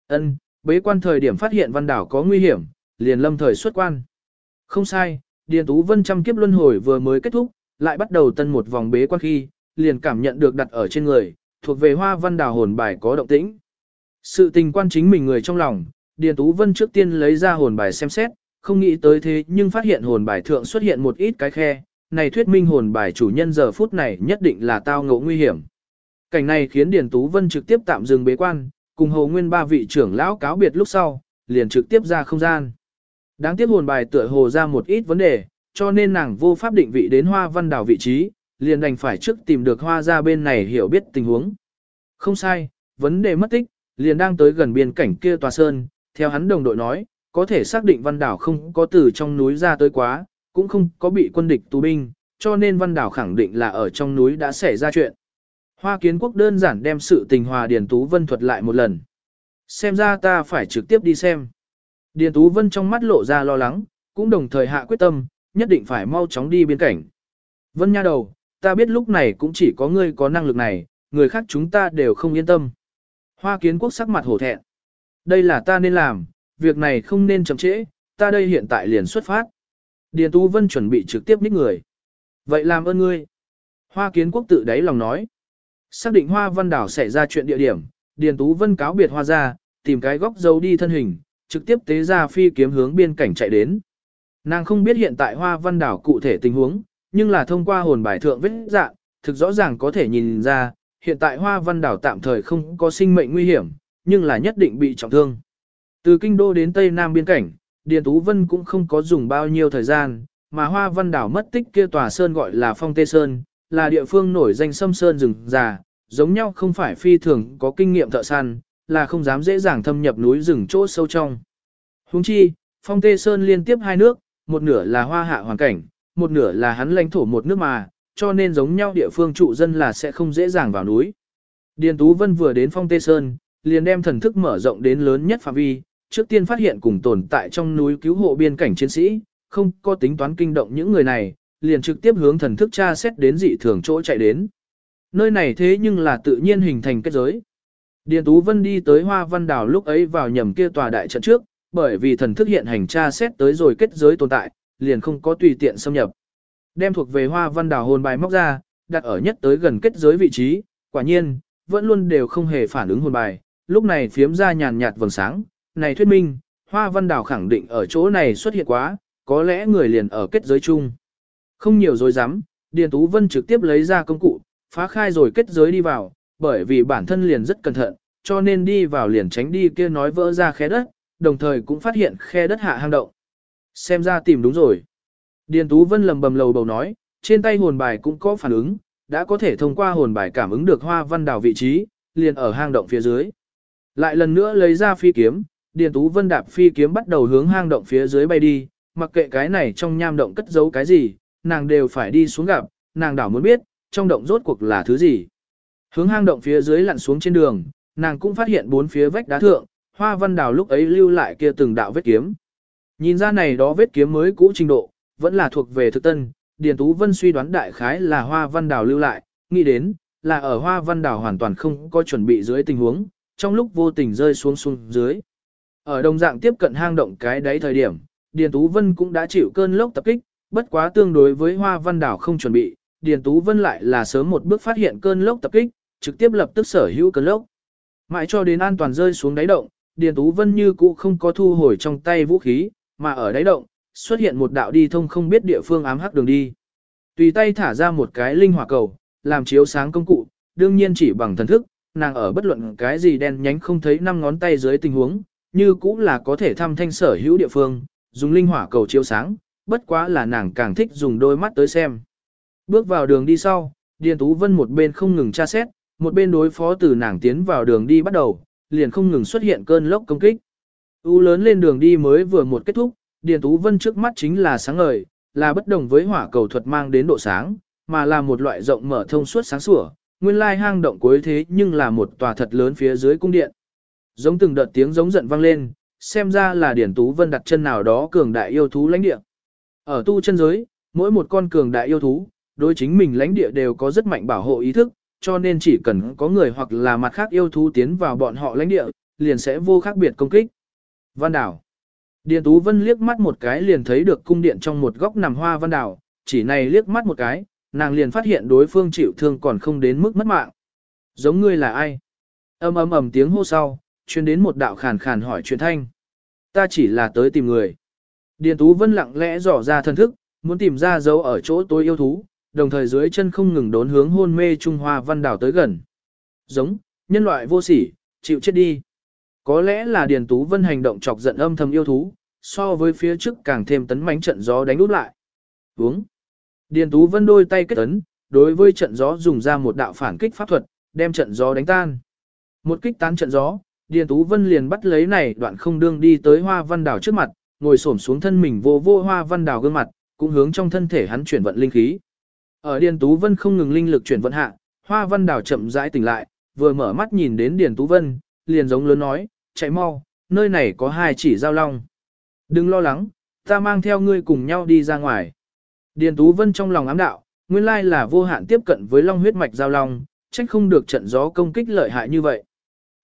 Ân, bế quan thời điểm phát hiện văn đảo có nguy hiểm, liền lâm thời xuất quan. Không sai, Điền Tú Vân trăm kiếp luân hồi vừa mới kết thúc, lại bắt đầu tân một vòng bế quan khi, liền cảm nhận được đặt ở trên người, thuộc về hoa văn đảo hồn bài có động tĩnh. Sự tình quan chính mình người trong lòng, Điền Tú Vân trước tiên lấy ra hồn bài xem xét, không nghĩ tới thế nhưng phát hiện hồn bài thượng xuất hiện một ít cái khe, này thuyết minh hồn bài chủ nhân giờ phút này nhất định là tao ngộ nguy hiểm. Cảnh này khiến Điền Tú Vân trực tiếp tạm dừng bế quan, cùng hầu nguyên ba vị trưởng lão cáo biệt lúc sau, liền trực tiếp ra không gian. Đáng tiếc hồn bài tựa hồ ra một ít vấn đề, cho nên nàng vô pháp định vị đến hoa văn đảo vị trí, liền đành phải trước tìm được hoa ra bên này hiểu biết tình huống. Không sai, vấn đề mất tích, liền đang tới gần biên cảnh kia tòa sơn, theo hắn đồng đội nói, có thể xác định văn đảo không có từ trong núi ra tới quá, cũng không có bị quân địch tù binh, cho nên văn đảo khẳng định là ở trong núi đã xảy ra chuyện. Hoa kiến quốc đơn giản đem sự tình hòa Điền Tú Vân thuật lại một lần. Xem ra ta phải trực tiếp đi xem. Điền Tú Vân trong mắt lộ ra lo lắng, cũng đồng thời hạ quyết tâm, nhất định phải mau chóng đi biên cảnh. Vân nha đầu, ta biết lúc này cũng chỉ có ngươi có năng lực này, người khác chúng ta đều không yên tâm. Hoa kiến quốc sắc mặt hổ thẹn. Đây là ta nên làm, việc này không nên chậm trễ, ta đây hiện tại liền xuất phát. Điền Tú Vân chuẩn bị trực tiếp ních người. Vậy làm ơn ngươi. Hoa kiến quốc tự đáy lòng nói. Xác định Hoa Văn Đảo xảy ra chuyện địa điểm, Điền Tú Vân cáo biệt Hoa ra, tìm cái góc dấu đi thân hình, trực tiếp tế ra phi kiếm hướng biên cảnh chạy đến. Nàng không biết hiện tại Hoa Văn Đảo cụ thể tình huống, nhưng là thông qua hồn bài thượng vết dạng, thực rõ ràng có thể nhìn ra, hiện tại Hoa Văn Đảo tạm thời không có sinh mệnh nguy hiểm, nhưng là nhất định bị trọng thương. Từ kinh đô đến Tây Nam biên cảnh, Điền Tú Vân cũng không có dùng bao nhiêu thời gian, mà Hoa Văn Đảo mất tích kia tòa sơn gọi là Phong Tê Sơn, là địa phương nổi danh sâm sơn rừng già, giống nhau không phải phi thường có kinh nghiệm thợ săn, là không dám dễ dàng thâm nhập núi rừng chỗ sâu trong. Huống chi, Phong Tê Sơn liên tiếp hai nước, một nửa là hoa hạ hoàn cảnh, một nửa là hắn lãnh thổ một nước mà, cho nên giống nhau địa phương trụ dân là sẽ không dễ dàng vào núi. Điền Tú Vân vừa đến Phong Tê Sơn, liền đem thần thức mở rộng đến lớn nhất phạm vi, trước tiên phát hiện cùng tồn tại trong núi cứu hộ biên cảnh chiến sĩ, không có tính toán kinh động những người này, liền trực tiếp hướng thần thức tra xét đến dị thường chỗ chạy đến. Nơi này thế nhưng là tự nhiên hình thành kết giới. Điền Tú Vân đi tới Hoa Văn Đảo lúc ấy vào nhầm kia tòa đại trận trước, bởi vì thần thức hiện hành tra xét tới rồi kết giới tồn tại, liền không có tùy tiện xâm nhập. Đem thuộc về Hoa Văn Đảo hồn bài móc ra, đặt ở nhất tới gần kết giới vị trí, quả nhiên, vẫn luôn đều không hề phản ứng hồn bài, lúc này phiếm ra nhàn nhạt vầng sáng, này thuyết minh, Hoa Văn Đảo khẳng định ở chỗ này xuất hiện quá, có lẽ người liền ở kết giới chung. Không nhiều dối dám, Điền Tú Vân trực tiếp lấy ra công cụ, phá khai rồi kết giới đi vào, bởi vì bản thân liền rất cẩn thận, cho nên đi vào liền tránh đi kia nói vỡ ra khe đất, đồng thời cũng phát hiện khe đất hạ hang động. Xem ra tìm đúng rồi. Điền Tú Vân lầm bầm lầu bầu nói, trên tay hồn bài cũng có phản ứng, đã có thể thông qua hồn bài cảm ứng được hoa văn đảo vị trí, liền ở hang động phía dưới. Lại lần nữa lấy ra phi kiếm, Điền Tú Vân đạp phi kiếm bắt đầu hướng hang động phía dưới bay đi, mặc kệ cái này trong nham động cất giấu cái gì, nàng đều phải đi xuống gặp, nàng đảo muốn biết, trong động rốt cuộc là thứ gì. Hướng hang động phía dưới lặn xuống trên đường, nàng cũng phát hiện bốn phía vách đá thượng, hoa văn đào lúc ấy lưu lại kia từng đạo vết kiếm. Nhìn ra này đó vết kiếm mới cũ trình độ, vẫn là thuộc về thực tân, Điền Tú Vân suy đoán đại khái là hoa văn đào lưu lại, nghĩ đến, là ở hoa văn đào hoàn toàn không có chuẩn bị dưới tình huống, trong lúc vô tình rơi xuống xuống dưới. Ở đồng dạng tiếp cận hang động cái đấy thời điểm, Điền Tú Vân cũng đã chịu cơn lốc tập kích, bất quá tương đối với hoa văn đảo không chuẩn bị, Điền Tú Vân lại là sớm một bước phát hiện cơn lốc tập kích, trực tiếp lập tức sở hữu cơn lốc. Mãi cho đến an toàn rơi xuống đáy động, Điền Tú Vân như cũ không có thu hồi trong tay vũ khí, mà ở đáy động, xuất hiện một đạo đi thông không biết địa phương ám hắc đường đi. Tùy tay thả ra một cái linh hỏa cầu, làm chiếu sáng công cụ, đương nhiên chỉ bằng thần thức, nàng ở bất luận cái gì đen nhánh không thấy năm ngón tay dưới tình huống, như cũ là có thể thăm thanh sở hữu địa phương, dùng linh hỏa cầu chiếu sáng, bất quá là nàng càng thích dùng đôi mắt tới xem. Bước vào đường đi sau, Điền Tú Vân một bên không ngừng tra xét, một bên đối phó từ nàng tiến vào đường đi bắt đầu, liền không ngừng xuất hiện cơn lốc công kích. U lớn lên đường đi mới vừa một kết thúc, Điền Tú Vân trước mắt chính là sáng ngời, là bất đồng với hỏa cầu thuật mang đến độ sáng, mà là một loại rộng mở thông suốt sáng sủa, nguyên lai hang động cuối thế nhưng là một tòa thật lớn phía dưới cung điện. Giống từng đợt tiếng giống giận vang lên, xem ra là Điển Tú Vân đặt chân nào đó cường đại yêu thú lãnh địa. Ở tu chân giới, mỗi một con cường đại yêu thú, đối chính mình lãnh địa đều có rất mạnh bảo hộ ý thức, cho nên chỉ cần có người hoặc là mặt khác yêu thú tiến vào bọn họ lãnh địa, liền sẽ vô khác biệt công kích. Văn đảo. Điền Tú Vân liếc mắt một cái liền thấy được cung điện trong một góc nằm hoa văn đảo, chỉ này liếc mắt một cái, nàng liền phát hiện đối phương chịu thương còn không đến mức mất mạng. Giống ngươi là ai? Âm ầm ầm tiếng hô sau, truyền đến một đạo khàn khàn hỏi chuyện thanh. Ta chỉ là tới tìm người. Điền Tú Vân lặng lẽ dò ra thân thức, muốn tìm ra dấu ở chỗ tôi yêu thú, đồng thời dưới chân không ngừng đốn hướng hôn mê Trung Hoa Văn Đảo tới gần. Giống, nhân loại vô sỉ, chịu chết đi. Có lẽ là Điền Tú Vân hành động chọc giận âm thầm yêu thú, so với phía trước càng thêm tấn mãnh trận gió đánh út lại. Uống. Điền Tú Vân đôi tay kết ấn, đối với trận gió dùng ra một đạo phản kích pháp thuật, đem trận gió đánh tan. Một kích tán trận gió, Điền Tú Vân liền bắt lấy này đoạn không đương đi tới Hoa Văn Đảo trước mặt, ngồi xổm xuống thân mình vô vô Hoa Văn Đảo gương mặt, cũng hướng trong thân thể hắn chuyển vận linh khí. Ở Điền Tú Vân không ngừng linh lực chuyển vận hạ, Hoa Văn Đảo chậm rãi tỉnh lại, vừa mở mắt nhìn đến Điền Tú Vân, liền giống lớn nói, chạy mau, nơi này có hai chỉ giao long. Đừng lo lắng, ta mang theo ngươi cùng nhau đi ra ngoài. Điền Tú Vân trong lòng ám đạo, nguyên lai là vô hạn tiếp cận với long huyết mạch giao long, trách không được trận gió công kích lợi hại như vậy.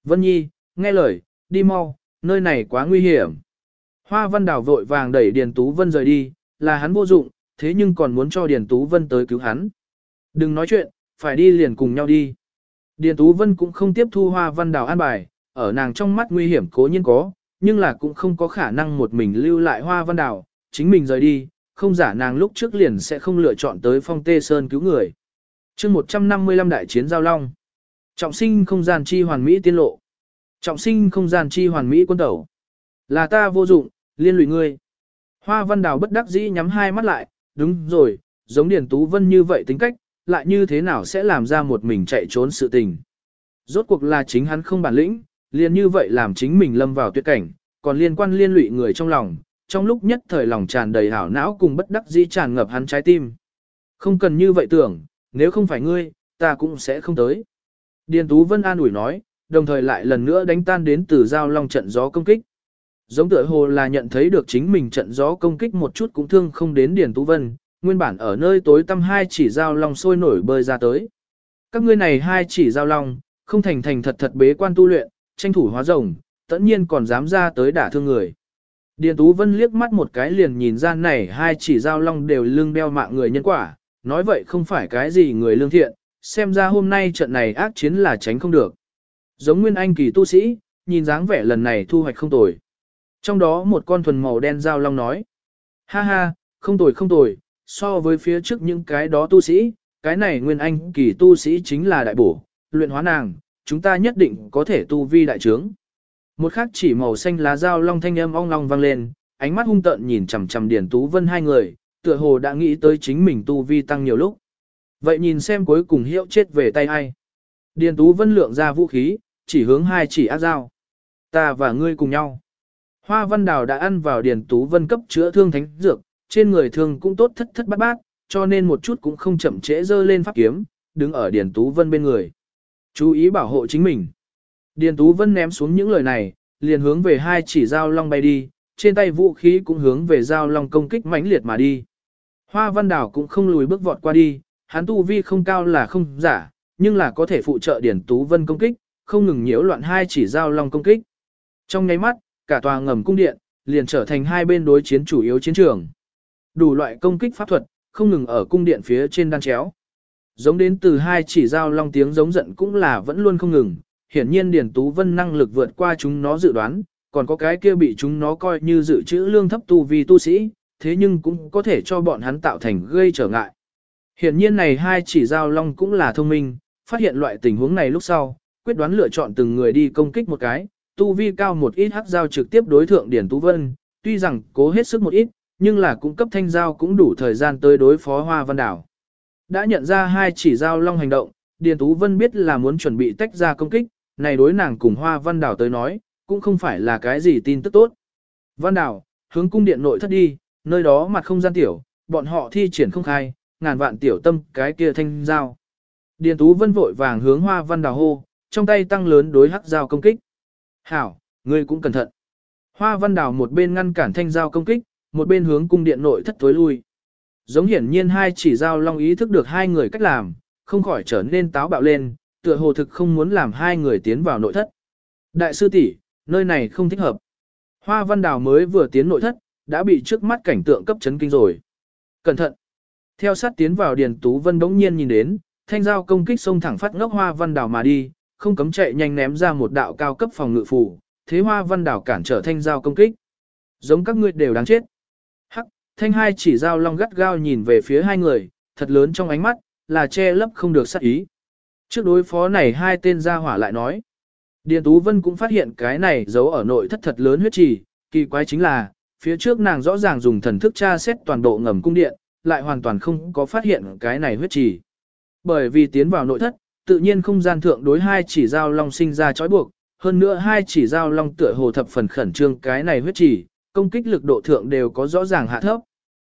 Vân Nhi, nghe lời, đi mau, nơi này quá nguy hiểm. Hoa Văn Đào vội vàng đẩy Điền Tú Vân rời đi, là hắn vô dụng, thế nhưng còn muốn cho Điền Tú Vân tới cứu hắn. Đừng nói chuyện, phải đi liền cùng nhau đi. Điền Tú Vân cũng không tiếp thu Hoa Văn Đào an bài, ở nàng trong mắt nguy hiểm cố nhiên có, nhưng là cũng không có khả năng một mình lưu lại Hoa Văn Đào, chính mình rời đi, không giả nàng lúc trước liền sẽ không lựa chọn tới phong tê sơn cứu người. chương 155 đại chiến giao long. Trọng sinh không gian chi hoàn mỹ tiên lộ. Trọng sinh không gian chi hoàn mỹ quân tẩu. Là ta vô dụng, liên lụy ngươi. Hoa văn đào bất đắc dĩ nhắm hai mắt lại, đúng rồi, giống Điền Tú Vân như vậy tính cách, lại như thế nào sẽ làm ra một mình chạy trốn sự tình. Rốt cuộc là chính hắn không bản lĩnh, liền như vậy làm chính mình lâm vào tuyệt cảnh, còn liên quan liên lụy người trong lòng, trong lúc nhất thời lòng tràn đầy hảo não cùng bất đắc dĩ tràn ngập hắn trái tim. Không cần như vậy tưởng, nếu không phải ngươi, ta cũng sẽ không tới. Điền Tú Vân an ủi nói, đồng thời lại lần nữa đánh tan đến từ giao long trận gió công kích. Giống tựa hồ là nhận thấy được chính mình trận gió công kích một chút cũng thương không đến Điền Tú Vân, nguyên bản ở nơi tối tăm hai chỉ giao long sôi nổi bơi ra tới. Các ngươi này hai chỉ giao long, không thành thành thật thật bế quan tu luyện, tranh thủ hóa rồng, tất nhiên còn dám ra tới đả thương người. Điền Tú Vân liếc mắt một cái liền nhìn ra này hai chỉ giao long đều lưng đeo mạng người nhân quả, nói vậy không phải cái gì người lương thiện, xem ra hôm nay trận này ác chiến là tránh không được. Giống Nguyên Anh kỳ tu sĩ, nhìn dáng vẻ lần này thu hoạch không tồi. Trong đó một con thuần màu đen giao long nói, ha ha, không tồi không tồi, so với phía trước những cái đó tu sĩ, cái này Nguyên Anh kỳ tu sĩ chính là đại bổ, luyện hóa nàng, chúng ta nhất định có thể tu vi đại trướng. Một khắc chỉ màu xanh lá dao long thanh âm ong long vang lên, ánh mắt hung tợn nhìn chằm chằm Điền Tú Vân hai người, tựa hồ đã nghĩ tới chính mình tu vi tăng nhiều lúc. Vậy nhìn xem cuối cùng hiệu chết về tay ai. Điền Tú Vân lượng ra vũ khí, chỉ hướng hai chỉ ác dao. Ta và ngươi cùng nhau. Hoa Văn Đào đã ăn vào Điền Tú Vân cấp chữa thương thánh dược, trên người thương cũng tốt thất thất bát bát, cho nên một chút cũng không chậm trễ dơ lên pháp kiếm, đứng ở Điền Tú Vân bên người. Chú ý bảo hộ chính mình. Điền Tú Vân ném xuống những lời này, liền hướng về hai chỉ dao long bay đi, trên tay vũ khí cũng hướng về dao long công kích mãnh liệt mà đi. Hoa Văn Đảo cũng không lùi bước vọt qua đi, hắn tu vi không cao là không giả, nhưng là có thể phụ trợ Điền Tú Vân công kích, không ngừng nhiễu loạn hai chỉ dao long công kích. Trong nháy mắt, cả tòa ngầm cung điện liền trở thành hai bên đối chiến chủ yếu chiến trường. Đủ loại công kích pháp thuật, không ngừng ở cung điện phía trên đan chéo. Giống đến từ hai chỉ dao long tiếng giống giận cũng là vẫn luôn không ngừng, hiển nhiên Điền Tú Vân năng lực vượt qua chúng nó dự đoán, còn có cái kia bị chúng nó coi như dự trữ lương thấp tu vi tu sĩ, thế nhưng cũng có thể cho bọn hắn tạo thành gây trở ngại. Hiển nhiên này hai chỉ giao long cũng là thông minh, phát hiện loại tình huống này lúc sau, quyết đoán lựa chọn từng người đi công kích một cái, tu vi cao một ít hắc giao trực tiếp đối thượng Điền Tú Vân, tuy rằng cố hết sức một ít, nhưng là cung cấp thanh giao cũng đủ thời gian tới đối phó Hoa Văn Đảo. Đã nhận ra hai chỉ giao long hành động, Điền Tú Vân biết là muốn chuẩn bị tách ra công kích, này đối nàng cùng Hoa Văn Đào tới nói, cũng không phải là cái gì tin tức tốt. Văn Đào, hướng cung điện nội thất đi, nơi đó mặt không gian tiểu, bọn họ thi triển không khai, ngàn vạn tiểu tâm cái kia thanh giao. Điền Tú Vân vội vàng hướng Hoa Văn Đào hô, trong tay tăng lớn đối hắc giao công kích. Hảo, ngươi cũng cẩn thận. Hoa Văn Đào một bên ngăn cản thanh giao công kích, một bên hướng cung điện nội thất tối lui. Giống hiển nhiên hai chỉ giao long ý thức được hai người cách làm, không khỏi trở nên táo bạo lên, tựa hồ thực không muốn làm hai người tiến vào nội thất. Đại sư tỷ, nơi này không thích hợp. Hoa Văn Đào mới vừa tiến nội thất, đã bị trước mắt cảnh tượng cấp chấn kinh rồi. Cẩn thận. Theo sát tiến vào Điền Tú Vân đống nhiên nhìn đến, thanh giao công kích xông thẳng phát ngốc Hoa Văn Đào mà đi, không cấm chạy nhanh ném ra một đạo cao cấp phòng ngự phủ. thế Hoa Văn Đào cản trở thanh giao công kích. Giống các ngươi đều đáng chết. Hắc, thanh hai chỉ giao long gắt gao nhìn về phía hai người, thật lớn trong ánh mắt, là che lấp không được sát ý. Trước đối phó này hai tên gia hỏa lại nói. Điền Tú Vân cũng phát hiện cái này giấu ở nội thất thật lớn huyết trì, kỳ quái chính là, phía trước nàng rõ ràng dùng thần thức tra xét toàn bộ ngầm cung điện, lại hoàn toàn không có phát hiện cái này huyết trì. Bởi vì tiến vào nội thất, tự nhiên không gian thượng đối hai chỉ giao long sinh ra chói buộc, hơn nữa hai chỉ giao long tựa hồ thập phần khẩn trương cái này huyết trì, công kích lực độ thượng đều có rõ ràng hạ thấp.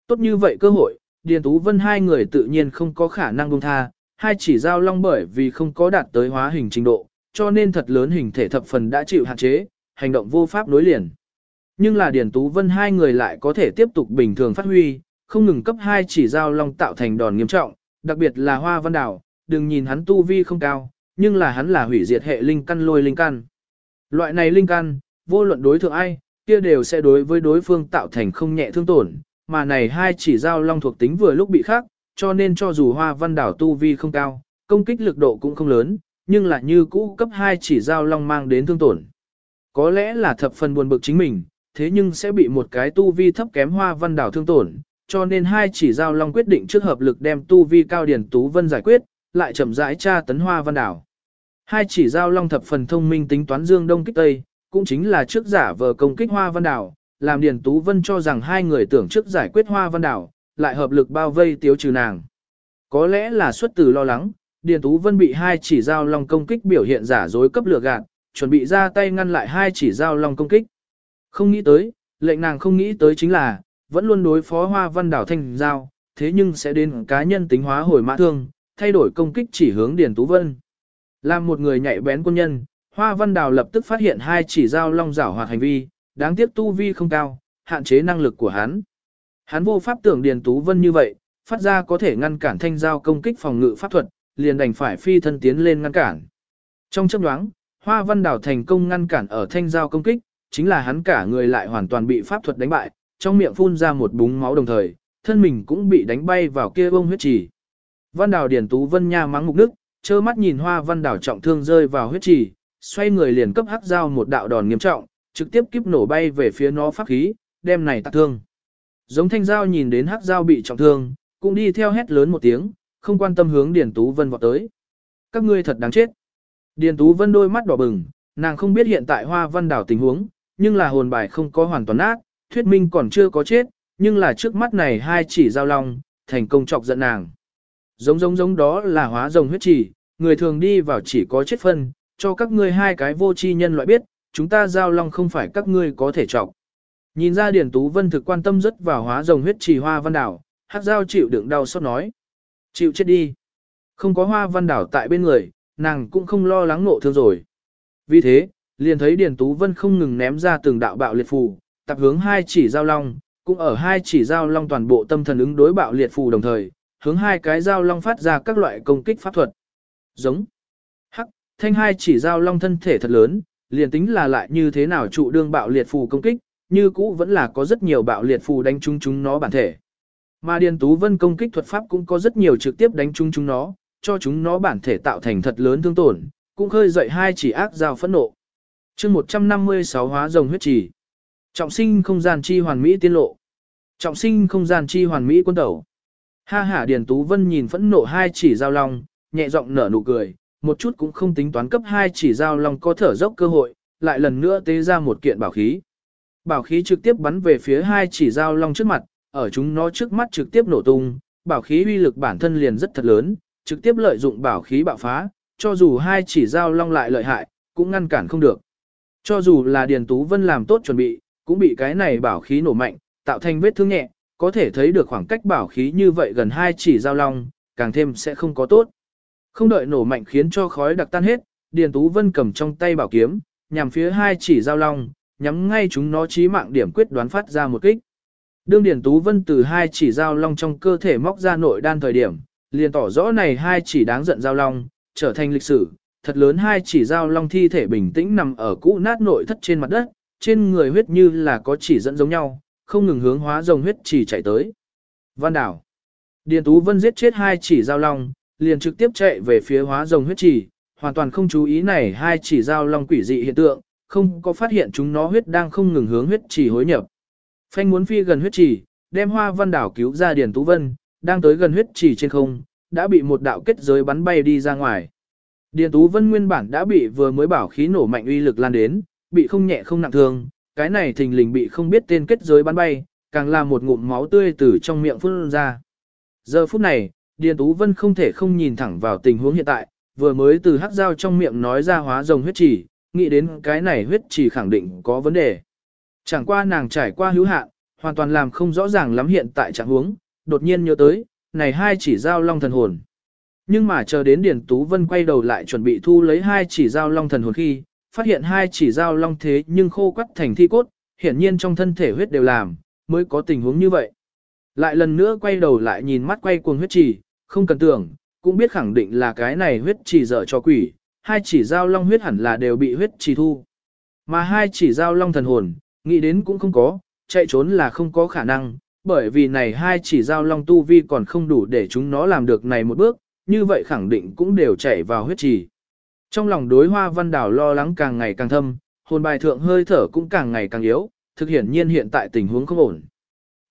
Tốt như vậy cơ hội, Điền Tú Vân hai người tự nhiên không có khả năng buông tha, hai chỉ giao long bởi vì không có đạt tới hóa hình trình độ, cho nên thật lớn hình thể thập phần đã chịu hạn chế, hành động vô pháp đối liền. Nhưng là Điền Tú Vân hai người lại có thể tiếp tục bình thường phát huy, không ngừng cấp hai chỉ giao long tạo thành đòn nghiêm trọng, đặc biệt là Hoa Văn Đảo, đừng nhìn hắn tu vi không cao, nhưng là hắn là hủy diệt hệ linh căn lôi linh căn. Loại này linh căn, vô luận đối thượng ai, kia đều sẽ đối với đối phương tạo thành không nhẹ thương tổn, mà này hai chỉ giao long thuộc tính vừa lúc bị khác, cho nên cho dù hoa văn đảo tu vi không cao, công kích lực độ cũng không lớn, nhưng là như cũ cấp 2 chỉ giao long mang đến thương tổn. Có lẽ là thập phần buồn bực chính mình, thế nhưng sẽ bị một cái tu vi thấp kém hoa văn đảo thương tổn, cho nên hai chỉ giao long quyết định trước hợp lực đem tu vi cao điển tú vân giải quyết, lại chậm rãi tra tấn hoa văn đảo. Hai chỉ giao long thập phần thông minh tính toán dương đông kích tây, cũng chính là trước giả vờ công kích hoa văn đảo, làm Điền Tú Vân cho rằng hai người tưởng trước giải quyết hoa văn đảo, lại hợp lực bao vây tiếu trừ nàng. Có lẽ là xuất từ lo lắng, Điền Tú Vân bị hai chỉ giao long công kích biểu hiện giả dối cấp lửa gạt, chuẩn bị ra tay ngăn lại hai chỉ giao long công kích. Không nghĩ tới, lệnh nàng không nghĩ tới chính là, vẫn luôn đối phó hoa văn đảo thanh giao, thế nhưng sẽ đến cá nhân tính hóa hồi mã thương, thay đổi công kích chỉ hướng Điền Tú Vân. Làm một người nhạy bén quân nhân, Hoa Văn Đào lập tức phát hiện hai chỉ giao long rảo hoạt hành vi, đáng tiếc tu vi không cao, hạn chế năng lực của hắn. Hắn vô pháp tưởng Điền Tú Vân như vậy, phát ra có thể ngăn cản thanh giao công kích phòng ngự pháp thuật, liền đành phải phi thân tiến lên ngăn cản. Trong chấp đoáng, Hoa Văn Đảo thành công ngăn cản ở thanh giao công kích, chính là hắn cả người lại hoàn toàn bị pháp thuật đánh bại, trong miệng phun ra một búng máu đồng thời, thân mình cũng bị đánh bay vào kia bông huyết trì. Văn Đảo Điền Tú Vân nha mắng mục nước, trơ mắt nhìn Hoa Văn Đảo trọng thương rơi vào huyết trì, xoay người liền cấp hắc giao một đạo đòn nghiêm trọng, trực tiếp kiếp nổ bay về phía nó pháp khí, đem này tạc thương. Giống thanh giao nhìn đến hắc giao bị trọng thương, cũng đi theo hét lớn một tiếng, không quan tâm hướng Điền Tú Vân vọt tới. Các ngươi thật đáng chết. Điền Tú Vân đôi mắt đỏ bừng, nàng không biết hiện tại hoa văn đảo tình huống, nhưng là hồn bài không có hoàn toàn nát, thuyết minh còn chưa có chết, nhưng là trước mắt này hai chỉ giao long, thành công chọc giận nàng. Giống giống giống đó là hóa rồng huyết chỉ, người thường đi vào chỉ có chết phân, cho các ngươi hai cái vô tri nhân loại biết, chúng ta giao long không phải các ngươi có thể chọc. Nhìn ra Điền Tú Vân thực quan tâm rất vào hóa rồng huyết trì hoa văn đảo, hát giao chịu đựng đau xót nói. Chịu chết đi. Không có hoa văn đảo tại bên người, nàng cũng không lo lắng nộ thương rồi. Vì thế, liền thấy Điền Tú Vân không ngừng ném ra từng đạo bạo liệt phù, tập hướng hai chỉ giao long, cũng ở hai chỉ giao long toàn bộ tâm thần ứng đối bạo liệt phù đồng thời, hướng hai cái giao long phát ra các loại công kích pháp thuật. Giống. Hắc, thanh hai chỉ giao long thân thể thật lớn, liền tính là lại như thế nào trụ đương bạo liệt phù công kích, như cũ vẫn là có rất nhiều bạo liệt phù đánh trúng chúng nó bản thể. Mà Điền Tú Vân công kích thuật pháp cũng có rất nhiều trực tiếp đánh trúng chúng nó, cho chúng nó bản thể tạo thành thật lớn thương tổn, cũng khơi dậy hai chỉ ác giao phẫn nộ. chương 156 hóa rồng huyết chỉ. Trọng sinh không gian chi hoàn mỹ tiên lộ. Trọng sinh không gian chi hoàn mỹ quân tẩu. Ha ha Điền Tú Vân nhìn phẫn nộ hai chỉ giao long, nhẹ giọng nở nụ cười, một chút cũng không tính toán cấp hai chỉ giao long có thở dốc cơ hội, lại lần nữa tế ra một kiện bảo khí. Bảo khí trực tiếp bắn về phía hai chỉ dao long trước mặt, ở chúng nó trước mắt trực tiếp nổ tung, bảo khí uy lực bản thân liền rất thật lớn, trực tiếp lợi dụng bảo khí bạo phá, cho dù hai chỉ dao long lại lợi hại, cũng ngăn cản không được. Cho dù là Điền Tú Vân làm tốt chuẩn bị, cũng bị cái này bảo khí nổ mạnh, tạo thành vết thương nhẹ, có thể thấy được khoảng cách bảo khí như vậy gần hai chỉ dao long, càng thêm sẽ không có tốt. Không đợi nổ mạnh khiến cho khói đặc tan hết, Điền Tú Vân cầm trong tay bảo kiếm, nhằm phía hai chỉ dao long, nhắm ngay chúng nó chí mạng điểm quyết đoán phát ra một kích. Đương điển Tú Vân từ hai chỉ giao long trong cơ thể móc ra nội đan thời điểm, liền tỏ rõ này hai chỉ đáng giận giao long, trở thành lịch sử, thật lớn hai chỉ giao long thi thể bình tĩnh nằm ở cũ nát nội thất trên mặt đất, trên người huyết như là có chỉ dẫn giống nhau, không ngừng hướng hóa rồng huyết chỉ chạy tới. Văn đảo. Điền Tú Vân giết chết hai chỉ giao long, liền trực tiếp chạy về phía hóa rồng huyết chỉ, hoàn toàn không chú ý này hai chỉ giao long quỷ dị hiện tượng, không có phát hiện chúng nó huyết đang không ngừng hướng huyết trì hối nhập. Phanh muốn phi gần huyết trì đem hoa văn đảo cứu ra Điền Tú Vân, đang tới gần huyết trì trên không, đã bị một đạo kết giới bắn bay đi ra ngoài. Điền Tú Vân nguyên bản đã bị vừa mới bảo khí nổ mạnh uy lực lan đến, bị không nhẹ không nặng thương, cái này thình lình bị không biết tên kết giới bắn bay, càng là một ngụm máu tươi từ trong miệng phun ra. Giờ phút này, Điền Tú Vân không thể không nhìn thẳng vào tình huống hiện tại, vừa mới từ hắc dao trong miệng nói ra hóa rồng huyết chỉ, nghĩ đến cái này huyết chỉ khẳng định có vấn đề. Chẳng qua nàng trải qua hữu hạn, hoàn toàn làm không rõ ràng lắm hiện tại trạng huống, đột nhiên nhớ tới, này hai chỉ giao long thần hồn. Nhưng mà chờ đến Điền Tú Vân quay đầu lại chuẩn bị thu lấy hai chỉ giao long thần hồn khi, phát hiện hai chỉ giao long thế nhưng khô quắt thành thi cốt, hiển nhiên trong thân thể huyết đều làm, mới có tình huống như vậy. Lại lần nữa quay đầu lại nhìn mắt quay cuồng huyết chỉ, không cần tưởng, cũng biết khẳng định là cái này huyết chỉ dở cho quỷ, hai chỉ giao long huyết hẳn là đều bị huyết trì thu. Mà hai chỉ giao long thần hồn, nghĩ đến cũng không có, chạy trốn là không có khả năng, bởi vì này hai chỉ giao long tu vi còn không đủ để chúng nó làm được này một bước, như vậy khẳng định cũng đều chạy vào huyết trì. Trong lòng đối hoa văn đảo lo lắng càng ngày càng thâm, hồn bài thượng hơi thở cũng càng ngày càng yếu, thực hiển nhiên hiện tại tình huống không ổn.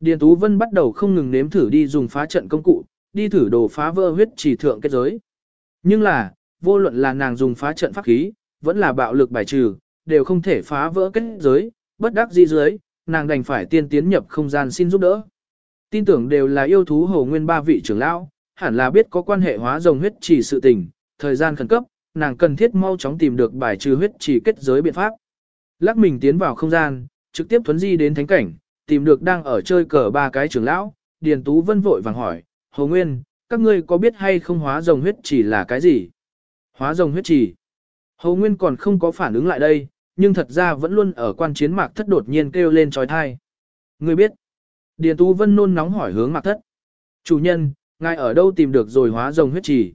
Điền Tú Vân bắt đầu không ngừng nếm thử đi dùng phá trận công cụ, đi thử đồ phá vỡ huyết trì thượng kết giới. Nhưng là, vô luận là nàng dùng phá trận pháp khí, vẫn là bạo lực bài trừ, đều không thể phá vỡ kết giới, bất đắc dĩ dưới, nàng đành phải tiên tiến nhập không gian xin giúp đỡ. Tin tưởng đều là yêu thú hồ nguyên ba vị trưởng lão, hẳn là biết có quan hệ hóa rồng huyết chỉ sự tình, thời gian khẩn cấp, nàng cần thiết mau chóng tìm được bài trừ huyết chỉ kết giới biện pháp. Lắc mình tiến vào không gian, trực tiếp thuấn di đến thánh cảnh, tìm được đang ở chơi cờ ba cái trưởng lão, Điền Tú Vân vội vàng hỏi, Hồ Nguyên, các ngươi có biết hay không hóa rồng huyết chỉ là cái gì? Hóa rồng huyết trì, hầu Nguyên còn không có phản ứng lại đây, nhưng thật ra vẫn luôn ở quan chiến mạc thất đột nhiên kêu lên trói thai. Ngươi biết. Điền Tú Vân nôn nóng hỏi hướng mạc thất. Chủ nhân, ngài ở đâu tìm được rồi hóa rồng huyết trì?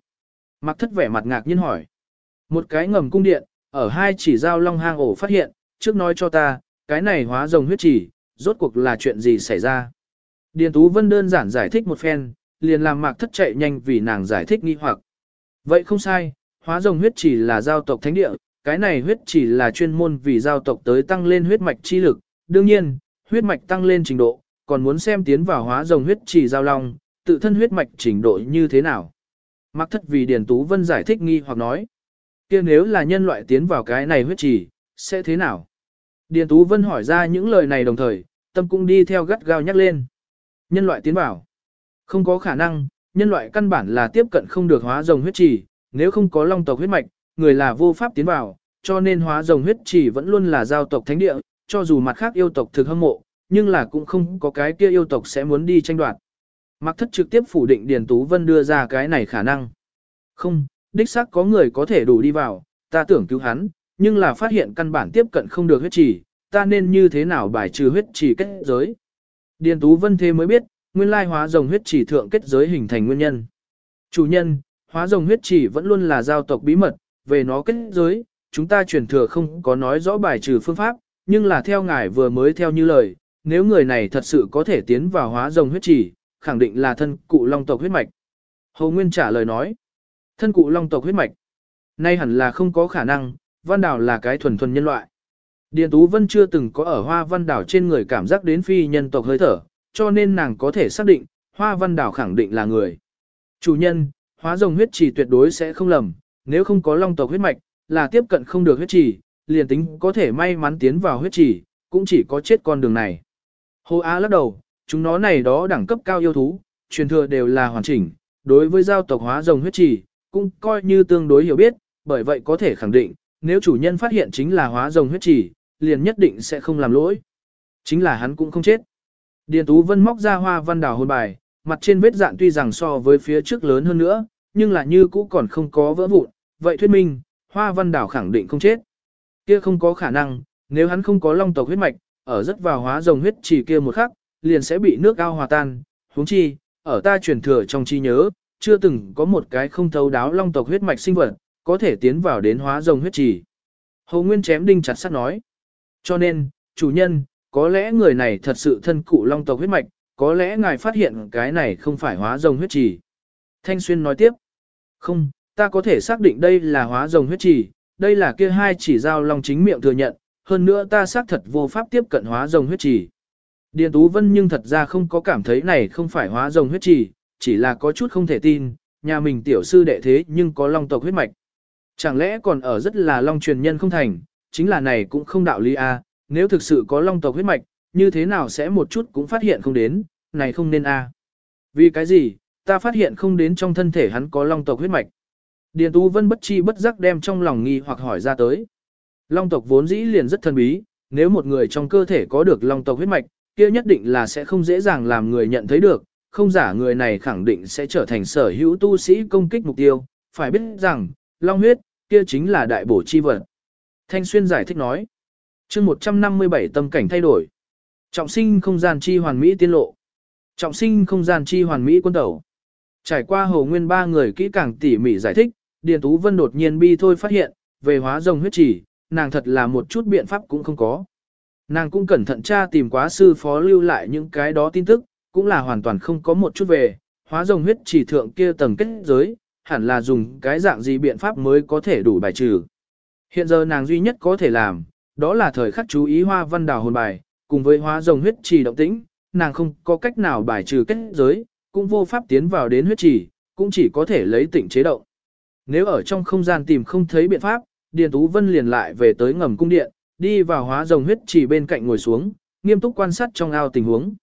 Mạc thất vẻ mặt ngạc nhiên hỏi. Một cái ngầm cung điện, ở hai chỉ giao long hang ổ phát hiện, trước nói cho ta, cái này hóa rồng huyết trì, rốt cuộc là chuyện gì xảy ra. Điền Tú Vân đơn giản giải thích một phen, liền làm mạc thất chạy nhanh vì nàng giải thích nghi hoặc. Vậy không sai, hóa rồng huyết chỉ là giao tộc thánh địa, cái này huyết chỉ là chuyên môn vì giao tộc tới tăng lên huyết mạch chi lực. Đương nhiên, huyết mạch tăng lên trình độ, còn muốn xem tiến vào hóa rồng huyết chỉ giao long, tự thân huyết mạch trình độ như thế nào. Mạc thất vì Điền Tú Vân giải thích nghi hoặc nói kia nếu là nhân loại tiến vào cái này huyết chỉ sẽ thế nào? Điền Tú Vân hỏi ra những lời này đồng thời, tâm cũng đi theo gắt gao nhắc lên. Nhân loại tiến vào. Không có khả năng, nhân loại căn bản là tiếp cận không được hóa rồng huyết trì, nếu không có long tộc huyết mạch, người là vô pháp tiến vào, cho nên hóa rồng huyết chỉ vẫn luôn là giao tộc thánh địa, cho dù mặt khác yêu tộc thực hâm mộ, nhưng là cũng không có cái kia yêu tộc sẽ muốn đi tranh đoạt. Mặc thất trực tiếp phủ định Điền Tú Vân đưa ra cái này khả năng. Không, đích xác có người có thể đủ đi vào, ta tưởng cứu hắn, nhưng là phát hiện căn bản tiếp cận không được huyết chỉ, ta nên như thế nào bài trừ huyết chỉ kết giới. Điền Tú Vân thế mới biết, nguyên lai hóa rồng huyết chỉ thượng kết giới hình thành nguyên nhân. Chủ nhân, hóa rồng huyết chỉ vẫn luôn là giao tộc bí mật, về nó kết giới, chúng ta truyền thừa không có nói rõ bài trừ phương pháp, nhưng là theo ngài vừa mới theo như lời, nếu người này thật sự có thể tiến vào hóa rồng huyết chỉ khẳng định là thân cụ long tộc huyết mạch. Hồ Nguyên trả lời nói, Thân cụ long tộc huyết mạch. Nay hẳn là không có khả năng, văn đảo là cái thuần thuần nhân loại. Điền Tú Vân chưa từng có ở hoa văn đảo trên người cảm giác đến phi nhân tộc hơi thở, cho nên nàng có thể xác định, hoa văn đảo khẳng định là người. Chủ nhân, hóa rồng huyết trì tuyệt đối sẽ không lầm, nếu không có long tộc huyết mạch, là tiếp cận không được huyết trì, liền tính có thể may mắn tiến vào huyết trì, cũng chỉ có chết con đường này. Hồ Á lắc đầu, chúng nó này đó đẳng cấp cao yêu thú, truyền thừa đều là hoàn chỉnh, đối với giao tộc hóa rồng huyết trì, cũng coi như tương đối hiểu biết, bởi vậy có thể khẳng định, nếu chủ nhân phát hiện chính là hóa rồng huyết trì, liền nhất định sẽ không làm lỗi. Chính là hắn cũng không chết. Điền Tú Vân móc ra hoa văn đảo hồn bài, mặt trên vết dạn tuy rằng so với phía trước lớn hơn nữa, nhưng là như cũ còn không có vỡ vụn, vậy thuyết minh, hoa văn đảo khẳng định không chết. Kia không có khả năng, nếu hắn không có long tộc huyết mạch, ở rất vào hóa rồng huyết chỉ kia một khắc, liền sẽ bị nước ao hòa tan, huống chi, ở ta truyền thừa trong trí nhớ, chưa từng có một cái không thấu đáo long tộc huyết mạch sinh vật, có thể tiến vào đến hóa rồng huyết chỉ. Hồ Nguyên chém đinh chặt sắt nói. Cho nên, chủ nhân, có lẽ người này thật sự thân cụ long tộc huyết mạch, có lẽ ngài phát hiện cái này không phải hóa rồng huyết trì Thanh Xuyên nói tiếp. Không, ta có thể xác định đây là hóa rồng huyết trì đây là kia hai chỉ giao long chính miệng thừa nhận, hơn nữa ta xác thật vô pháp tiếp cận hóa rồng huyết trì Điền Tú Vân nhưng thật ra không có cảm thấy này không phải hóa rồng huyết trì chỉ là có chút không thể tin, nhà mình tiểu sư đệ thế nhưng có long tộc huyết mạch. Chẳng lẽ còn ở rất là long truyền nhân không thành, chính là này cũng không đạo lý a à, nếu thực sự có long tộc huyết mạch, như thế nào sẽ một chút cũng phát hiện không đến, này không nên a à. Vì cái gì, ta phát hiện không đến trong thân thể hắn có long tộc huyết mạch. Điền Tú Vân bất chi bất giác đem trong lòng nghi hoặc hỏi ra tới. Long tộc vốn dĩ liền rất thần bí, nếu một người trong cơ thể có được long tộc huyết mạch, kia nhất định là sẽ không dễ dàng làm người nhận thấy được, không giả người này khẳng định sẽ trở thành sở hữu tu sĩ công kích mục tiêu, phải biết rằng, long huyết, kia chính là đại bổ chi vật. Thanh Xuyên giải thích nói, chương 157 tâm cảnh thay đổi, trọng sinh không gian chi hoàn mỹ tiên lộ, trọng sinh không gian chi hoàn mỹ quân tẩu. Trải qua hồ nguyên ba người kỹ càng tỉ mỉ giải thích, Điền Tú Vân đột nhiên bi thôi phát hiện, về hóa rồng huyết chỉ, nàng thật là một chút biện pháp cũng không có. Nàng cũng cẩn thận tra tìm quá sư phó lưu lại những cái đó tin tức, cũng là hoàn toàn không có một chút về, hóa rồng huyết chỉ thượng kia tầng kết giới, hẳn là dùng cái dạng gì biện pháp mới có thể đủ bài trừ. Hiện giờ nàng duy nhất có thể làm, đó là thời khắc chú ý hoa văn đào hồn bài, cùng với hóa rồng huyết trì động tĩnh, nàng không có cách nào bài trừ kết giới, cũng vô pháp tiến vào đến huyết trì, cũng chỉ có thể lấy tỉnh chế động. Nếu ở trong không gian tìm không thấy biện pháp, Điền Tú Vân liền lại về tới ngầm cung điện, đi vào hóa rồng huyết trì bên cạnh ngồi xuống, nghiêm túc quan sát trong ao tình huống.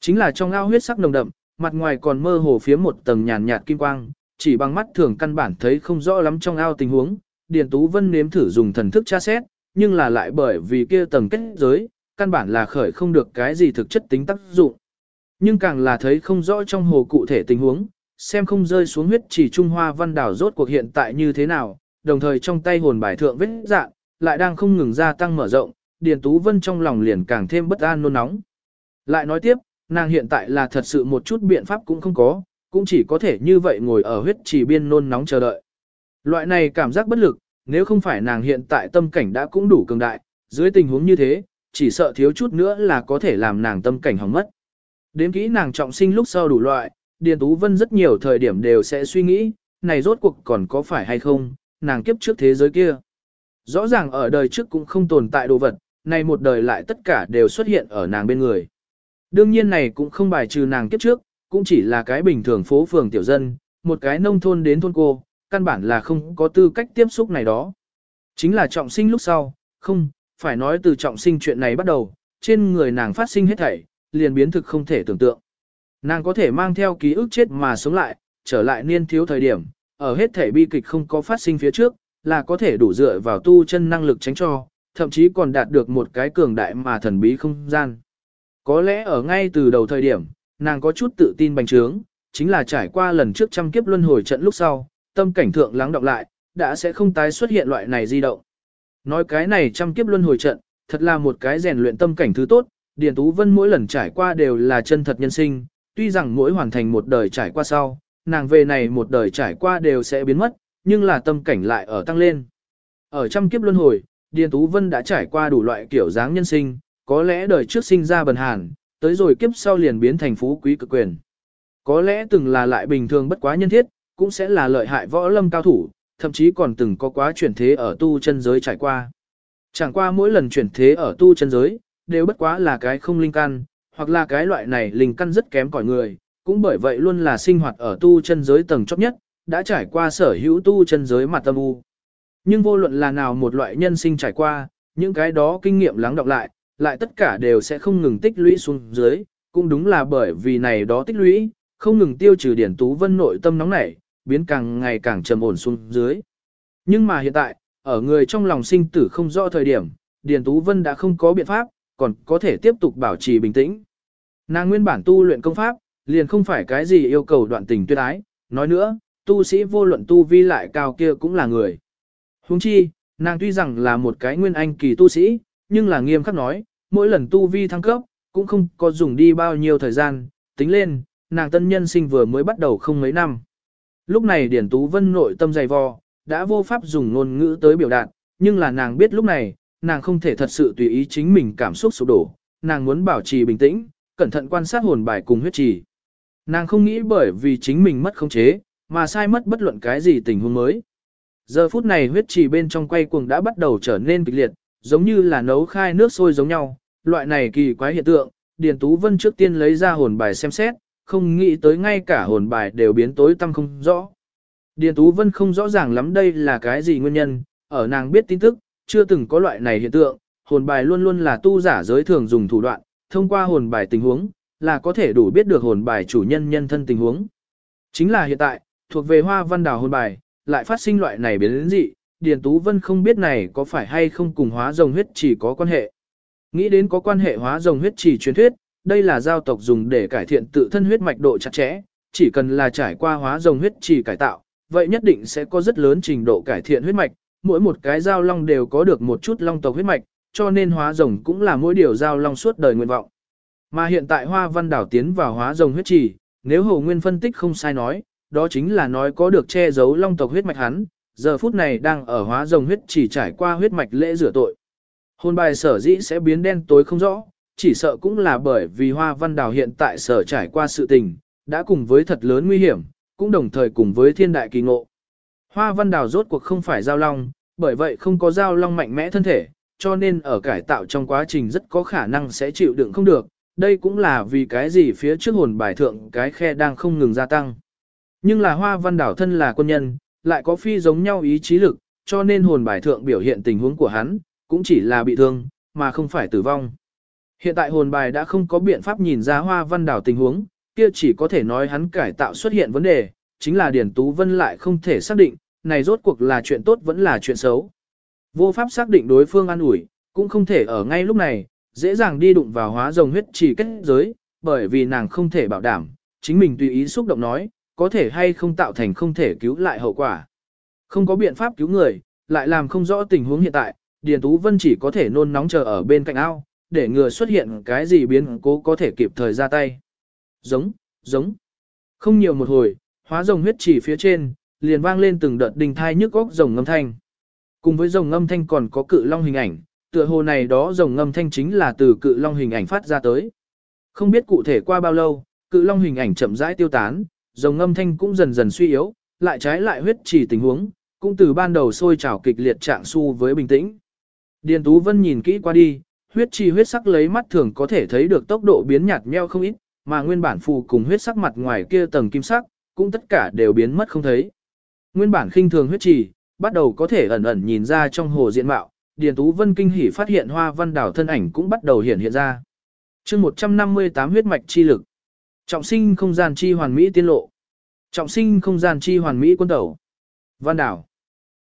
Chính là trong ao huyết sắc nồng đậm, mặt ngoài còn mơ hồ phía một tầng nhàn nhạt kim quang, chỉ bằng mắt thường căn bản thấy không rõ lắm trong ao tình huống. Điền Tú Vân nếm thử dùng thần thức tra xét, nhưng là lại bởi vì kia tầng kết giới, căn bản là khởi không được cái gì thực chất tính tác dụng. Nhưng càng là thấy không rõ trong hồ cụ thể tình huống, xem không rơi xuống huyết chỉ Trung Hoa văn đảo rốt cuộc hiện tại như thế nào, đồng thời trong tay hồn bài thượng vết dạng, lại đang không ngừng gia tăng mở rộng, Điền Tú Vân trong lòng liền càng thêm bất an nôn nóng. Lại nói tiếp, nàng hiện tại là thật sự một chút biện pháp cũng không có, cũng chỉ có thể như vậy ngồi ở huyết chỉ biên nôn nóng chờ đợi. Loại này cảm giác bất lực, nếu không phải nàng hiện tại tâm cảnh đã cũng đủ cường đại, dưới tình huống như thế, chỉ sợ thiếu chút nữa là có thể làm nàng tâm cảnh hỏng mất. Đến kỹ nàng trọng sinh lúc sau đủ loại, Điền Tú Vân rất nhiều thời điểm đều sẽ suy nghĩ, này rốt cuộc còn có phải hay không, nàng kiếp trước thế giới kia. Rõ ràng ở đời trước cũng không tồn tại đồ vật, này một đời lại tất cả đều xuất hiện ở nàng bên người. Đương nhiên này cũng không bài trừ nàng kiếp trước, cũng chỉ là cái bình thường phố phường tiểu dân, một cái nông thôn đến thôn cô, căn bản là không có tư cách tiếp xúc này đó. Chính là trọng sinh lúc sau, không, phải nói từ trọng sinh chuyện này bắt đầu, trên người nàng phát sinh hết thảy, liền biến thực không thể tưởng tượng. Nàng có thể mang theo ký ức chết mà sống lại, trở lại niên thiếu thời điểm, ở hết thảy bi kịch không có phát sinh phía trước, là có thể đủ dựa vào tu chân năng lực tránh cho, thậm chí còn đạt được một cái cường đại mà thần bí không gian. Có lẽ ở ngay từ đầu thời điểm, nàng có chút tự tin bành trướng, chính là trải qua lần trước trăm kiếp luân hồi trận lúc sau, tâm cảnh thượng lắng động lại, đã sẽ không tái xuất hiện loại này di động. Nói cái này trăm kiếp luân hồi trận, thật là một cái rèn luyện tâm cảnh thứ tốt, Điền Tú Vân mỗi lần trải qua đều là chân thật nhân sinh, tuy rằng mỗi hoàn thành một đời trải qua sau, nàng về này một đời trải qua đều sẽ biến mất, nhưng là tâm cảnh lại ở tăng lên. Ở trăm kiếp luân hồi, Điền Tú Vân đã trải qua đủ loại kiểu dáng nhân sinh, có lẽ đời trước sinh ra bần hàn, tới rồi kiếp sau liền biến thành phú quý cực quyền. Có lẽ từng là lại bình thường bất quá nhân thiết, cũng sẽ là lợi hại võ lâm cao thủ, thậm chí còn từng có quá chuyển thế ở tu chân giới trải qua. Chẳng qua mỗi lần chuyển thế ở tu chân giới, đều bất quá là cái không linh căn, hoặc là cái loại này linh căn rất kém cỏi người, cũng bởi vậy luôn là sinh hoạt ở tu chân giới tầng chóp nhất, đã trải qua sở hữu tu chân giới mặt tâm u. Nhưng vô luận là nào một loại nhân sinh trải qua, những cái đó kinh nghiệm lắng đọc lại, lại tất cả đều sẽ không ngừng tích lũy xuống dưới, cũng đúng là bởi vì này đó tích lũy, không ngừng tiêu trừ điển tú vân nội tâm nóng nảy, biến càng ngày càng trầm ổn xuống dưới. Nhưng mà hiện tại, ở người trong lòng sinh tử không rõ thời điểm, Điền Tú Vân đã không có biện pháp, còn có thể tiếp tục bảo trì bình tĩnh. Nàng nguyên bản tu luyện công pháp, liền không phải cái gì yêu cầu đoạn tình tuyệt ái, nói nữa, tu sĩ vô luận tu vi lại cao kia cũng là người. Huống chi, nàng tuy rằng là một cái nguyên anh kỳ tu sĩ, nhưng là nghiêm khắc nói, mỗi lần tu vi thăng cấp, cũng không có dùng đi bao nhiêu thời gian, tính lên, nàng tân nhân sinh vừa mới bắt đầu không mấy năm. Lúc này Điển Tú Vân nội tâm dày vò, đã vô pháp dùng ngôn ngữ tới biểu đạt, nhưng là nàng biết lúc này, nàng không thể thật sự tùy ý chính mình cảm xúc sụp đổ, nàng muốn bảo trì bình tĩnh, cẩn thận quan sát hồn bài cùng huyết trì. Nàng không nghĩ bởi vì chính mình mất khống chế, mà sai mất bất luận cái gì tình huống mới. Giờ phút này huyết trì bên trong quay cuồng đã bắt đầu trở nên kịch liệt, giống như là nấu khai nước sôi giống nhau, loại này kỳ quái hiện tượng, Điền Tú Vân trước tiên lấy ra hồn bài xem xét, không nghĩ tới ngay cả hồn bài đều biến tối tăm không rõ. Điền Tú Vân không rõ ràng lắm đây là cái gì nguyên nhân, ở nàng biết tin tức, chưa từng có loại này hiện tượng, hồn bài luôn luôn là tu giả giới thường dùng thủ đoạn, thông qua hồn bài tình huống, là có thể đủ biết được hồn bài chủ nhân nhân thân tình huống. Chính là hiện tại, thuộc về hoa văn đào hồn bài, lại phát sinh loại này biến dị, Điền Tú Vân không biết này có phải hay không cùng hóa rồng huyết chỉ có quan hệ. Nghĩ đến có quan hệ hóa rồng huyết chỉ truyền thuyết, đây là giao tộc dùng để cải thiện tự thân huyết mạch độ chặt chẽ, chỉ cần là trải qua hóa rồng huyết chỉ cải tạo, vậy nhất định sẽ có rất lớn trình độ cải thiện huyết mạch, mỗi một cái giao long đều có được một chút long tộc huyết mạch, cho nên hóa rồng cũng là mỗi điều giao long suốt đời nguyện vọng. Mà hiện tại hoa văn đảo tiến vào hóa rồng huyết chỉ, nếu Hồ Nguyên phân tích không sai nói, đó chính là nói có được che giấu long tộc huyết mạch hắn, giờ phút này đang ở hóa rồng huyết chỉ trải qua huyết mạch lễ rửa tội. Hồn bài sở dĩ sẽ biến đen tối không rõ, chỉ sợ cũng là bởi vì hoa văn đào hiện tại sở trải qua sự tình, đã cùng với thật lớn nguy hiểm, cũng đồng thời cùng với thiên đại kỳ ngộ. Hoa văn đào rốt cuộc không phải giao long, bởi vậy không có giao long mạnh mẽ thân thể, cho nên ở cải tạo trong quá trình rất có khả năng sẽ chịu đựng không được, đây cũng là vì cái gì phía trước hồn bài thượng cái khe đang không ngừng gia tăng. Nhưng là hoa văn đảo thân là quân nhân, lại có phi giống nhau ý chí lực, cho nên hồn bài thượng biểu hiện tình huống của hắn, cũng chỉ là bị thương, mà không phải tử vong. Hiện tại hồn bài đã không có biện pháp nhìn ra hoa văn đảo tình huống, kia chỉ có thể nói hắn cải tạo xuất hiện vấn đề, chính là Điển Tú Vân lại không thể xác định, này rốt cuộc là chuyện tốt vẫn là chuyện xấu. Vô pháp xác định đối phương an ủi, cũng không thể ở ngay lúc này, dễ dàng đi đụng vào hóa rồng huyết chỉ kết giới, bởi vì nàng không thể bảo đảm, chính mình tùy ý xúc động nói, có thể hay không tạo thành không thể cứu lại hậu quả. Không có biện pháp cứu người, lại làm không rõ tình huống hiện tại, Điền Tú Vân chỉ có thể nôn nóng chờ ở bên cạnh ao, để ngừa xuất hiện cái gì biến cố có thể kịp thời ra tay. Giống, giống. Không nhiều một hồi, hóa rồng huyết chỉ phía trên, liền vang lên từng đợt đình thai nhức góc rồng ngâm thanh. Cùng với rồng ngâm thanh còn có cự long hình ảnh, tựa hồ này đó rồng ngâm thanh chính là từ cự long hình ảnh phát ra tới. Không biết cụ thể qua bao lâu, cự long hình ảnh chậm rãi tiêu tán, rồng ngâm thanh cũng dần dần suy yếu, lại trái lại huyết chỉ tình huống, cũng từ ban đầu sôi trào kịch liệt trạng su với bình tĩnh. Điền Tú Vân nhìn kỹ qua đi, huyết chi huyết sắc lấy mắt thường có thể thấy được tốc độ biến nhạt nheo không ít, mà nguyên bản phù cùng huyết sắc mặt ngoài kia tầng kim sắc, cũng tất cả đều biến mất không thấy. Nguyên bản khinh thường huyết trì, bắt đầu có thể ẩn ẩn nhìn ra trong hồ diện mạo, Điền Tú Vân kinh hỉ phát hiện hoa văn đảo thân ảnh cũng bắt đầu hiện hiện ra. chương 158 huyết mạch chi lực. Trọng sinh không gian chi hoàn mỹ tiên lộ. Trọng sinh không gian chi hoàn mỹ quân tẩu. Văn đảo.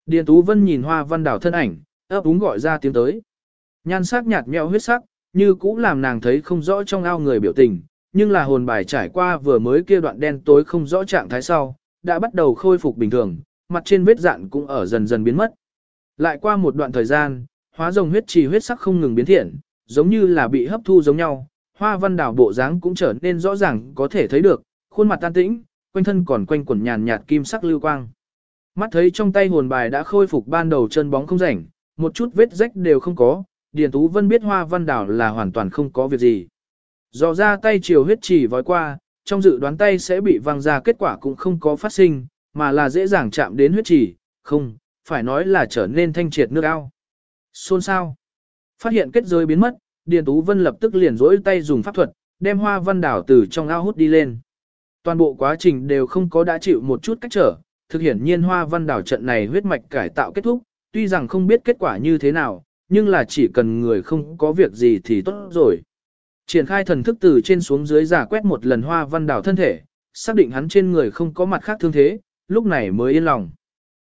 Điền Tú Vân nhìn hoa văn đảo thân ảnh, ấp úng gọi ra tiếng tới. Nhan sắc nhạt nhẽo huyết sắc, như cũ làm nàng thấy không rõ trong ao người biểu tình, nhưng là hồn bài trải qua vừa mới kia đoạn đen tối không rõ trạng thái sau, đã bắt đầu khôi phục bình thường, mặt trên vết dạn cũng ở dần dần biến mất. Lại qua một đoạn thời gian, hóa rồng huyết trì huyết sắc không ngừng biến thiện, giống như là bị hấp thu giống nhau, hoa văn đảo bộ dáng cũng trở nên rõ ràng có thể thấy được, khuôn mặt tan tĩnh, quanh thân còn quanh quẩn nhàn nhạt kim sắc lưu quang. Mắt thấy trong tay hồn bài đã khôi phục ban đầu chân bóng không rảnh, một chút vết rách đều không có, Điền Tú Vân biết hoa văn đảo là hoàn toàn không có việc gì. Dò ra tay chiều huyết chỉ vói qua, trong dự đoán tay sẽ bị văng ra kết quả cũng không có phát sinh, mà là dễ dàng chạm đến huyết chỉ, không, phải nói là trở nên thanh triệt nước ao. Xôn sao? Phát hiện kết giới biến mất, Điền Tú Vân lập tức liền rỗi tay dùng pháp thuật, đem hoa văn đảo từ trong ao hút đi lên. Toàn bộ quá trình đều không có đã chịu một chút cách trở, thực hiện nhiên hoa văn đảo trận này huyết mạch cải tạo kết thúc, tuy rằng không biết kết quả như thế nào, nhưng là chỉ cần người không có việc gì thì tốt rồi. Triển khai thần thức từ trên xuống dưới giả quét một lần hoa văn đảo thân thể, xác định hắn trên người không có mặt khác thương thế, lúc này mới yên lòng.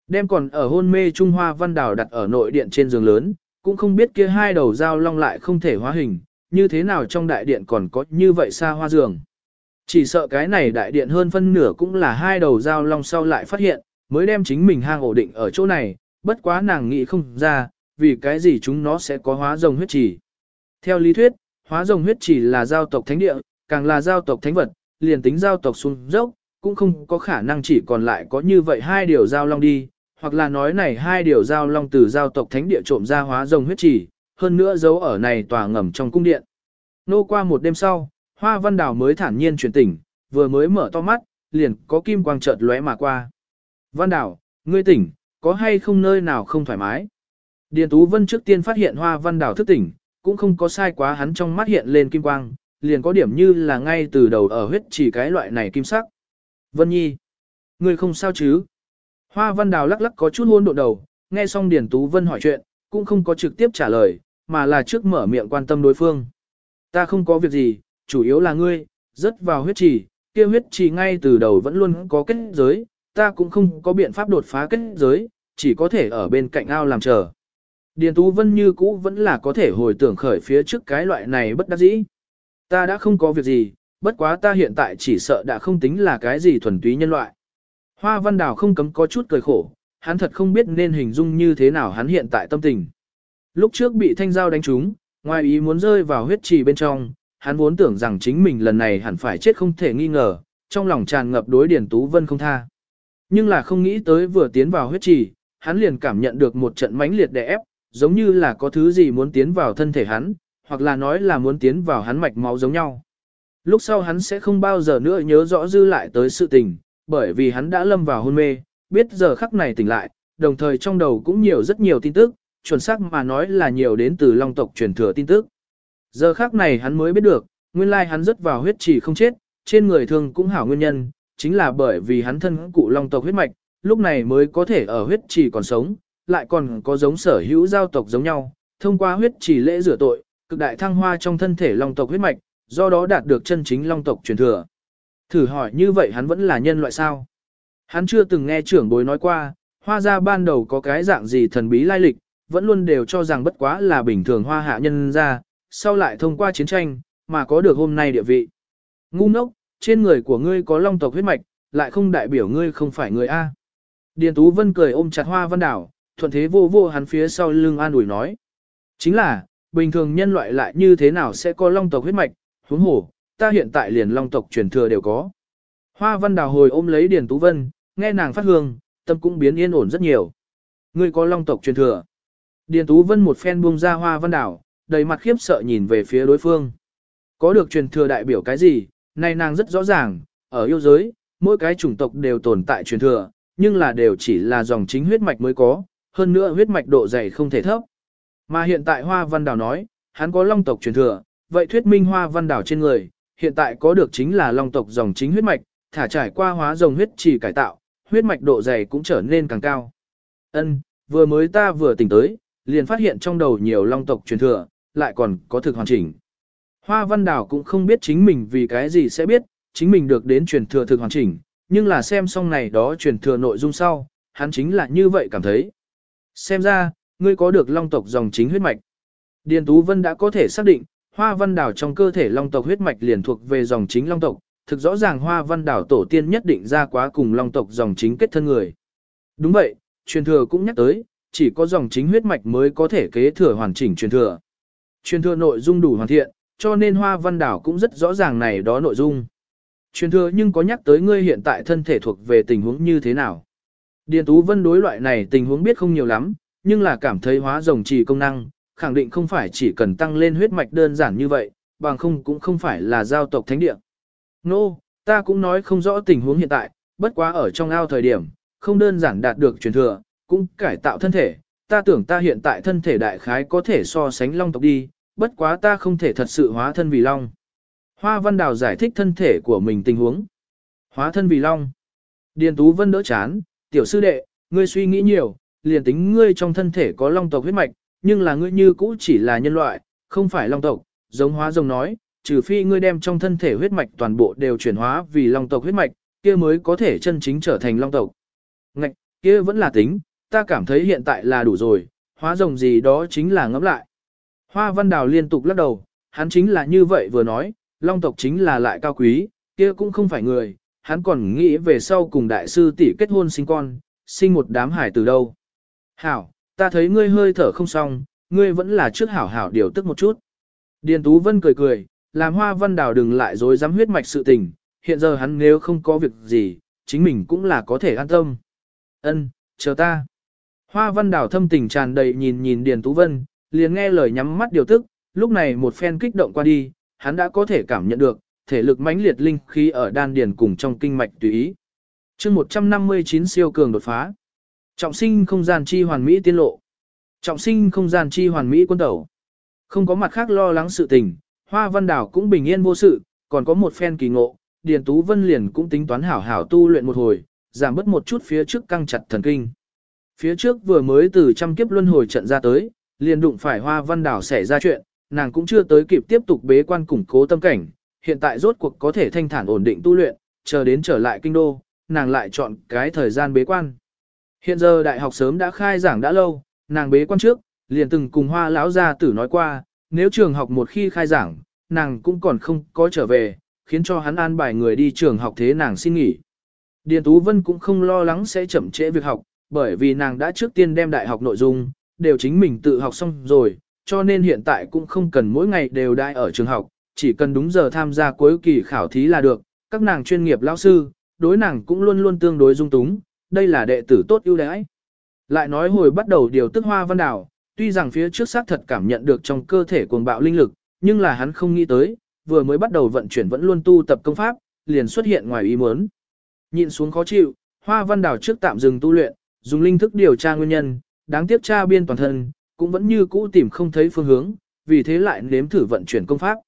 Đem còn ở hôn mê Trung Hoa Văn Đào đặt ở nội điện trên giường lớn, cũng không biết kia hai đầu dao long lại không thể hóa hình, như thế nào trong đại điện còn có như vậy xa hoa giường. Chỉ sợ cái này đại điện hơn phân nửa cũng là hai đầu dao long sau lại phát hiện, mới đem chính mình hang ổ định ở chỗ này, bất quá nàng nghĩ không ra, vì cái gì chúng nó sẽ có hóa rồng huyết trì. Theo lý thuyết, hóa rồng huyết trì là giao tộc thánh địa, càng là giao tộc thánh vật, liền tính giao tộc xuống dốc, cũng không có khả năng chỉ còn lại có như vậy hai điều giao long đi, hoặc là nói này hai điều giao long từ giao tộc thánh địa trộm ra hóa rồng huyết trì, hơn nữa giấu ở này tòa ngầm trong cung điện. Nô qua một đêm sau, Hoa Văn Đào mới thản nhiên chuyển tỉnh, vừa mới mở to mắt, liền có kim quang chợt lóe mà qua. Văn Đào, ngươi tỉnh, có hay không nơi nào không thoải mái? Điền Tú Vân trước tiên phát hiện Hoa Văn Đào thức tỉnh, cũng không có sai quá hắn trong mắt hiện lên kim quang, liền có điểm như là ngay từ đầu ở huyết chỉ cái loại này kim sắc. Vân Nhi, ngươi không sao chứ? Hoa Văn Đào lắc lắc có chút hôn độ đầu, nghe xong Điền Tú Vân hỏi chuyện, cũng không có trực tiếp trả lời, mà là trước mở miệng quan tâm đối phương. Ta không có việc gì, chủ yếu là ngươi, rất vào huyết trì, kia huyết trì ngay từ đầu vẫn luôn có kết giới, ta cũng không có biện pháp đột phá kết giới, chỉ có thể ở bên cạnh ao làm chờ. Điền Tú Vân như cũ vẫn là có thể hồi tưởng khởi phía trước cái loại này bất đắc dĩ. Ta đã không có việc gì, bất quá ta hiện tại chỉ sợ đã không tính là cái gì thuần túy nhân loại. Hoa Văn Đào không cấm có chút cười khổ, hắn thật không biết nên hình dung như thế nào hắn hiện tại tâm tình. Lúc trước bị thanh giao đánh trúng, ngoài ý muốn rơi vào huyết trì bên trong, hắn vốn tưởng rằng chính mình lần này hẳn phải chết không thể nghi ngờ, trong lòng tràn ngập đối Điền Tú Vân không tha. Nhưng là không nghĩ tới vừa tiến vào huyết trì, hắn liền cảm nhận được một trận mãnh liệt đè ép, giống như là có thứ gì muốn tiến vào thân thể hắn, hoặc là nói là muốn tiến vào hắn mạch máu giống nhau. Lúc sau hắn sẽ không bao giờ nữa nhớ rõ dư lại tới sự tình, bởi vì hắn đã lâm vào hôn mê, biết giờ khắc này tỉnh lại, đồng thời trong đầu cũng nhiều rất nhiều tin tức, chuẩn xác mà nói là nhiều đến từ long tộc truyền thừa tin tức. Giờ khắc này hắn mới biết được, nguyên lai hắn rất vào huyết chỉ không chết, trên người thường cũng hảo nguyên nhân, chính là bởi vì hắn thân cụ long tộc huyết mạch, lúc này mới có thể ở huyết chỉ còn sống, lại còn có giống sở hữu giao tộc giống nhau, thông qua huyết chỉ lễ rửa tội, cực đại thăng hoa trong thân thể long tộc huyết mạch, do đó đạt được chân chính long tộc truyền thừa. Thử hỏi như vậy hắn vẫn là nhân loại sao? Hắn chưa từng nghe trưởng bối nói qua, hoa gia ban đầu có cái dạng gì thần bí lai lịch, vẫn luôn đều cho rằng bất quá là bình thường hoa hạ nhân ra, sau lại thông qua chiến tranh, mà có được hôm nay địa vị. Ngu ngốc, trên người của ngươi có long tộc huyết mạch, lại không đại biểu ngươi không phải người A. Điền Tú Vân cười ôm chặt hoa văn đảo, thuận thế vô vô hắn phía sau lưng an ủi nói. Chính là, bình thường nhân loại lại như thế nào sẽ có long tộc huyết mạch, huống hổ ta hiện tại liền long tộc truyền thừa đều có. Hoa văn đào hồi ôm lấy Điền Tú Vân, nghe nàng phát hương, tâm cũng biến yên ổn rất nhiều. Ngươi có long tộc truyền thừa. Điền Tú Vân một phen buông ra hoa văn đảo, đầy mặt khiếp sợ nhìn về phía đối phương. Có được truyền thừa đại biểu cái gì, này nàng rất rõ ràng, ở yêu giới, mỗi cái chủng tộc đều tồn tại truyền thừa, nhưng là đều chỉ là dòng chính huyết mạch mới có, hơn nữa huyết mạch độ dày không thể thấp. Mà hiện tại Hoa Văn Đào nói, hắn có long tộc truyền thừa, vậy thuyết minh Hoa Văn Đào trên người, hiện tại có được chính là long tộc dòng chính huyết mạch, thả trải qua hóa dòng huyết chỉ cải tạo, huyết mạch độ dày cũng trở nên càng cao. Ân, vừa mới ta vừa tỉnh tới, liền phát hiện trong đầu nhiều long tộc truyền thừa, lại còn có thực hoàn chỉnh. Hoa Văn Đào cũng không biết chính mình vì cái gì sẽ biết, chính mình được đến truyền thừa thực hoàn chỉnh, nhưng là xem xong này đó truyền thừa nội dung sau, hắn chính là như vậy cảm thấy. Xem ra, ngươi có được long tộc dòng chính huyết mạch. Điền Tú Vân đã có thể xác định, Hoa Văn Đảo trong cơ thể long tộc huyết mạch liền thuộc về dòng chính long tộc, thực rõ ràng Hoa Văn Đảo tổ tiên nhất định ra quá cùng long tộc dòng chính kết thân người. Đúng vậy, truyền thừa cũng nhắc tới, chỉ có dòng chính huyết mạch mới có thể kế thừa hoàn chỉnh truyền thừa. Truyền thừa nội dung đủ hoàn thiện, cho nên Hoa Văn Đảo cũng rất rõ ràng này đó nội dung. Truyền thừa nhưng có nhắc tới ngươi hiện tại thân thể thuộc về tình huống như thế nào. Điền Tú Vân đối loại này tình huống biết không nhiều lắm, nhưng là cảm thấy hóa rồng chỉ công năng, khẳng định không phải chỉ cần tăng lên huyết mạch đơn giản như vậy, bằng không cũng không phải là giao tộc thánh địa. Nô, no, ta cũng nói không rõ tình huống hiện tại, bất quá ở trong ao thời điểm, không đơn giản đạt được truyền thừa, cũng cải tạo thân thể, ta tưởng ta hiện tại thân thể đại khái có thể so sánh long tộc đi, bất quá ta không thể thật sự hóa thân vì long. Hoa Văn Đào giải thích thân thể của mình tình huống. Hóa thân vì long. Điền Tú Vân đỡ chán, tiểu sư đệ, ngươi suy nghĩ nhiều, liền tính ngươi trong thân thể có long tộc huyết mạch, nhưng là ngươi như cũ chỉ là nhân loại, không phải long tộc, giống hóa rồng nói, trừ phi ngươi đem trong thân thể huyết mạch toàn bộ đều chuyển hóa vì long tộc huyết mạch, kia mới có thể chân chính trở thành long tộc. Ngạch, kia vẫn là tính, ta cảm thấy hiện tại là đủ rồi, hóa rồng gì đó chính là ngẫm lại. Hoa văn đào liên tục lắc đầu, hắn chính là như vậy vừa nói, long tộc chính là lại cao quý, kia cũng không phải người, hắn còn nghĩ về sau cùng đại sư tỷ kết hôn sinh con, sinh một đám hải từ đâu. Hảo, ta thấy ngươi hơi thở không xong, ngươi vẫn là trước hảo hảo điều tức một chút. Điền Tú Vân cười cười, làm hoa văn đào đừng lại dối dám huyết mạch sự tình, hiện giờ hắn nếu không có việc gì, chính mình cũng là có thể an tâm. Ân, chờ ta. Hoa văn đào thâm tình tràn đầy nhìn nhìn Điền Tú Vân, liền nghe lời nhắm mắt điều tức, lúc này một phen kích động qua đi, hắn đã có thể cảm nhận được, thể lực mãnh liệt linh khí ở đan điền cùng trong kinh mạch tùy ý. chương 159 siêu cường đột phá. Trọng sinh không gian chi hoàn mỹ tiên lộ. Trọng sinh không gian chi hoàn mỹ quân tẩu. Không có mặt khác lo lắng sự tình, Hoa Văn Đảo cũng bình yên vô sự, còn có một phen kỳ ngộ, Điền Tú Vân liền cũng tính toán hảo hảo tu luyện một hồi, giảm bớt một chút phía trước căng chặt thần kinh. Phía trước vừa mới từ trăm kiếp luân hồi trận ra tới, liền đụng phải Hoa Văn Đảo xảy ra chuyện, nàng cũng chưa tới kịp tiếp tục bế quan củng cố tâm cảnh, hiện tại rốt cuộc có thể thanh thản ổn định tu luyện, chờ đến trở lại kinh đô, nàng lại chọn cái thời gian bế quan. Hiện giờ đại học sớm đã khai giảng đã lâu, nàng bế quan trước, liền từng cùng hoa lão gia tử nói qua, nếu trường học một khi khai giảng, nàng cũng còn không có trở về, khiến cho hắn an bài người đi trường học thế nàng xin nghỉ. Điền Tú Vân cũng không lo lắng sẽ chậm trễ việc học, bởi vì nàng đã trước tiên đem đại học nội dung, đều chính mình tự học xong rồi, cho nên hiện tại cũng không cần mỗi ngày đều đai ở trường học, chỉ cần đúng giờ tham gia cuối kỳ khảo thí là được, các nàng chuyên nghiệp lão sư, đối nàng cũng luôn luôn tương đối dung túng, đây là đệ tử tốt ưu đãi. Lại nói hồi bắt đầu điều tức hoa văn đảo, tuy rằng phía trước xác thật cảm nhận được trong cơ thể cuồng bạo linh lực, nhưng là hắn không nghĩ tới, vừa mới bắt đầu vận chuyển vẫn luôn tu tập công pháp, liền xuất hiện ngoài ý muốn. Nhìn xuống khó chịu, hoa văn đảo trước tạm dừng tu luyện, dùng linh thức điều tra nguyên nhân, đáng tiếc tra biên toàn thân, cũng vẫn như cũ tìm không thấy phương hướng, vì thế lại nếm thử vận chuyển công pháp.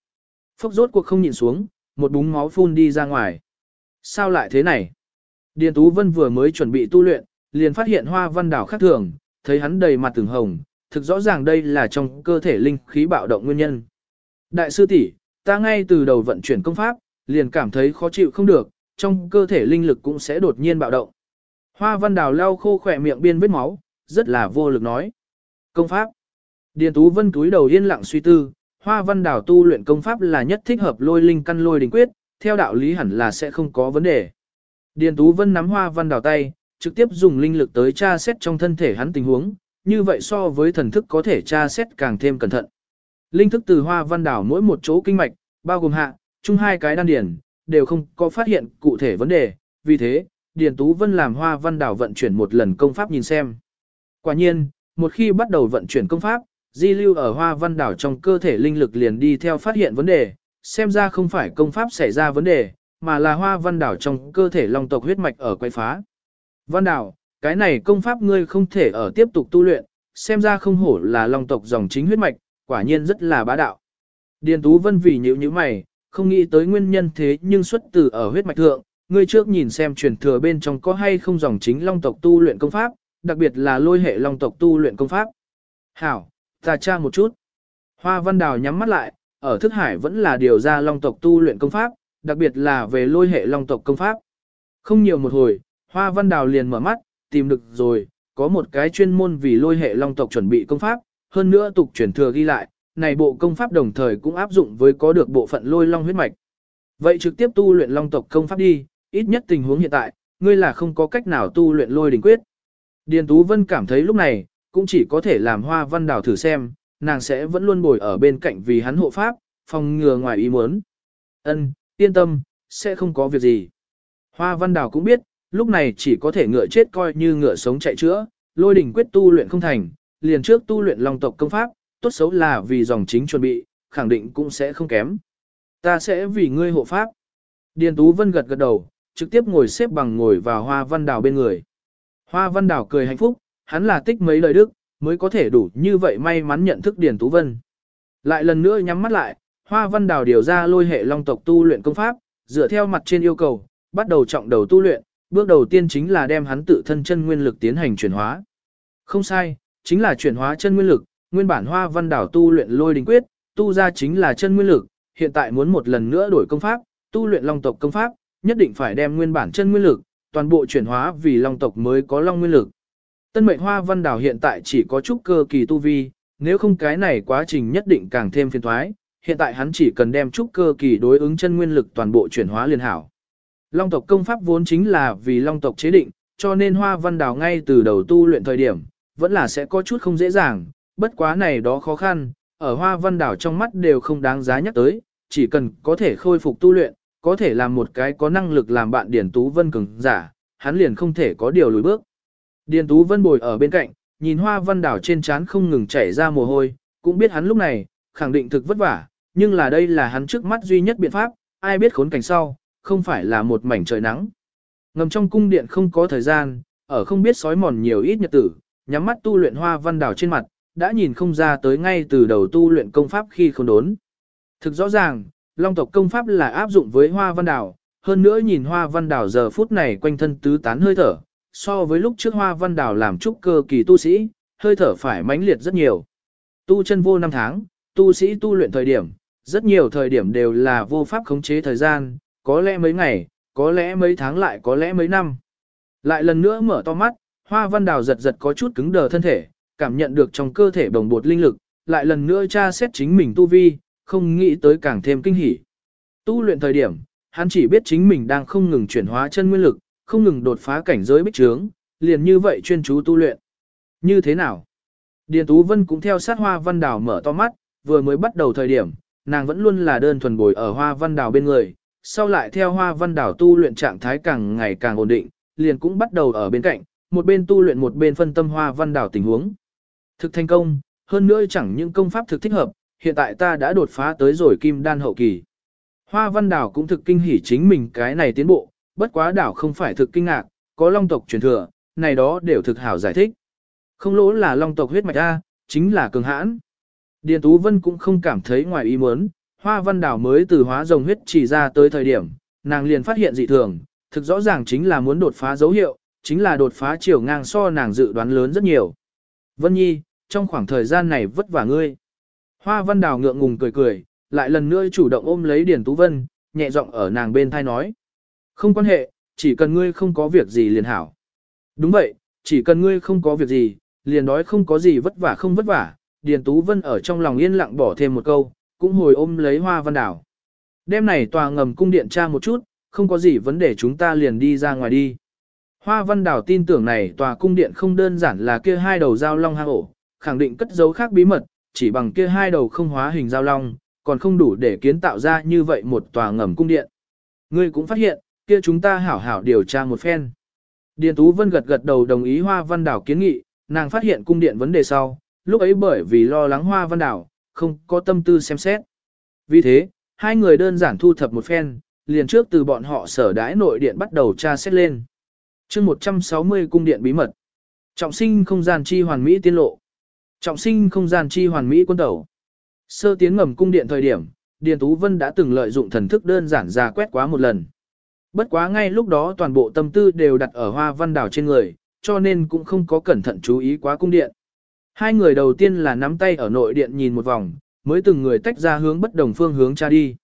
Phốc rốt cuộc không nhịn xuống, một búng máu phun đi ra ngoài. Sao lại thế này? Điền Tú Vân vừa mới chuẩn bị tu luyện, liền phát hiện hoa văn đảo khác thường, thấy hắn đầy mặt từng hồng, thực rõ ràng đây là trong cơ thể linh khí bạo động nguyên nhân. Đại sư tỷ, ta ngay từ đầu vận chuyển công pháp, liền cảm thấy khó chịu không được, trong cơ thể linh lực cũng sẽ đột nhiên bạo động. Hoa văn đào lau khô khỏe miệng biên vết máu, rất là vô lực nói. Công pháp. Điền Tú Vân túi đầu yên lặng suy tư, hoa văn đảo tu luyện công pháp là nhất thích hợp lôi linh căn lôi đình quyết, theo đạo lý hẳn là sẽ không có vấn đề. Điền Tú Vân nắm hoa văn đảo tay, trực tiếp dùng linh lực tới tra xét trong thân thể hắn tình huống, như vậy so với thần thức có thể tra xét càng thêm cẩn thận. Linh thức từ hoa văn đảo mỗi một chỗ kinh mạch, bao gồm hạ, chung hai cái đan điển, đều không có phát hiện cụ thể vấn đề, vì thế, Điền Tú Vân làm hoa văn đảo vận chuyển một lần công pháp nhìn xem. Quả nhiên, một khi bắt đầu vận chuyển công pháp, di lưu ở hoa văn đảo trong cơ thể linh lực liền đi theo phát hiện vấn đề, xem ra không phải công pháp xảy ra vấn đề, mà là hoa văn đảo trong cơ thể long tộc huyết mạch ở quay phá. Văn đảo, cái này công pháp ngươi không thể ở tiếp tục tu luyện, xem ra không hổ là long tộc dòng chính huyết mạch, quả nhiên rất là bá đạo. Điền Tú Vân vì nhữ như mày, không nghĩ tới nguyên nhân thế nhưng xuất từ ở huyết mạch thượng, ngươi trước nhìn xem truyền thừa bên trong có hay không dòng chính long tộc tu luyện công pháp, đặc biệt là lôi hệ long tộc tu luyện công pháp. Hảo, ta tra một chút. Hoa Văn Đào nhắm mắt lại, ở thức hải vẫn là điều ra long tộc tu luyện công pháp, đặc biệt là về lôi hệ long tộc công pháp. Không nhiều một hồi, Hoa Văn Đào liền mở mắt, tìm được rồi, có một cái chuyên môn vì lôi hệ long tộc chuẩn bị công pháp, hơn nữa tục truyền thừa ghi lại, này bộ công pháp đồng thời cũng áp dụng với có được bộ phận lôi long huyết mạch. Vậy trực tiếp tu luyện long tộc công pháp đi, ít nhất tình huống hiện tại, ngươi là không có cách nào tu luyện lôi đỉnh quyết. Điền Tú Vân cảm thấy lúc này, cũng chỉ có thể làm hoa văn đào thử xem, nàng sẽ vẫn luôn bồi ở bên cạnh vì hắn hộ pháp, phòng ngừa ngoài ý muốn. Ân, yên tâm, sẽ không có việc gì. Hoa văn đào cũng biết, lúc này chỉ có thể ngựa chết coi như ngựa sống chạy chữa, lôi đỉnh quyết tu luyện không thành, liền trước tu luyện long tộc công pháp, tốt xấu là vì dòng chính chuẩn bị, khẳng định cũng sẽ không kém. Ta sẽ vì ngươi hộ pháp. Điền Tú Vân gật gật đầu, trực tiếp ngồi xếp bằng ngồi vào hoa văn đào bên người. Hoa văn đào cười hạnh phúc, hắn là tích mấy lời đức, mới có thể đủ như vậy may mắn nhận thức Điền Tú Vân. Lại lần nữa nhắm mắt lại, hoa văn đào điều ra lôi hệ long tộc tu luyện công pháp, dựa theo mặt trên yêu cầu, bắt đầu trọng đầu tu luyện, bước đầu tiên chính là đem hắn tự thân chân nguyên lực tiến hành chuyển hóa. Không sai, chính là chuyển hóa chân nguyên lực, nguyên bản hoa văn đảo tu luyện lôi đình quyết, tu ra chính là chân nguyên lực, hiện tại muốn một lần nữa đổi công pháp, tu luyện long tộc công pháp, nhất định phải đem nguyên bản chân nguyên lực, toàn bộ chuyển hóa vì long tộc mới có long nguyên lực. Tân mệnh hoa văn đảo hiện tại chỉ có chút cơ kỳ tu vi, nếu không cái này quá trình nhất định càng thêm phiền thoái, hiện tại hắn chỉ cần đem chút cơ kỳ đối ứng chân nguyên lực toàn bộ chuyển hóa liên hảo. Long tộc công pháp vốn chính là vì long tộc chế định, cho nên hoa văn đảo ngay từ đầu tu luyện thời điểm, vẫn là sẽ có chút không dễ dàng, bất quá này đó khó khăn, ở hoa văn đảo trong mắt đều không đáng giá nhắc tới, chỉ cần có thể khôi phục tu luyện, có thể làm một cái có năng lực làm bạn điển Tú Vân cường giả, hắn liền không thể có điều lùi bước. Điền Tú Vân bồi ở bên cạnh, nhìn hoa văn đảo trên trán không ngừng chảy ra mồ hôi, cũng biết hắn lúc này, khẳng định thực vất vả, nhưng là đây là hắn trước mắt duy nhất biện pháp, ai biết khốn cảnh sau, không phải là một mảnh trời nắng. Ngầm trong cung điện không có thời gian, ở không biết sói mòn nhiều ít nhật tử, nhắm mắt tu luyện hoa văn đảo trên mặt, đã nhìn không ra tới ngay từ đầu tu luyện công pháp khi không đốn. Thực rõ ràng, long tộc công pháp là áp dụng với hoa văn đảo, hơn nữa nhìn hoa văn đảo giờ phút này quanh thân tứ tán hơi thở, so với lúc trước hoa văn đảo làm trúc cơ kỳ tu sĩ, hơi thở phải mãnh liệt rất nhiều. Tu chân vô năm tháng, tu sĩ tu luyện thời điểm, rất nhiều thời điểm đều là vô pháp khống chế thời gian, có lẽ mấy ngày, có lẽ mấy tháng lại có lẽ mấy năm. Lại lần nữa mở to mắt, hoa văn đào giật giật có chút cứng đờ thân thể, cảm nhận được trong cơ thể đồng bột linh lực, lại lần nữa tra xét chính mình tu vi, không nghĩ tới càng thêm kinh hỉ. Tu luyện thời điểm, hắn chỉ biết chính mình đang không ngừng chuyển hóa chân nguyên lực, không ngừng đột phá cảnh giới bích trướng, liền như vậy chuyên chú tu luyện. Như thế nào? Điền Tú Vân cũng theo sát Hoa Văn Đào mở to mắt, vừa mới bắt đầu thời điểm, nàng vẫn luôn là đơn thuần bồi ở Hoa Văn Đào bên người, sau lại theo Hoa Văn Đào tu luyện trạng thái càng ngày càng ổn định, liền cũng bắt đầu ở bên cạnh, một bên tu luyện một bên phân tâm Hoa Văn Đào tình huống. Thực thành công, hơn nữa chẳng những công pháp thực thích hợp, hiện tại ta đã đột phá tới rồi kim đan hậu kỳ. Hoa Văn Đào cũng thực kinh hỉ chính mình cái này tiến bộ, bất quá đảo không phải thực kinh ngạc, có long tộc truyền thừa, này đó đều thực hảo giải thích. Không lỗ là long tộc huyết mạch A, chính là cường hãn. Điền Tú Vân cũng không cảm thấy ngoài ý muốn, hoa văn đảo mới từ hóa rồng huyết chỉ ra tới thời điểm, nàng liền phát hiện dị thường, thực rõ ràng chính là muốn đột phá dấu hiệu, chính là đột phá chiều ngang so nàng dự đoán lớn rất nhiều. Vân Nhi, trong khoảng thời gian này vất vả ngươi. Hoa văn đảo ngượng ngùng cười cười, lại lần nữa chủ động ôm lấy Điền Tú Vân, nhẹ giọng ở nàng bên thai nói. Không quan hệ, chỉ cần ngươi không có việc gì liền hảo. Đúng vậy, chỉ cần ngươi không có việc gì, liền nói không có gì vất vả không vất vả. Điền Tú Vân ở trong lòng yên lặng bỏ thêm một câu, cũng hồi ôm lấy hoa văn đảo. Đêm này tòa ngầm cung điện tra một chút, không có gì vấn đề chúng ta liền đi ra ngoài đi. Hoa văn đảo tin tưởng này tòa cung điện không đơn giản là kia hai đầu dao long hang ổ, khẳng định cất dấu khác bí mật, chỉ bằng kia hai đầu không hóa hình dao long, còn không đủ để kiến tạo ra như vậy một tòa ngầm cung điện. Ngươi cũng phát hiện, kia chúng ta hảo hảo điều tra một phen. Điền Tú Vân gật gật đầu đồng ý Hoa Văn Đảo kiến nghị, nàng phát hiện cung điện vấn đề sau, lúc ấy bởi vì lo lắng Hoa Văn Đảo, không có tâm tư xem xét. Vì thế, hai người đơn giản thu thập một phen, liền trước từ bọn họ sở đái nội điện bắt đầu tra xét lên. chương 160 cung điện bí mật. Trọng sinh không gian chi hoàn mỹ tiên lộ. Trọng sinh không gian chi hoàn mỹ quân tẩu. Sơ tiến ngầm cung điện thời điểm, Điền Tú Vân đã từng lợi dụng thần thức đơn giản ra quét quá một lần. Bất quá ngay lúc đó toàn bộ tâm tư đều đặt ở hoa văn đảo trên người, cho nên cũng không có cẩn thận chú ý quá cung điện. Hai người đầu tiên là nắm tay ở nội điện nhìn một vòng, mới từng người tách ra hướng bất đồng phương hướng tra đi.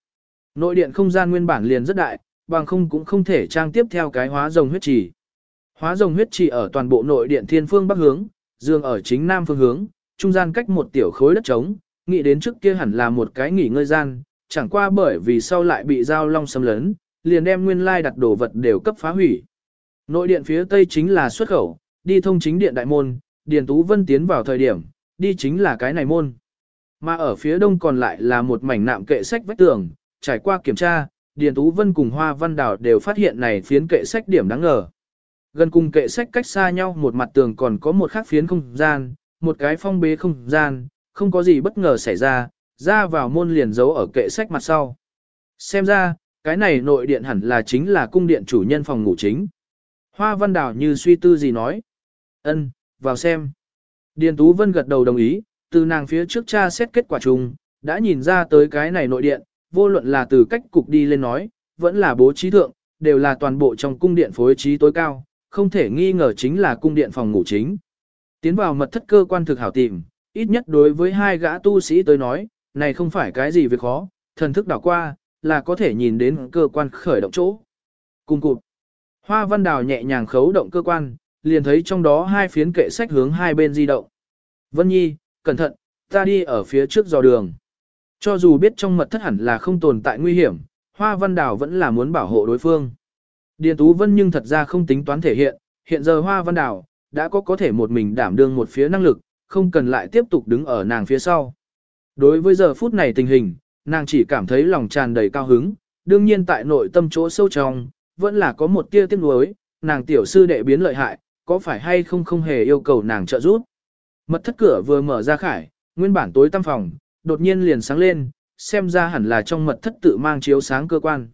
Nội điện không gian nguyên bản liền rất đại, bằng không cũng không thể trang tiếp theo cái hóa rồng huyết trì. Hóa rồng huyết trì ở toàn bộ nội điện thiên phương bắc hướng, dương ở chính nam phương hướng, trung gian cách một tiểu khối đất trống, nghĩ đến trước kia hẳn là một cái nghỉ ngơi gian, chẳng qua bởi vì sau lại bị giao long xâm lấn, liền đem nguyên lai đặt đồ vật đều cấp phá hủy. Nội điện phía tây chính là xuất khẩu, đi thông chính điện đại môn, Điền Tú Vân tiến vào thời điểm, đi chính là cái này môn. Mà ở phía đông còn lại là một mảnh nạm kệ sách vách tường, trải qua kiểm tra, Điền Tú Vân cùng Hoa Văn Đào đều phát hiện này phiến kệ sách điểm đáng ngờ. Gần cùng kệ sách cách xa nhau một mặt tường còn có một khác phiến không gian, một cái phong bế không gian, không có gì bất ngờ xảy ra, ra vào môn liền giấu ở kệ sách mặt sau. Xem ra, cái này nội điện hẳn là chính là cung điện chủ nhân phòng ngủ chính. Hoa Văn Đào như suy tư gì nói. Ân, vào xem. Điền Tú Vân gật đầu đồng ý, từ nàng phía trước cha xét kết quả chung, đã nhìn ra tới cái này nội điện, vô luận là từ cách cục đi lên nói, vẫn là bố trí thượng, đều là toàn bộ trong cung điện phối trí tối cao, không thể nghi ngờ chính là cung điện phòng ngủ chính. Tiến vào mật thất cơ quan thực hảo tìm, ít nhất đối với hai gã tu sĩ tới nói, này không phải cái gì việc khó, thần thức đảo qua, là có thể nhìn đến cơ quan khởi động chỗ. Cùng cụt. Hoa văn đào nhẹ nhàng khấu động cơ quan, liền thấy trong đó hai phiến kệ sách hướng hai bên di động. Vân Nhi, cẩn thận, ta đi ở phía trước dò đường. Cho dù biết trong mật thất hẳn là không tồn tại nguy hiểm, Hoa Văn Đào vẫn là muốn bảo hộ đối phương. Điền Tú Vân nhưng thật ra không tính toán thể hiện, hiện giờ Hoa Văn Đào đã có có thể một mình đảm đương một phía năng lực, không cần lại tiếp tục đứng ở nàng phía sau. Đối với giờ phút này tình hình, nàng chỉ cảm thấy lòng tràn đầy cao hứng, đương nhiên tại nội tâm chỗ sâu trong, vẫn là có một tia tiếc nuối, nàng tiểu sư đệ biến lợi hại, có phải hay không không hề yêu cầu nàng trợ giúp. Mật thất cửa vừa mở ra khải, nguyên bản tối tăm phòng, đột nhiên liền sáng lên, xem ra hẳn là trong mật thất tự mang chiếu sáng cơ quan.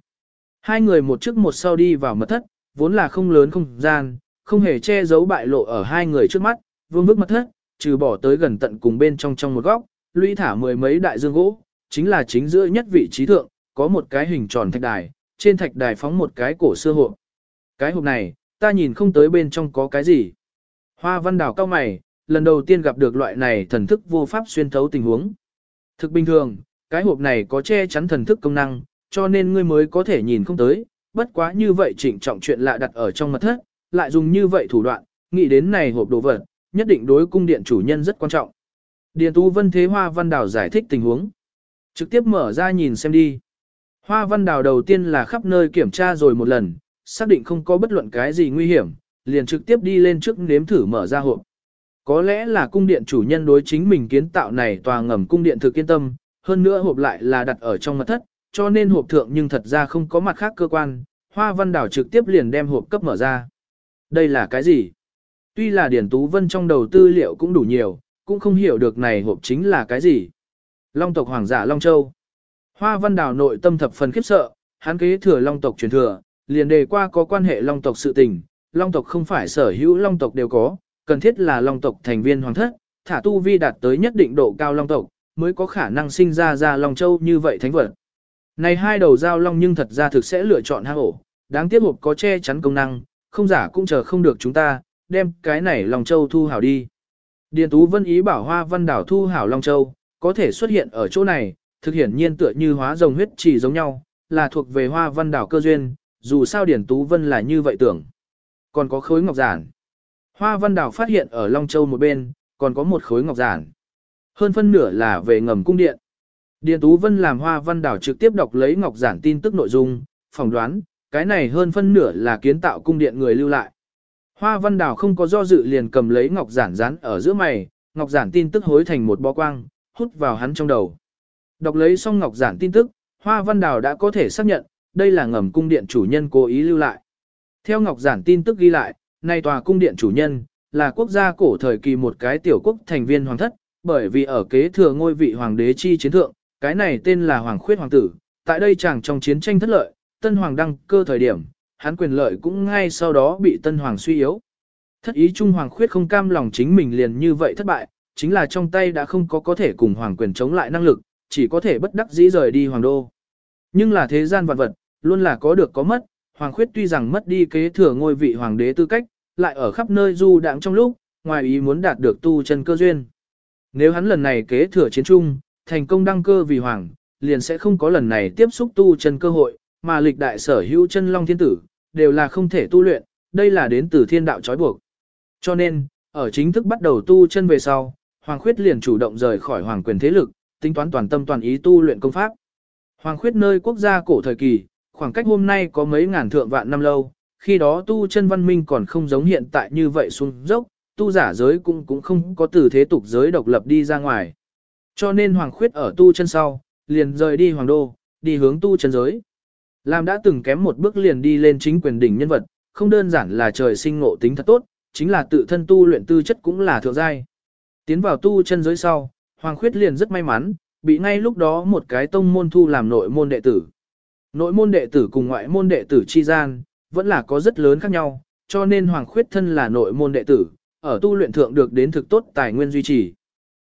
Hai người một trước một sau đi vào mật thất, vốn là không lớn không gian, không hề che giấu bại lộ ở hai người trước mắt, vương vức mật thất, trừ bỏ tới gần tận cùng bên trong trong một góc, lũy thả mười mấy đại dương gỗ, chính là chính giữa nhất vị trí thượng, có một cái hình tròn thạch đài, trên thạch đài phóng một cái cổ xưa hộp. Cái hộp này, ta nhìn không tới bên trong có cái gì. Hoa văn đào cao mày, lần đầu tiên gặp được loại này thần thức vô pháp xuyên thấu tình huống. Thực bình thường, cái hộp này có che chắn thần thức công năng, cho nên ngươi mới có thể nhìn không tới, bất quá như vậy chỉnh trọng chuyện lạ đặt ở trong mật thất, lại dùng như vậy thủ đoạn, nghĩ đến này hộp đồ vật, nhất định đối cung điện chủ nhân rất quan trọng. Điền Tú Vân Thế Hoa Văn Đào giải thích tình huống. Trực tiếp mở ra nhìn xem đi. Hoa Văn Đào đầu tiên là khắp nơi kiểm tra rồi một lần, xác định không có bất luận cái gì nguy hiểm, liền trực tiếp đi lên trước nếm thử mở ra hộp. Có lẽ là cung điện chủ nhân đối chính mình kiến tạo này tòa ngầm cung điện thực yên tâm, hơn nữa hộp lại là đặt ở trong mật thất, cho nên hộp thượng nhưng thật ra không có mặt khác cơ quan, Hoa Văn Đảo trực tiếp liền đem hộp cấp mở ra. Đây là cái gì? Tuy là Điển Tú Vân trong đầu tư liệu cũng đủ nhiều, cũng không hiểu được này hộp chính là cái gì. Long tộc hoàng giả Long Châu. Hoa Văn Đảo nội tâm thập phần khiếp sợ, hắn kế thừa Long tộc truyền thừa, liền đề qua có quan hệ Long tộc sự tình, Long tộc không phải sở hữu Long tộc đều có, cần thiết là Long tộc thành viên hoàng thất, thả tu vi đạt tới nhất định độ cao Long tộc, mới có khả năng sinh ra ra Long Châu như vậy thánh vật. Này hai đầu giao Long nhưng thật ra thực sẽ lựa chọn hang ổ, đáng tiếc hộp có che chắn công năng, không giả cũng chờ không được chúng ta, đem cái này Long Châu thu hảo đi. Điền Tú Vân ý bảo Hoa Văn Đảo thu hảo Long Châu, có thể xuất hiện ở chỗ này, thực hiện nhiên tựa như hóa rồng huyết chỉ giống nhau, là thuộc về Hoa Văn Đảo cơ duyên, dù sao điển Tú Vân là như vậy tưởng. Còn có khối ngọc giản. Hoa Văn Đảo phát hiện ở Long Châu một bên, còn có một khối ngọc giản. Hơn phân nửa là về ngầm cung điện. Điền Tú Vân làm Hoa Văn Đảo trực tiếp đọc lấy ngọc giản tin tức nội dung, phỏng đoán, cái này hơn phân nửa là kiến tạo cung điện người lưu lại. Hoa Văn Đảo không có do dự liền cầm lấy ngọc giản rán ở giữa mày, ngọc giản tin tức hối thành một bó quang, hút vào hắn trong đầu. Đọc lấy xong ngọc giản tin tức, Hoa Văn đào đã có thể xác nhận, đây là ngầm cung điện chủ nhân cố ý lưu lại. Theo ngọc giản tin tức ghi lại, nay tòa cung điện chủ nhân, là quốc gia cổ thời kỳ một cái tiểu quốc thành viên hoàng thất, bởi vì ở kế thừa ngôi vị hoàng đế chi chiến thượng, cái này tên là Hoàng Khuyết Hoàng tử, tại đây chàng trong chiến tranh thất lợi, Tân Hoàng đăng cơ thời điểm, hắn quyền lợi cũng ngay sau đó bị Tân Hoàng suy yếu. Thất ý Trung Hoàng Khuyết không cam lòng chính mình liền như vậy thất bại, chính là trong tay đã không có có thể cùng Hoàng quyền chống lại năng lực, chỉ có thể bất đắc dĩ rời đi Hoàng đô. Nhưng là thế gian vật vật, luôn là có được có mất, Hoàng Khuyết tuy rằng mất đi kế thừa ngôi vị Hoàng đế tư cách, lại ở khắp nơi du đãng trong lúc, ngoài ý muốn đạt được tu chân cơ duyên. Nếu hắn lần này kế thừa chiến trung, thành công đăng cơ vì hoàng, liền sẽ không có lần này tiếp xúc tu chân cơ hội, mà lịch đại sở hữu chân long thiên tử, đều là không thể tu luyện, đây là đến từ thiên đạo trói buộc. Cho nên, ở chính thức bắt đầu tu chân về sau, Hoàng Khuyết liền chủ động rời khỏi hoàng quyền thế lực, tính toán toàn tâm toàn ý tu luyện công pháp. Hoàng Khuyết nơi quốc gia cổ thời kỳ, khoảng cách hôm nay có mấy ngàn thượng vạn năm lâu, khi đó tu chân văn minh còn không giống hiện tại như vậy xuống dốc, tu giả giới cũng cũng không có từ thế tục giới độc lập đi ra ngoài. Cho nên Hoàng Khuyết ở tu chân sau, liền rời đi Hoàng Đô, đi hướng tu chân giới. Làm đã từng kém một bước liền đi lên chính quyền đỉnh nhân vật, không đơn giản là trời sinh ngộ tính thật tốt, chính là tự thân tu luyện tư chất cũng là thượng giai. Tiến vào tu chân giới sau, Hoàng Khuyết liền rất may mắn, bị ngay lúc đó một cái tông môn thu làm nội môn đệ tử. Nội môn đệ tử cùng ngoại môn đệ tử chi gian, vẫn là có rất lớn khác nhau, cho nên Hoàng Khuyết thân là nội môn đệ tử, ở tu luyện thượng được đến thực tốt tài nguyên duy trì.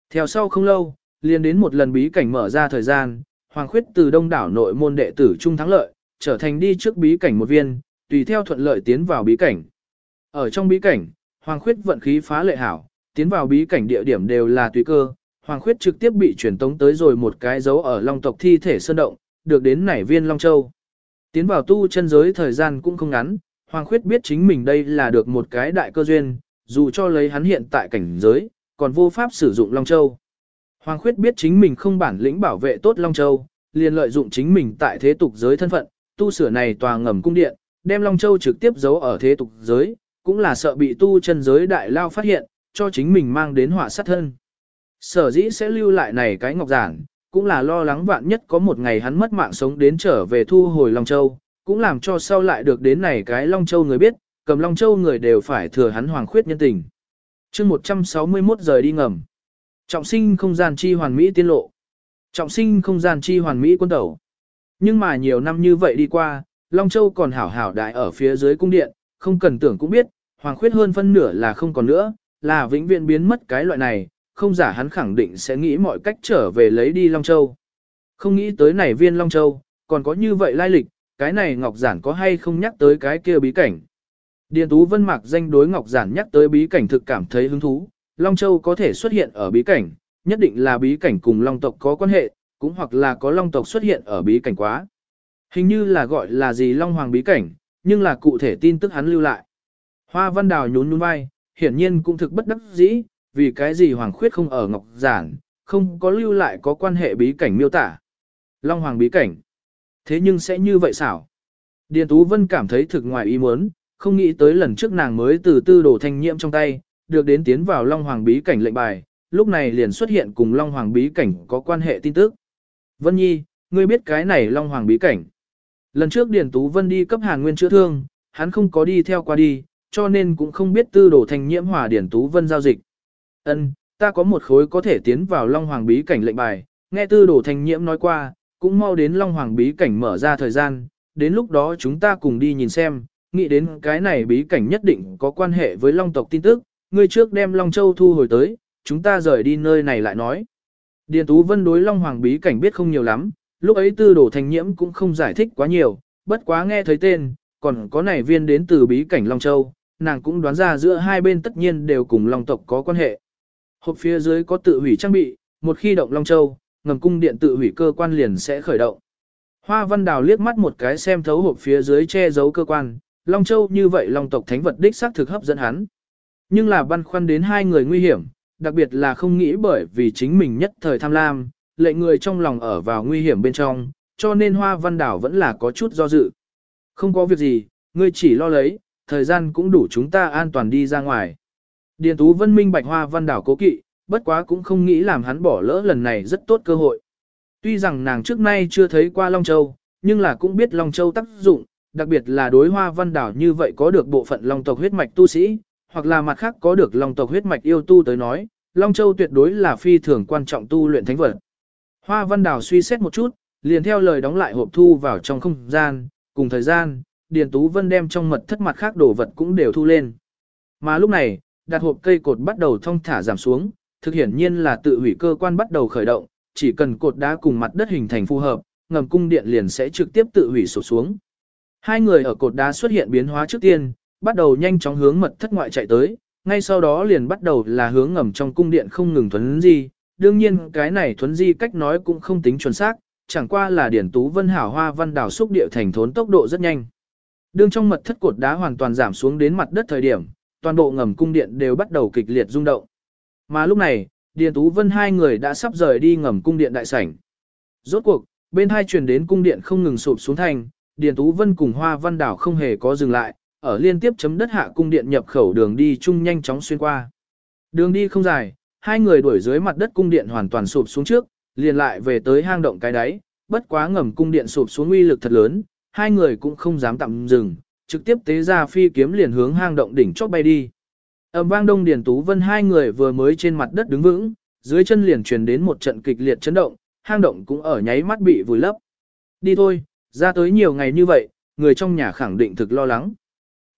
Theo sau không lâu, liền đến một lần bí cảnh mở ra thời gian, Hoàng Khuyết từ đông đảo nội môn đệ tử trung thắng lợi, trở thành đi trước bí cảnh một viên, tùy theo thuận lợi tiến vào bí cảnh. Ở trong bí cảnh, Hoàng Khuyết vận khí phá lệ hảo, tiến vào bí cảnh địa điểm đều là tùy cơ, Hoàng Khuyết trực tiếp bị truyền tống tới rồi một cái dấu ở Long tộc thi thể sơn động, được đến nảy viên Long Châu. Tiến vào tu chân giới thời gian cũng không ngắn, Hoàng Khuyết biết chính mình đây là được một cái đại cơ duyên, dù cho lấy hắn hiện tại cảnh giới, còn vô pháp sử dụng Long Châu. Hoàng Khuyết biết chính mình không bản lĩnh bảo vệ tốt Long Châu, liền lợi dụng chính mình tại thế tục giới thân phận, tu sửa này tòa ngầm cung điện, đem Long Châu trực tiếp giấu ở thế tục giới, cũng là sợ bị tu chân giới đại lao phát hiện, cho chính mình mang đến họa sát thân. Sở dĩ sẽ lưu lại này cái ngọc giản, cũng là lo lắng vạn nhất có một ngày hắn mất mạng sống đến trở về thu hồi Long Châu, cũng làm cho sau lại được đến này cái Long Châu người biết, cầm Long Châu người đều phải thừa hắn hoàng khuyết nhân tình. chương 161 giờ đi ngầm. Trọng sinh không gian chi hoàn mỹ tiên lộ. Trọng sinh không gian chi hoàn mỹ quân tẩu. Nhưng mà nhiều năm như vậy đi qua, Long Châu còn hảo hảo đại ở phía dưới cung điện, không cần tưởng cũng biết, hoàng khuyết hơn phân nửa là không còn nữa, là vĩnh viễn biến mất cái loại này, không giả hắn khẳng định sẽ nghĩ mọi cách trở về lấy đi Long Châu. Không nghĩ tới này viên Long Châu, còn có như vậy lai lịch, cái này Ngọc Giản có hay không nhắc tới cái kia bí cảnh. Điền Tú Vân mặc danh đối Ngọc Giản nhắc tới bí cảnh thực cảm thấy hứng thú, Long Châu có thể xuất hiện ở bí cảnh, nhất định là bí cảnh cùng Long tộc có quan hệ, cũng hoặc là có Long tộc xuất hiện ở bí cảnh quá. Hình như là gọi là gì Long Hoàng bí cảnh, nhưng là cụ thể tin tức hắn lưu lại. Hoa Văn Đào nhún nhún vai, hiển nhiên cũng thực bất đắc dĩ, vì cái gì Hoàng Khuyết không ở Ngọc Giản, không có lưu lại có quan hệ bí cảnh miêu tả. Long Hoàng bí cảnh. Thế nhưng sẽ như vậy xảo. Điền Tú Vân cảm thấy thực ngoài ý muốn, không nghĩ tới lần trước nàng mới từ tư đồ thanh nhiễm trong tay, được đến tiến vào Long Hoàng bí cảnh lệnh bài, lúc này liền xuất hiện cùng Long Hoàng bí cảnh có quan hệ tin tức. Vân Nhi, ngươi biết cái này Long Hoàng bí cảnh. Lần trước Điền Tú Vân đi cấp Hàn Nguyên chữa thương, hắn không có đi theo qua đi, cho nên cũng không biết tư đồ thanh nhiễm hòa Điền Tú Vân giao dịch. Ân, ta có một khối có thể tiến vào Long Hoàng bí cảnh lệnh bài, nghe tư đồ thanh nhiễm nói qua, cũng mau đến Long Hoàng bí cảnh mở ra thời gian, đến lúc đó chúng ta cùng đi nhìn xem, nghĩ đến cái này bí cảnh nhất định có quan hệ với Long tộc tin tức, ngươi trước đem Long Châu thu hồi tới, chúng ta rời đi nơi này lại nói. Điền Tú Vân đối Long Hoàng bí cảnh biết không nhiều lắm, lúc ấy tư đồ Thanh nhiễm cũng không giải thích quá nhiều, bất quá nghe thấy tên, còn có này viên đến từ bí cảnh Long Châu, nàng cũng đoán ra giữa hai bên tất nhiên đều cùng Long tộc có quan hệ. Hộp phía dưới có tự hủy trang bị, một khi động Long Châu, ngầm cung điện tự hủy cơ quan liền sẽ khởi động. Hoa Văn Đào liếc mắt một cái xem thấu hộp phía dưới che giấu cơ quan, Long Châu như vậy Long tộc thánh vật đích xác thực hấp dẫn hắn. Nhưng là băn khoăn đến hai người nguy hiểm, đặc biệt là không nghĩ bởi vì chính mình nhất thời tham lam, lệ người trong lòng ở vào nguy hiểm bên trong, cho nên Hoa Văn Đảo vẫn là có chút do dự. Không có việc gì, ngươi chỉ lo lấy, thời gian cũng đủ chúng ta an toàn đi ra ngoài. Điền Tú Vân minh bạch Hoa Văn Đảo cố kỵ, bất quá cũng không nghĩ làm hắn bỏ lỡ lần này rất tốt cơ hội. Tuy rằng nàng trước nay chưa thấy qua Long Châu, nhưng là cũng biết Long Châu tác dụng, đặc biệt là đối Hoa Văn Đảo như vậy có được bộ phận Long tộc huyết mạch tu sĩ, hoặc là mặt khác có được Long tộc huyết mạch yêu tu tới nói, Long Châu tuyệt đối là phi thường quan trọng tu luyện thánh vật. Hoa Văn đảo suy xét một chút, liền theo lời đóng lại hộp thu vào trong không gian, cùng thời gian, Điền Tú Vân đem trong mật thất mặt khác đồ vật cũng đều thu lên. Mà lúc này, đặt hộp cây cột bắt đầu thông thả giảm xuống, thực hiển nhiên là tự hủy cơ quan bắt đầu khởi động, chỉ cần cột đá cùng mặt đất hình thành phù hợp, ngầm cung điện liền sẽ trực tiếp tự hủy sụp xuống. Hai người ở cột đá xuất hiện biến hóa trước tiên, bắt đầu nhanh chóng hướng mật thất ngoại chạy tới, ngay sau đó liền bắt đầu là hướng ngầm trong cung điện không ngừng thuấn di. Đương nhiên cái này thuấn di cách nói cũng không tính chuẩn xác, chẳng qua là điển tú vân hảo hoa văn đảo xúc địa thành thốn tốc độ rất nhanh. Đương trong mật thất cột đá hoàn toàn giảm xuống đến mặt đất thời điểm, toàn bộ ngầm cung điện đều bắt đầu kịch liệt rung động. Mà lúc này, Điền Tú Vân hai người đã sắp rời đi ngầm cung điện đại sảnh. Rốt cuộc, bên hai truyền đến cung điện không ngừng sụp xuống thành, Điền Tú Vân cùng Hoa Văn Đảo không hề có dừng lại, ở liên tiếp chấm đất hạ cung điện nhập khẩu đường đi chung nhanh chóng xuyên qua. Đường đi không dài, hai người đuổi dưới mặt đất cung điện hoàn toàn sụp xuống trước, liền lại về tới hang động cái đáy, bất quá ngầm cung điện sụp xuống uy lực thật lớn, hai người cũng không dám tạm dừng, trực tiếp tế ra phi kiếm liền hướng hang động đỉnh chót bay đi. Ầm vang đông điền tú vân hai người vừa mới trên mặt đất đứng vững, dưới chân liền truyền đến một trận kịch liệt chấn động, hang động cũng ở nháy mắt bị vùi lấp. Đi thôi, ra tới nhiều ngày như vậy, người trong nhà khẳng định thực lo lắng.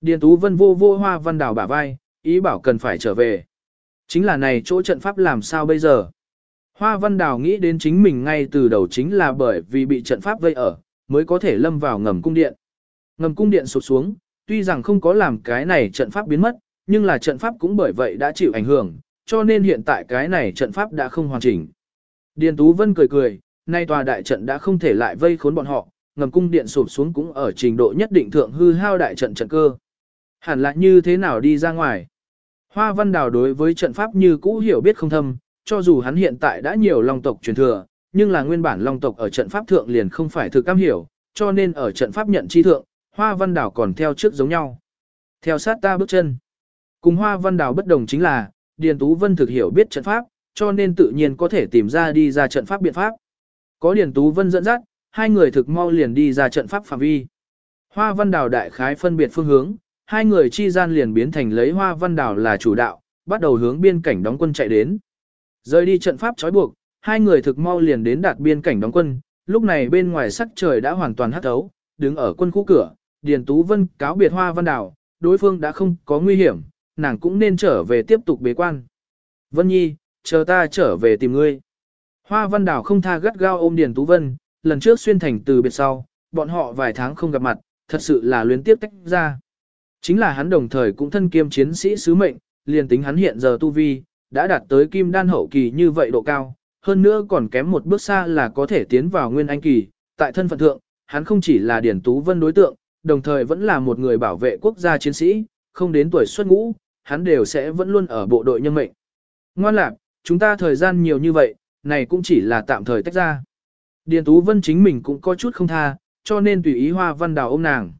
Điền Tú Vân vô vô hoa văn đào bả vai, ý bảo cần phải trở về. Chính là này chỗ trận pháp làm sao bây giờ? Hoa văn đào nghĩ đến chính mình ngay từ đầu chính là bởi vì bị trận pháp vây ở, mới có thể lâm vào ngầm cung điện. Ngầm cung điện sụp xuống, tuy rằng không có làm cái này trận pháp biến mất, nhưng là trận pháp cũng bởi vậy đã chịu ảnh hưởng, cho nên hiện tại cái này trận pháp đã không hoàn chỉnh. Điền Tú Vân cười cười, nay tòa đại trận đã không thể lại vây khốn bọn họ, ngầm cung điện sụp xuống cũng ở trình độ nhất định thượng hư hao đại trận trận cơ. Hẳn là như thế nào đi ra ngoài. Hoa văn đào đối với trận pháp như cũ hiểu biết không thâm, cho dù hắn hiện tại đã nhiều long tộc truyền thừa, nhưng là nguyên bản long tộc ở trận pháp thượng liền không phải thực cam hiểu, cho nên ở trận pháp nhận chi thượng, hoa văn đảo còn theo trước giống nhau. Theo sát ta bước chân. Cùng hoa văn đảo bất đồng chính là, Điền Tú Vân thực hiểu biết trận pháp, cho nên tự nhiên có thể tìm ra đi ra trận pháp biện pháp. Có Điền Tú Vân dẫn dắt, hai người thực mau liền đi ra trận pháp phạm vi. Hoa văn đảo đại khái phân biệt phương hướng, hai người chi gian liền biến thành lấy hoa văn đảo là chủ đạo, bắt đầu hướng biên cảnh đóng quân chạy đến. Rời đi trận pháp trói buộc, hai người thực mau liền đến đạt biên cảnh đóng quân, lúc này bên ngoài sắc trời đã hoàn toàn hắt thấu, đứng ở quân khu cửa, Điền Tú Vân cáo biệt Hoa Văn Đào, đối phương đã không có nguy hiểm, nàng cũng nên trở về tiếp tục bế quan. Vân Nhi, chờ ta trở về tìm ngươi. Hoa Văn Đào không tha gắt gao ôm Điền Tú Vân, lần trước xuyên thành từ biệt sau, bọn họ vài tháng không gặp mặt, thật sự là luyến tiếp tách ra. Chính là hắn đồng thời cũng thân kiêm chiến sĩ sứ mệnh, liền tính hắn hiện giờ tu vi, đã đạt tới kim đan hậu kỳ như vậy độ cao, hơn nữa còn kém một bước xa là có thể tiến vào nguyên anh kỳ, tại thân phận thượng, hắn không chỉ là Điển Tú Vân đối tượng, đồng thời vẫn là một người bảo vệ quốc gia chiến sĩ, không đến tuổi xuất ngũ, hắn đều sẽ vẫn luôn ở bộ đội nhân mệnh. Ngoan lạc, chúng ta thời gian nhiều như vậy, này cũng chỉ là tạm thời tách ra. Điền Tú Vân chính mình cũng có chút không tha, cho nên tùy ý hoa văn đào ôm nàng.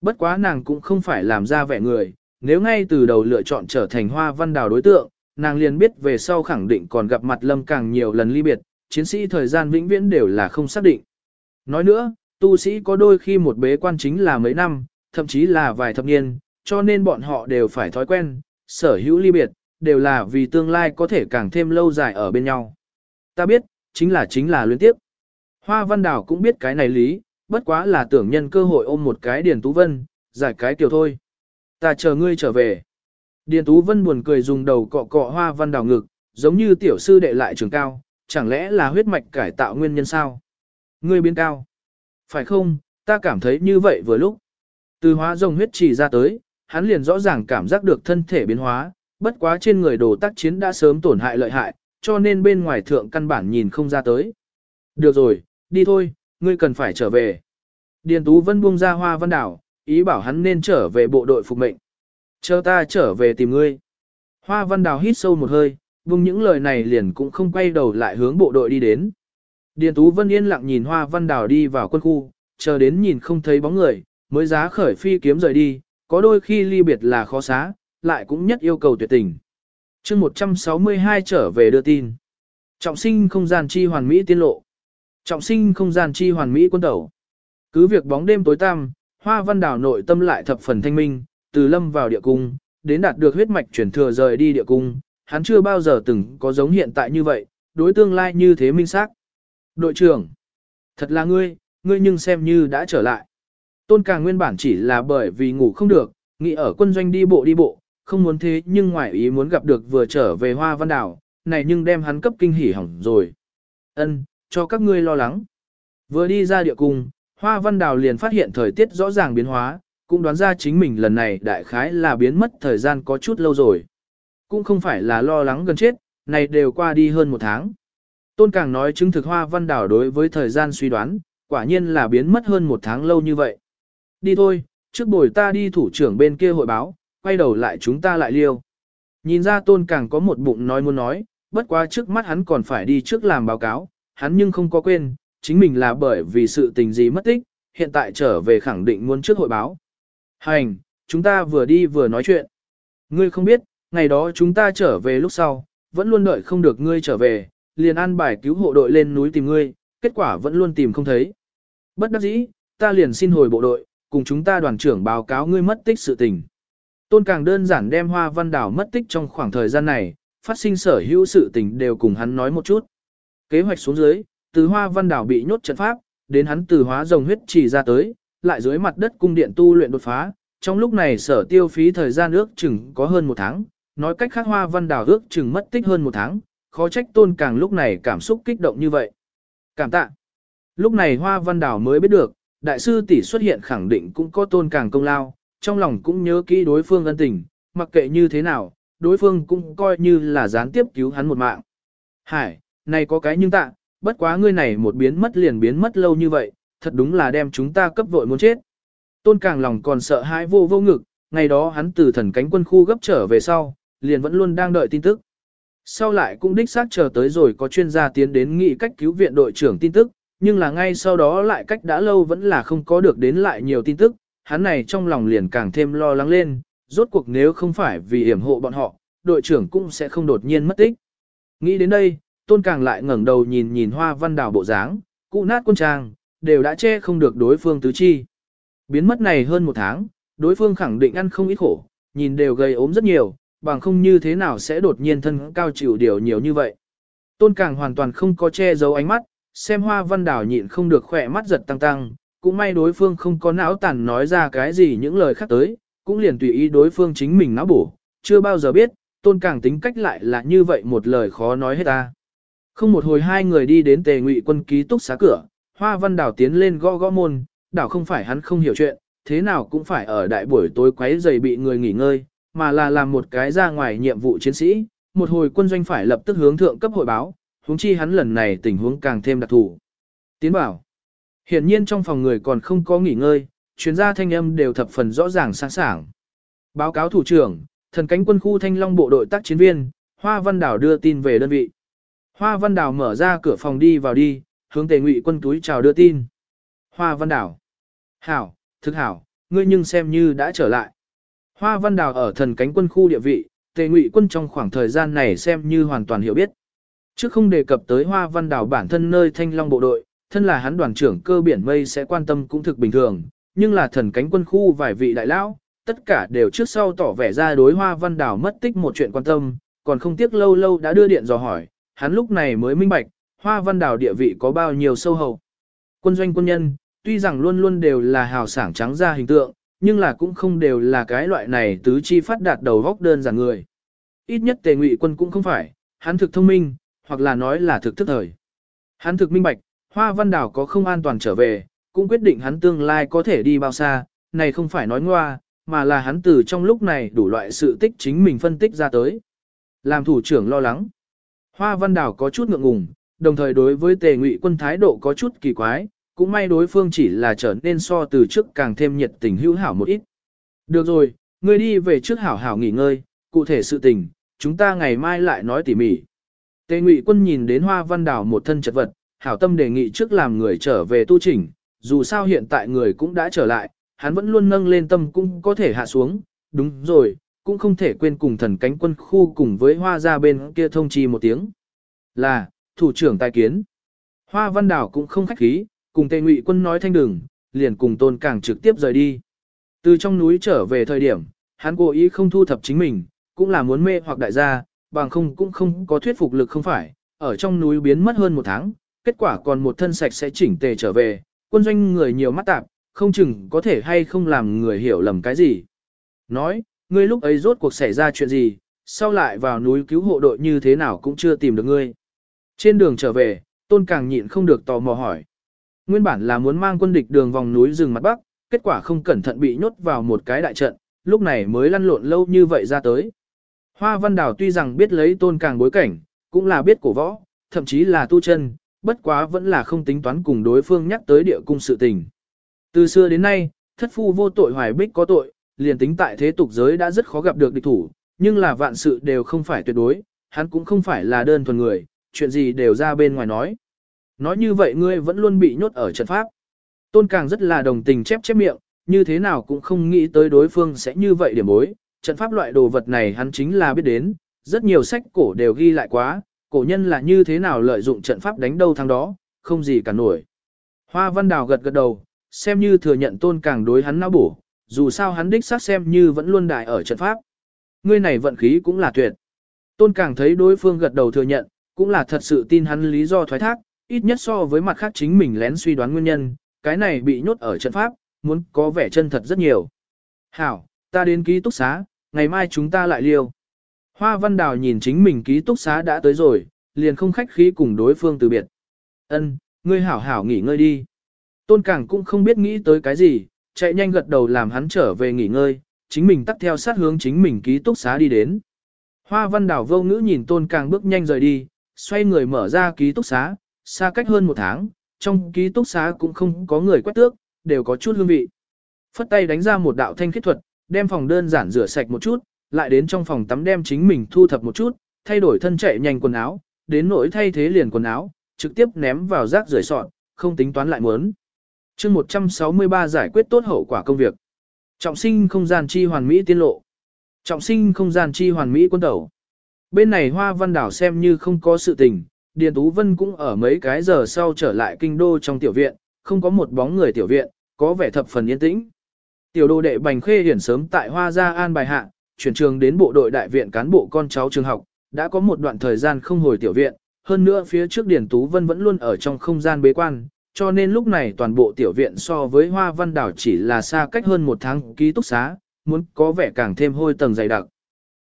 Bất quá nàng cũng không phải làm ra vẻ người, nếu ngay từ đầu lựa chọn trở thành hoa văn đào đối tượng, nàng liền biết về sau khẳng định còn gặp mặt lâm càng nhiều lần ly biệt, chiến sĩ thời gian vĩnh viễn đều là không xác định. Nói nữa, tu sĩ có đôi khi một bế quan chính là mấy năm, thậm chí là vài thập niên, cho nên bọn họ đều phải thói quen, sở hữu ly biệt, đều là vì tương lai có thể càng thêm lâu dài ở bên nhau. Ta biết, chính là chính là luyến tiếp. Hoa Văn Đào cũng biết cái này lý, bất quá là tưởng nhân cơ hội ôm một cái Điền Tú Vân, giải cái tiểu thôi. Ta chờ ngươi trở về. Điền Tú Vân buồn cười dùng đầu cọ cọ Hoa Văn Đào ngực, giống như tiểu sư đệ lại trường cao, chẳng lẽ là huyết mạch cải tạo nguyên nhân sao? Ngươi biến cao. Phải không, ta cảm thấy như vậy vừa lúc. Từ hóa rồng huyết chỉ ra tới, hắn liền rõ ràng cảm giác được thân thể biến hóa, bất quá trên người đồ tác chiến đã sớm tổn hại lợi hại, cho nên bên ngoài thượng căn bản nhìn không ra tới. Được rồi, đi thôi, ngươi cần phải trở về. Điền Tú Vân buông ra hoa văn đảo, ý bảo hắn nên trở về bộ đội phục mệnh. Chờ ta trở về tìm ngươi. Hoa văn đào hít sâu một hơi, vùng những lời này liền cũng không quay đầu lại hướng bộ đội đi đến. Điền Tú Vân yên lặng nhìn Hoa Văn Đào đi vào quân khu, chờ đến nhìn không thấy bóng người, mới giá khởi phi kiếm rời đi, có đôi khi ly biệt là khó xá, lại cũng nhất yêu cầu tuyệt tình. chương 162 trở về đưa tin. Trọng sinh không gian chi hoàn mỹ tiên lộ. Trọng sinh không gian chi hoàn mỹ quân tẩu. Cứ việc bóng đêm tối tăm, Hoa Văn Đào nội tâm lại thập phần thanh minh, từ lâm vào địa cung, đến đạt được huyết mạch chuyển thừa rời đi địa cung, hắn chưa bao giờ từng có giống hiện tại như vậy, đối tương lai như thế minh xác. Đội trưởng, thật là ngươi, ngươi nhưng xem như đã trở lại. Tôn Càng nguyên bản chỉ là bởi vì ngủ không được, nghĩ ở quân doanh đi bộ đi bộ, không muốn thế nhưng ngoại ý muốn gặp được vừa trở về Hoa Văn Đảo, này nhưng đem hắn cấp kinh hỉ hỏng rồi. Ân, cho các ngươi lo lắng. Vừa đi ra địa cung, Hoa Văn Đào liền phát hiện thời tiết rõ ràng biến hóa, cũng đoán ra chính mình lần này đại khái là biến mất thời gian có chút lâu rồi. Cũng không phải là lo lắng gần chết, này đều qua đi hơn một tháng. Tôn Càng nói chứng thực hoa văn đảo đối với thời gian suy đoán, quả nhiên là biến mất hơn một tháng lâu như vậy. Đi thôi, trước buổi ta đi thủ trưởng bên kia hội báo, quay đầu lại chúng ta lại liêu. Nhìn ra Tôn Càng có một bụng nói muốn nói, bất quá trước mắt hắn còn phải đi trước làm báo cáo, hắn nhưng không có quên, chính mình là bởi vì sự tình gì mất tích, hiện tại trở về khẳng định muốn trước hội báo. Hành, chúng ta vừa đi vừa nói chuyện. Ngươi không biết, ngày đó chúng ta trở về lúc sau, vẫn luôn đợi không được ngươi trở về, liền an bài cứu hộ đội lên núi tìm ngươi, kết quả vẫn luôn tìm không thấy. Bất đắc dĩ, ta liền xin hồi bộ đội, cùng chúng ta đoàn trưởng báo cáo ngươi mất tích sự tình. Tôn càng đơn giản đem hoa văn đảo mất tích trong khoảng thời gian này, phát sinh sở hữu sự tình đều cùng hắn nói một chút. Kế hoạch xuống dưới, từ hoa văn đảo bị nhốt trận pháp, đến hắn từ hóa rồng huyết chỉ ra tới, lại dưới mặt đất cung điện tu luyện đột phá, trong lúc này sở tiêu phí thời gian ước chừng có hơn một tháng, nói cách khác hoa văn đảo ước chừng mất tích hơn một tháng, khó trách tôn càng lúc này cảm xúc kích động như vậy. Cảm tạ. Lúc này hoa văn đảo mới biết được, đại sư tỷ xuất hiện khẳng định cũng có tôn càng công lao, trong lòng cũng nhớ kỹ đối phương ân tình, mặc kệ như thế nào, đối phương cũng coi như là gián tiếp cứu hắn một mạng. Hải, này có cái nhưng tạ, bất quá ngươi này một biến mất liền biến mất lâu như vậy, thật đúng là đem chúng ta cấp vội muốn chết. Tôn càng lòng còn sợ hãi vô vô ngực, ngày đó hắn từ thần cánh quân khu gấp trở về sau, liền vẫn luôn đang đợi tin tức. Sau lại cũng đích xác chờ tới rồi có chuyên gia tiến đến nghị cách cứu viện đội trưởng tin tức, nhưng là ngay sau đó lại cách đã lâu vẫn là không có được đến lại nhiều tin tức, hắn này trong lòng liền càng thêm lo lắng lên, rốt cuộc nếu không phải vì hiểm hộ bọn họ, đội trưởng cũng sẽ không đột nhiên mất tích. Nghĩ đến đây, tôn càng lại ngẩng đầu nhìn nhìn hoa văn đào bộ dáng, cụ nát quân trang, đều đã che không được đối phương tứ chi. Biến mất này hơn một tháng, đối phương khẳng định ăn không ít khổ, nhìn đều gầy ốm rất nhiều, bằng không như thế nào sẽ đột nhiên thân cao chịu điều nhiều như vậy. Tôn càng hoàn toàn không có che giấu ánh mắt, xem hoa văn đảo nhịn không được khỏe mắt giật tăng tăng, cũng may đối phương không có não tàn nói ra cái gì những lời khác tới, cũng liền tùy ý đối phương chính mình não bổ, chưa bao giờ biết, tôn càng tính cách lại là như vậy một lời khó nói hết ta. Không một hồi hai người đi đến tề ngụy quân ký túc xá cửa, hoa văn đảo tiến lên gõ gõ môn, đảo không phải hắn không hiểu chuyện, thế nào cũng phải ở đại buổi tối quấy giày bị người nghỉ ngơi, mà là làm một cái ra ngoài nhiệm vụ chiến sĩ, một hồi quân doanh phải lập tức hướng thượng cấp hội báo, huống chi hắn lần này tình huống càng thêm đặc thù. Tiến bảo, hiển nhiên trong phòng người còn không có nghỉ ngơi, chuyên gia thanh âm đều thập phần rõ ràng sáng sảng. Báo cáo thủ trưởng, thần cánh quân khu thanh long bộ đội tác chiến viên, Hoa Văn Đảo đưa tin về đơn vị. Hoa Văn Đảo mở ra cửa phòng đi vào đi, hướng tề ngụy quân túi chào đưa tin. Hoa Văn Đảo. Hảo, thực hảo, ngươi nhưng xem như đã trở lại. Hoa Văn Đảo ở thần cánh quân khu địa vị, tề ngụy quân trong khoảng thời gian này xem như hoàn toàn hiểu biết. Trước không đề cập tới Hoa Văn Đảo bản thân nơi thanh long bộ đội, thân là hắn đoàn trưởng cơ biển mây sẽ quan tâm cũng thực bình thường, nhưng là thần cánh quân khu vài vị đại lão, tất cả đều trước sau tỏ vẻ ra đối hoa văn đảo mất tích một chuyện quan tâm, còn không tiếc lâu lâu đã đưa điện dò hỏi, hắn lúc này mới minh bạch, hoa văn đảo địa vị có bao nhiêu sâu hậu. Quân doanh quân nhân, tuy rằng luôn luôn đều là hào sảng trắng ra hình tượng, nhưng là cũng không đều là cái loại này tứ chi phát đạt đầu góc đơn giản người. Ít nhất tề ngụy quân cũng không phải, hắn thực thông minh, hoặc là nói là thực thức thời. Hắn thực minh bạch, hoa văn đảo có không an toàn trở về, cũng quyết định hắn tương lai có thể đi bao xa, này không phải nói ngoa, mà là hắn từ trong lúc này đủ loại sự tích chính mình phân tích ra tới. Làm thủ trưởng lo lắng. Hoa Văn Đảo có chút ngượng ngùng, đồng thời đối với tề ngụy quân thái độ có chút kỳ quái, cũng may đối phương chỉ là trở nên so từ trước càng thêm nhiệt tình hữu hảo một ít. Được rồi, ngươi đi về trước hảo hảo nghỉ ngơi, cụ thể sự tình, chúng ta ngày mai lại nói tỉ mỉ. Tề ngụy quân nhìn đến Hoa Văn Đào một thân chật vật, hảo tâm đề nghị trước làm người trở về tu chỉnh, dù sao hiện tại người cũng đã trở lại, hắn vẫn luôn nâng lên tâm cũng có thể hạ xuống, đúng rồi, cũng không thể quên cùng thần cánh quân khu cùng với hoa ra bên kia thông chi một tiếng. Là, thủ trưởng tài kiến. Hoa văn đảo cũng không khách khí, cùng tề ngụy quân nói thanh đường, liền cùng tôn càng trực tiếp rời đi. Từ trong núi trở về thời điểm, hắn cố ý không thu thập chính mình, cũng là muốn mê hoặc đại gia, bằng không cũng không có thuyết phục lực không phải, ở trong núi biến mất hơn một tháng, kết quả còn một thân sạch sẽ chỉnh tề trở về, quân doanh người nhiều mắt tạp, không chừng có thể hay không làm người hiểu lầm cái gì. Nói, ngươi lúc ấy rốt cuộc xảy ra chuyện gì, sau lại vào núi cứu hộ đội như thế nào cũng chưa tìm được ngươi. Trên đường trở về, tôn càng nhịn không được tò mò hỏi. Nguyên bản là muốn mang quân địch đường vòng núi rừng mặt bắc, kết quả không cẩn thận bị nhốt vào một cái đại trận, lúc này mới lăn lộn lâu như vậy ra tới. Hoa Văn Đào tuy rằng biết lấy tôn càng bối cảnh, cũng là biết cổ võ, thậm chí là tu chân, bất quá vẫn là không tính toán cùng đối phương nhắc tới địa cung sự tình. Từ xưa đến nay, thất phu vô tội hoài bích có tội, liền tính tại thế tục giới đã rất khó gặp được địch thủ, nhưng là vạn sự đều không phải tuyệt đối, hắn cũng không phải là đơn thuần người, chuyện gì đều ra bên ngoài nói. Nói như vậy ngươi vẫn luôn bị nhốt ở trận pháp. Tôn Càng rất là đồng tình chép chép miệng, như thế nào cũng không nghĩ tới đối phương sẽ như vậy điểm bối. Trận pháp loại đồ vật này hắn chính là biết đến, rất nhiều sách cổ đều ghi lại quá, cổ nhân là như thế nào lợi dụng trận pháp đánh đâu thắng đó, không gì cả nổi. Hoa Văn Đào gật gật đầu, xem như thừa nhận tôn càng đối hắn não bổ, dù sao hắn đích xác xem như vẫn luôn đại ở trận pháp. Ngươi này vận khí cũng là tuyệt. Tôn càng thấy đối phương gật đầu thừa nhận, cũng là thật sự tin hắn lý do thoái thác, ít nhất so với mặt khác chính mình lén suy đoán nguyên nhân, cái này bị nhốt ở trận pháp, muốn có vẻ chân thật rất nhiều. Hảo, ta đến ký túc xá, ngày mai chúng ta lại liêu. Hoa Văn Đào nhìn chính mình ký túc xá đã tới rồi, liền không khách khí cùng đối phương từ biệt. Ân, ngươi hảo hảo nghỉ ngơi đi. Tôn Cảng cũng không biết nghĩ tới cái gì, chạy nhanh gật đầu làm hắn trở về nghỉ ngơi, chính mình tắt theo sát hướng chính mình ký túc xá đi đến. Hoa văn đào vô ngữ nhìn Tôn Cảng bước nhanh rời đi, xoay người mở ra ký túc xá, xa cách hơn một tháng, trong ký túc xá cũng không có người quét tước, đều có chút hương vị. Phất tay đánh ra một đạo thanh khiết thuật, đem phòng đơn giản rửa sạch một chút, lại đến trong phòng tắm đem chính mình thu thập một chút, thay đổi thân chạy nhanh quần áo, đến nỗi thay thế liền quần áo, trực tiếp ném vào rác rưởi sọt, không tính toán lại muốn. chương 163 giải quyết tốt hậu quả công việc. Trọng sinh không gian chi hoàn mỹ tiên lộ. Trọng sinh không gian chi hoàn mỹ quân tẩu. Bên này hoa văn đảo xem như không có sự tình, Điền Tú Vân cũng ở mấy cái giờ sau trở lại kinh đô trong tiểu viện, không có một bóng người tiểu viện, có vẻ thập phần yên tĩnh. Tiểu đô đệ Bành Khê hiển sớm tại Hoa Gia An bài hạ, chuyển trường đến bộ đội đại viện cán bộ con cháu trường học, đã có một đoạn thời gian không hồi tiểu viện, hơn nữa phía trước Điền Tú Vân vẫn luôn ở trong không gian bế quan, cho nên lúc này toàn bộ tiểu viện so với Hoa Văn Đảo chỉ là xa cách hơn một tháng ký túc xá, muốn có vẻ càng thêm hôi tầng dày đặc.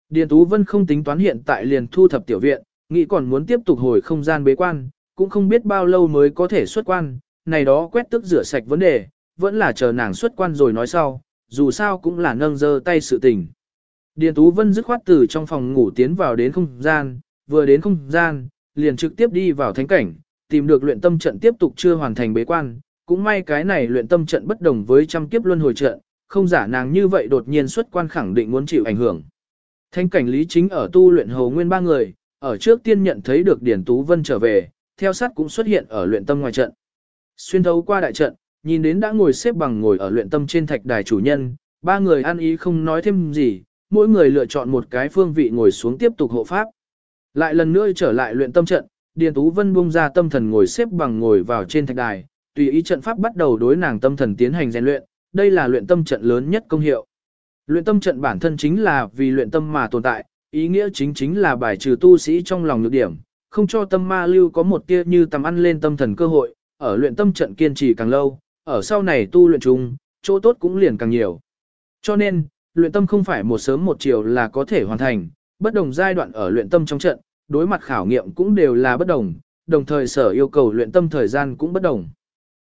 Điền Tú Vân không tính toán hiện tại liền thu thập tiểu viện, nghĩ còn muốn tiếp tục hồi không gian bế quan, cũng không biết bao lâu mới có thể xuất quan, này đó quét tức rửa sạch vấn đề, vẫn là chờ nàng xuất quan rồi nói sau, dù sao cũng là nâng dơ tay sự tình. Điền Tú Vân dứt khoát từ trong phòng ngủ tiến vào đến không gian, vừa đến không gian, liền trực tiếp đi vào thánh cảnh, tìm được luyện tâm trận tiếp tục chưa hoàn thành bế quan, cũng may cái này luyện tâm trận bất đồng với trăm kiếp luân hồi trận, không giả nàng như vậy đột nhiên xuất quan khẳng định muốn chịu ảnh hưởng. Thanh cảnh lý chính ở tu luyện hầu nguyên ba người, ở trước tiên nhận thấy được Điền Tú Vân trở về, theo sát cũng xuất hiện ở luyện tâm ngoài trận. Xuyên thấu qua đại trận, nhìn đến đã ngồi xếp bằng ngồi ở luyện tâm trên thạch đài chủ nhân, ba người ăn ý không nói thêm gì, mỗi người lựa chọn một cái phương vị ngồi xuống tiếp tục hộ pháp. Lại lần nữa trở lại luyện tâm trận, Điền Tú Vân buông ra tâm thần ngồi xếp bằng ngồi vào trên thạch đài, tùy ý trận pháp bắt đầu đối nàng tâm thần tiến hành rèn luyện, đây là luyện tâm trận lớn nhất công hiệu. Luyện tâm trận bản thân chính là vì luyện tâm mà tồn tại, ý nghĩa chính chính là bài trừ tu sĩ trong lòng nhược điểm, không cho tâm ma lưu có một tia như tầm ăn lên tâm thần cơ hội, ở luyện tâm trận kiên trì càng lâu, ở sau này tu luyện chung, chỗ tốt cũng liền càng nhiều. Cho nên, luyện tâm không phải một sớm một chiều là có thể hoàn thành, bất đồng giai đoạn ở luyện tâm trong trận, đối mặt khảo nghiệm cũng đều là bất đồng, đồng thời sở yêu cầu luyện tâm thời gian cũng bất đồng.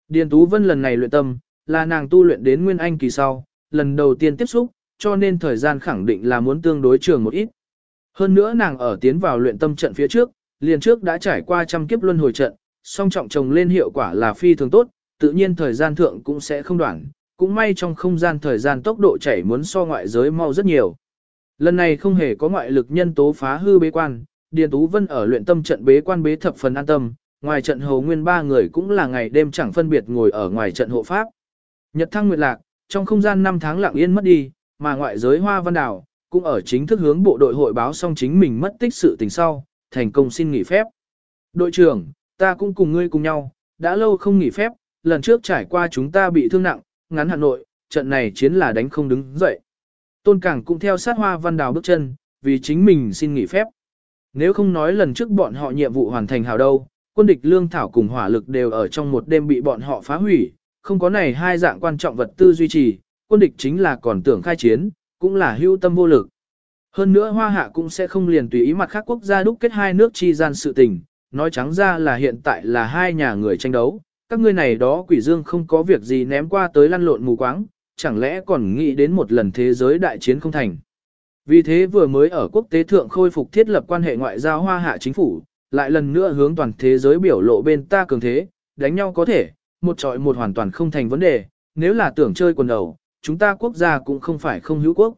Điền Tú Vân lần này luyện tâm, là nàng tu luyện đến Nguyên Anh kỳ sau, lần đầu tiên tiếp xúc, cho nên thời gian khẳng định là muốn tương đối trường một ít. Hơn nữa nàng ở tiến vào luyện tâm trận phía trước, liền trước đã trải qua trăm kiếp luân hồi trận, song trọng trồng lên hiệu quả là phi thường tốt, tự nhiên thời gian thượng cũng sẽ không đoạn, cũng may trong không gian thời gian tốc độ chảy muốn so ngoại giới mau rất nhiều. Lần này không hề có ngoại lực nhân tố phá hư bế quan, Điền Tú Vân ở luyện tâm trận bế quan bế thập phần an tâm, ngoài trận hầu nguyên ba người cũng là ngày đêm chẳng phân biệt ngồi ở ngoài trận hộ pháp. Nhật thăng nguyệt lạc, trong không gian 5 tháng lặng yên mất đi, mà ngoại giới hoa văn Đào cũng ở chính thức hướng bộ đội hội báo xong chính mình mất tích sự tình sau, thành công xin nghỉ phép. Đội trưởng, ta cũng cùng ngươi cùng nhau, đã lâu không nghỉ phép, lần trước trải qua chúng ta bị thương nặng, ngắn Hà Nội, trận này chiến là đánh không đứng dậy. Tôn Cảng cũng theo sát hoa văn đào bước chân, vì chính mình xin nghỉ phép. Nếu không nói lần trước bọn họ nhiệm vụ hoàn thành hào đâu, quân địch lương thảo cùng hỏa lực đều ở trong một đêm bị bọn họ phá hủy, không có này hai dạng quan trọng vật tư duy trì, quân địch chính là còn tưởng khai chiến, cũng là hưu tâm vô lực. Hơn nữa Hoa Hạ cũng sẽ không liền tùy ý mặt khác quốc gia đúc kết hai nước chi gian sự tình, nói trắng ra là hiện tại là hai nhà người tranh đấu, các ngươi này đó quỷ dương không có việc gì ném qua tới lăn lộn mù quáng, chẳng lẽ còn nghĩ đến một lần thế giới đại chiến không thành. Vì thế vừa mới ở quốc tế thượng khôi phục thiết lập quan hệ ngoại giao Hoa Hạ chính phủ, lại lần nữa hướng toàn thế giới biểu lộ bên ta cường thế, đánh nhau có thể, một trọi một hoàn toàn không thành vấn đề, nếu là tưởng chơi quần đầu, chúng ta quốc gia cũng không phải không hữu quốc.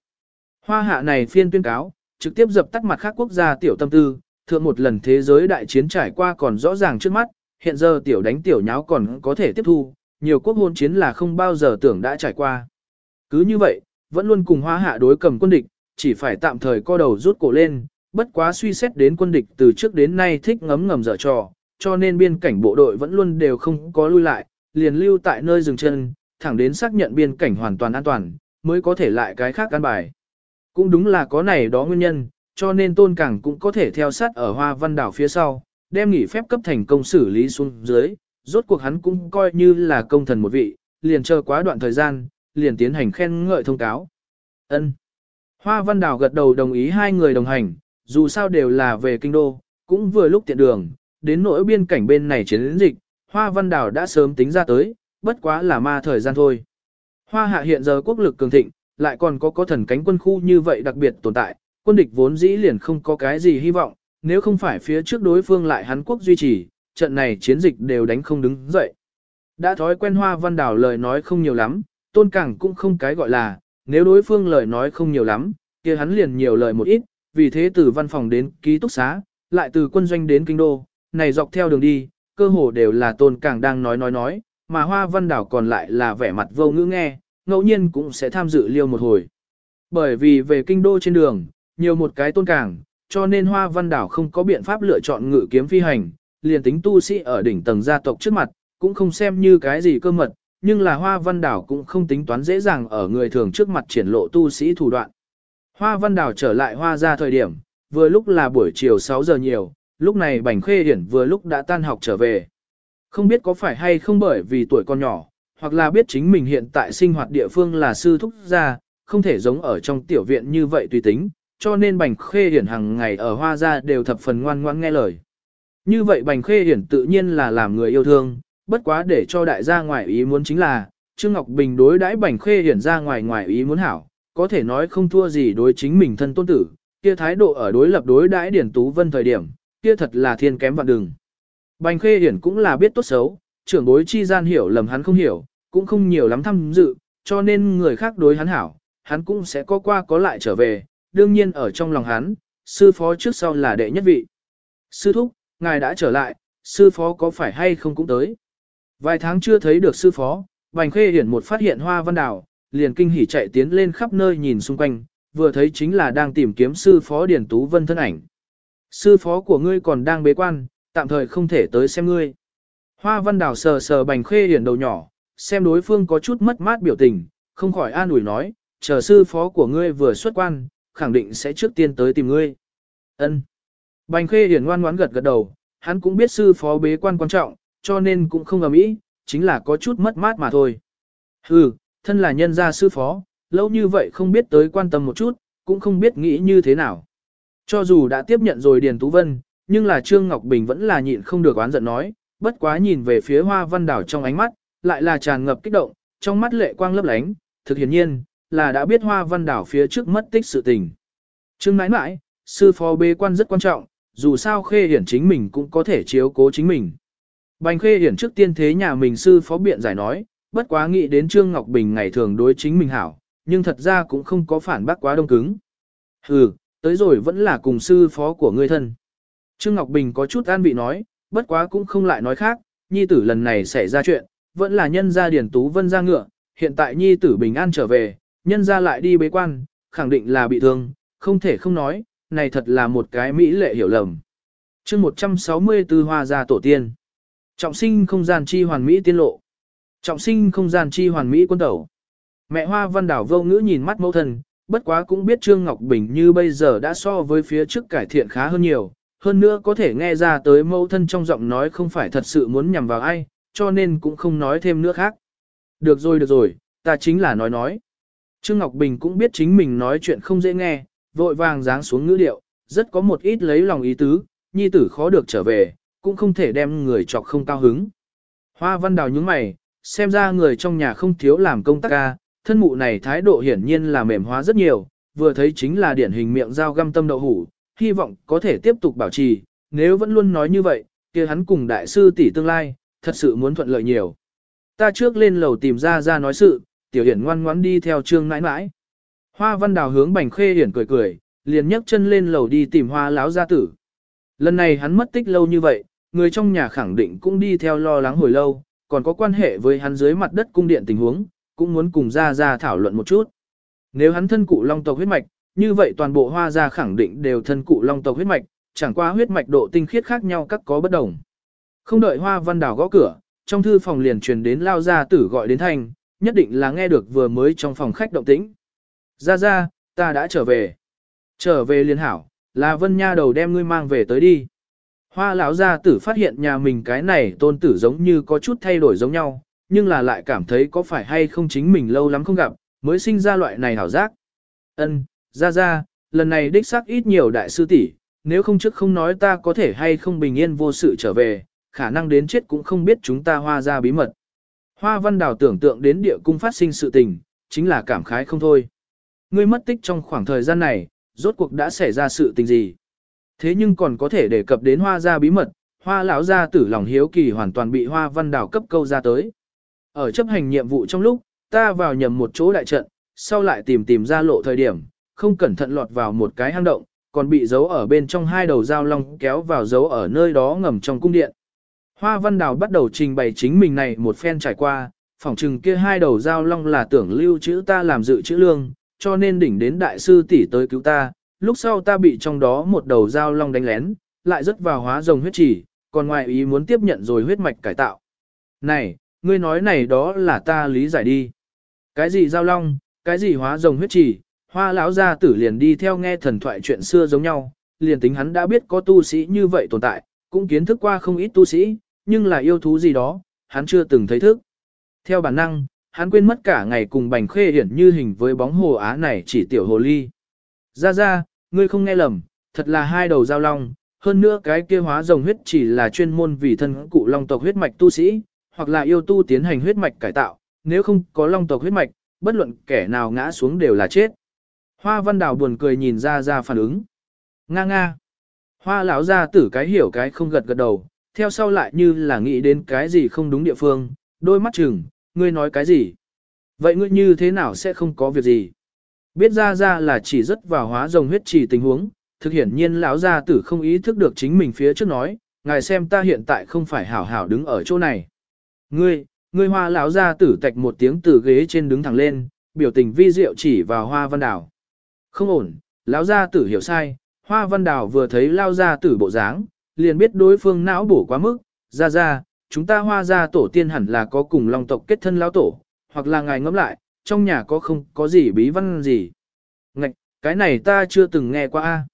Hoa hạ này phiên tuyên cáo, trực tiếp dập tắt mặt khác quốc gia tiểu tâm tư, thượng một lần thế giới đại chiến trải qua còn rõ ràng trước mắt, hiện giờ tiểu đánh tiểu nháo còn có thể tiếp thu, nhiều quốc hôn chiến là không bao giờ tưởng đã trải qua. Cứ như vậy, vẫn luôn cùng hoa hạ đối cầm quân địch, chỉ phải tạm thời co đầu rút cổ lên, bất quá suy xét đến quân địch từ trước đến nay thích ngấm ngầm dở trò, cho nên biên cảnh bộ đội vẫn luôn đều không có lui lại, liền lưu tại nơi dừng chân, thẳng đến xác nhận biên cảnh hoàn toàn an toàn, mới có thể lại cái khác căn bài. Cũng đúng là có này đó nguyên nhân, cho nên tôn cảng cũng có thể theo sát ở hoa văn đảo phía sau, đem nghỉ phép cấp thành công xử lý xuống dưới, rốt cuộc hắn cũng coi như là công thần một vị, liền chờ quá đoạn thời gian, liền tiến hành khen ngợi thông cáo. Ân. Hoa văn đảo gật đầu đồng ý hai người đồng hành, dù sao đều là về kinh đô, cũng vừa lúc tiện đường, đến nỗi biên cảnh bên này chiến dịch, Hoa văn đảo đã sớm tính ra tới, bất quá là ma thời gian thôi. Hoa hạ hiện giờ quốc lực cường thịnh, lại còn có có thần cánh quân khu như vậy đặc biệt tồn tại, quân địch vốn dĩ liền không có cái gì hy vọng, nếu không phải phía trước đối phương lại hắn quốc duy trì, trận này chiến dịch đều đánh không đứng dậy. Đã thói quen hoa văn đảo lời nói không nhiều lắm, tôn cảng cũng không cái gọi là, nếu đối phương lời nói không nhiều lắm, kia hắn liền nhiều lời một ít, vì thế từ văn phòng đến ký túc xá, lại từ quân doanh đến kinh đô, này dọc theo đường đi, cơ hồ đều là tôn càng đang nói nói nói, mà hoa văn đảo còn lại là vẻ mặt vô ngữ nghe, ngẫu nhiên cũng sẽ tham dự liêu một hồi. Bởi vì về kinh đô trên đường, nhiều một cái tôn cảng, cho nên hoa văn đảo không có biện pháp lựa chọn ngự kiếm phi hành, liền tính tu sĩ ở đỉnh tầng gia tộc trước mặt, cũng không xem như cái gì cơ mật, nhưng là hoa văn đảo cũng không tính toán dễ dàng ở người thường trước mặt triển lộ tu sĩ thủ đoạn. Hoa văn đảo trở lại hoa ra thời điểm, vừa lúc là buổi chiều 6 giờ nhiều, lúc này bành khê hiển vừa lúc đã tan học trở về. Không biết có phải hay không bởi vì tuổi con nhỏ, hoặc là biết chính mình hiện tại sinh hoạt địa phương là sư thúc gia, không thể giống ở trong tiểu viện như vậy tùy tính, cho nên bành khê hiển hàng ngày ở hoa gia đều thập phần ngoan ngoãn nghe lời. Như vậy bành khê hiển tự nhiên là làm người yêu thương, bất quá để cho đại gia ngoài ý muốn chính là, Trương Ngọc Bình đối đãi bành khê hiển ra ngoài ngoài ý muốn hảo, có thể nói không thua gì đối chính mình thân tôn tử, kia thái độ ở đối lập đối đãi Điển Tú Vân thời điểm, kia thật là thiên kém vạn đường. Bành khê hiển cũng là biết tốt xấu, trưởng bối chi gian hiểu lầm hắn không hiểu, cũng không nhiều lắm tham dự, cho nên người khác đối hắn hảo, hắn cũng sẽ có qua có lại trở về, đương nhiên ở trong lòng hắn, sư phó trước sau là đệ nhất vị. Sư thúc, ngài đã trở lại, sư phó có phải hay không cũng tới. Vài tháng chưa thấy được sư phó, Bành Khê Hiển một phát hiện hoa văn đảo, liền kinh hỉ chạy tiến lên khắp nơi nhìn xung quanh, vừa thấy chính là đang tìm kiếm sư phó Điền Tú Vân thân ảnh. Sư phó của ngươi còn đang bế quan, tạm thời không thể tới xem ngươi. Hoa văn Đào sờ sờ Bành Khê Hiển đầu nhỏ, xem đối phương có chút mất mát biểu tình, không khỏi an ủi nói, chờ sư phó của ngươi vừa xuất quan, khẳng định sẽ trước tiên tới tìm ngươi. Ân. Bành Khê Hiển ngoan ngoãn gật gật đầu, hắn cũng biết sư phó bế quan quan trọng, cho nên cũng không ầm ĩ, chính là có chút mất mát mà thôi. Hừ, thân là nhân gia sư phó, lâu như vậy không biết tới quan tâm một chút, cũng không biết nghĩ như thế nào. Cho dù đã tiếp nhận rồi Điền Tú Vân, nhưng là Trương Ngọc Bình vẫn là nhịn không được oán giận nói, bất quá nhìn về phía hoa văn đảo trong ánh mắt, lại là tràn ngập kích động, trong mắt lệ quang lấp lánh, thực hiển nhiên, là đã biết hoa văn đảo phía trước mất tích sự tình. Trương nãi nãi, sư phó bê quan rất quan trọng, dù sao khê hiển chính mình cũng có thể chiếu cố chính mình. Bành khê hiển trước tiên thế nhà mình sư phó biện giải nói, bất quá nghĩ đến Trương Ngọc Bình ngày thường đối chính mình hảo, nhưng thật ra cũng không có phản bác quá đông cứng. Hừ, tới rồi vẫn là cùng sư phó của ngươi thân. Trương Ngọc Bình có chút an vị nói, bất quá cũng không lại nói khác, nhi tử lần này xảy ra chuyện, vẫn là nhân gia Điền tú vân ra ngựa, hiện tại nhi tử bình an trở về, nhân gia lại đi bế quan, khẳng định là bị thương, không thể không nói, này thật là một cái mỹ lệ hiểu lầm. chương 164 hoa gia tổ tiên. Trọng sinh không gian chi hoàn mỹ tiên lộ. Trọng sinh không gian chi hoàn mỹ quân tẩu. Mẹ hoa văn đảo vô ngữ nhìn mắt mẫu thân, bất quá cũng biết Trương Ngọc Bình như bây giờ đã so với phía trước cải thiện khá hơn nhiều. Hơn nữa có thể nghe ra tới mẫu thân trong giọng nói không phải thật sự muốn nhằm vào ai, cho nên cũng không nói thêm nữa khác. Được rồi được rồi, ta chính là nói nói. Trương Ngọc Bình cũng biết chính mình nói chuyện không dễ nghe, vội vàng giáng xuống ngữ điệu, rất có một ít lấy lòng ý tứ, nhi tử khó được trở về, cũng không thể đem người chọc không cao hứng. Hoa văn đào nhướng mày, xem ra người trong nhà không thiếu làm công tác ca, thân mụ này thái độ hiển nhiên là mềm hóa rất nhiều, vừa thấy chính là điển hình miệng dao găm tâm đậu hủ, hy vọng có thể tiếp tục bảo trì, nếu vẫn luôn nói như vậy, kia hắn cùng đại sư tỷ tương lai, thật sự muốn thuận lợi nhiều. Ta trước lên lầu tìm ra ra nói sự, tiểu hiển ngoan ngoãn đi theo trương nãi nãi. Hoa văn đào hướng bành khê hiển cười cười, liền nhấc chân lên lầu đi tìm hoa láo gia tử. Lần này hắn mất tích lâu như vậy, người trong nhà khẳng định cũng đi theo lo lắng hồi lâu, còn có quan hệ với hắn dưới mặt đất cung điện tình huống, cũng muốn cùng ra ra thảo luận một chút. Nếu hắn thân cụ long tộc huyết mạch, như vậy toàn bộ hoa gia khẳng định đều thân cụ long tộc huyết mạch, chẳng qua huyết mạch độ tinh khiết khác nhau các có bất đồng. Không đợi hoa văn đào gõ cửa, trong thư phòng liền truyền đến lao gia tử gọi đến thanh, nhất định là nghe được vừa mới trong phòng khách động tĩnh. Ra ra, ta đã trở về. Trở về liên hảo, là vân nha đầu đem ngươi mang về tới đi. Hoa lão gia tử phát hiện nhà mình cái này tôn tử giống như có chút thay đổi giống nhau, nhưng là lại cảm thấy có phải hay không chính mình lâu lắm không gặp, mới sinh ra loại này hảo giác. Ân, ra ra, lần này đích xác ít nhiều đại sư tỷ, nếu không trước không nói ta có thể hay không bình yên vô sự trở về, khả năng đến chết cũng không biết chúng ta hoa ra bí mật. Hoa văn đào tưởng tượng đến địa cung phát sinh sự tình, chính là cảm khái không thôi. Ngươi mất tích trong khoảng thời gian này, rốt cuộc đã xảy ra sự tình gì? Thế nhưng còn có thể đề cập đến hoa gia bí mật, hoa lão gia tử lòng hiếu kỳ hoàn toàn bị hoa văn Đào cấp câu ra tới. Ở chấp hành nhiệm vụ trong lúc, ta vào nhầm một chỗ đại trận, sau lại tìm tìm ra lộ thời điểm, không cẩn thận lọt vào một cái hang động, còn bị giấu ở bên trong hai đầu dao long kéo vào giấu ở nơi đó ngầm trong cung điện. Hoa Văn Đào bắt đầu trình bày chính mình này một phen trải qua, phỏng chừng kia hai đầu dao long là tưởng lưu chữ ta làm dự chữ lương, cho nên đỉnh đến đại sư tỷ tới cứu ta, lúc sau ta bị trong đó một đầu dao long đánh lén, lại rất vào hóa rồng huyết chỉ, còn ngoài ý muốn tiếp nhận rồi huyết mạch cải tạo. Này, ngươi nói này đó là ta lý giải đi. Cái gì dao long, cái gì hóa rồng huyết chỉ, hoa lão gia tử liền đi theo nghe thần thoại chuyện xưa giống nhau, liền tính hắn đã biết có tu sĩ như vậy tồn tại, cũng kiến thức qua không ít tu sĩ, nhưng là yêu thú gì đó, hắn chưa từng thấy thức. Theo bản năng, hắn quên mất cả ngày cùng bành khê hiển như hình với bóng hồ á này chỉ tiểu hồ ly. Ra ra, ngươi không nghe lầm, thật là hai đầu giao long, hơn nữa cái kia hóa rồng huyết chỉ là chuyên môn vì thân cụ long tộc huyết mạch tu sĩ, hoặc là yêu tu tiến hành huyết mạch cải tạo, nếu không có long tộc huyết mạch, bất luận kẻ nào ngã xuống đều là chết. Hoa văn đào buồn cười nhìn ra ra phản ứng. Nga nga. Hoa lão ra tử cái hiểu cái không gật gật đầu, theo sau lại như là nghĩ đến cái gì không đúng địa phương, đôi mắt chừng, ngươi nói cái gì? Vậy ngươi như thế nào sẽ không có việc gì? Biết ra ra là chỉ rất vào hóa rồng huyết chỉ tình huống, thực hiển nhiên lão gia tử không ý thức được chính mình phía trước nói, ngài xem ta hiện tại không phải hảo hảo đứng ở chỗ này. Ngươi, ngươi hoa lão gia tử tạch một tiếng từ ghế trên đứng thẳng lên, biểu tình vi diệu chỉ vào hoa văn đảo. Không ổn, lão gia tử hiểu sai, hoa văn Đào vừa thấy lao gia tử bộ dáng, liền biết đối phương não bổ quá mức, ra ra, chúng ta hoa gia tổ tiên hẳn là có cùng long tộc kết thân lão tổ, hoặc là ngài ngẫm lại, trong nhà có không có gì bí văn gì. Ngạch, cái này ta chưa từng nghe qua a.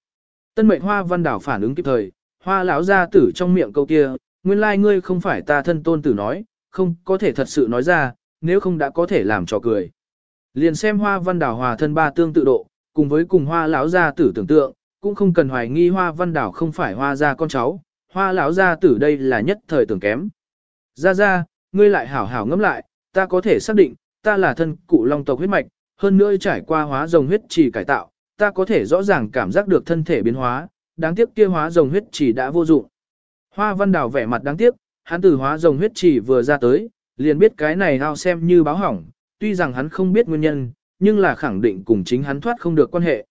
Tân mệnh hoa văn đảo phản ứng kịp thời, hoa lão gia tử trong miệng câu kia, nguyên lai ngươi không phải ta thân tôn tử nói, không có thể thật sự nói ra, nếu không đã có thể làm trò cười. Liền xem hoa văn đảo hòa thân ba tương tự độ, cùng với cùng hoa lão gia tử tưởng tượng, cũng không cần hoài nghi hoa văn đảo không phải hoa gia con cháu, hoa lão gia tử đây là nhất thời tưởng kém. Ra ra, ngươi lại hảo hảo ngẫm lại, ta có thể xác định, ta là thân cụ long tộc huyết mạch, hơn nữa trải qua hóa rồng huyết chỉ cải tạo, ta có thể rõ ràng cảm giác được thân thể biến hóa, đáng tiếc kia hóa rồng huyết chỉ đã vô dụng. Hoa văn đảo vẻ mặt đáng tiếc, hắn từ hóa rồng huyết chỉ vừa ra tới, liền biết cái này ao xem như báo hỏng, tuy rằng hắn không biết nguyên nhân, nhưng là khẳng định cùng chính hắn thoát không được quan hệ.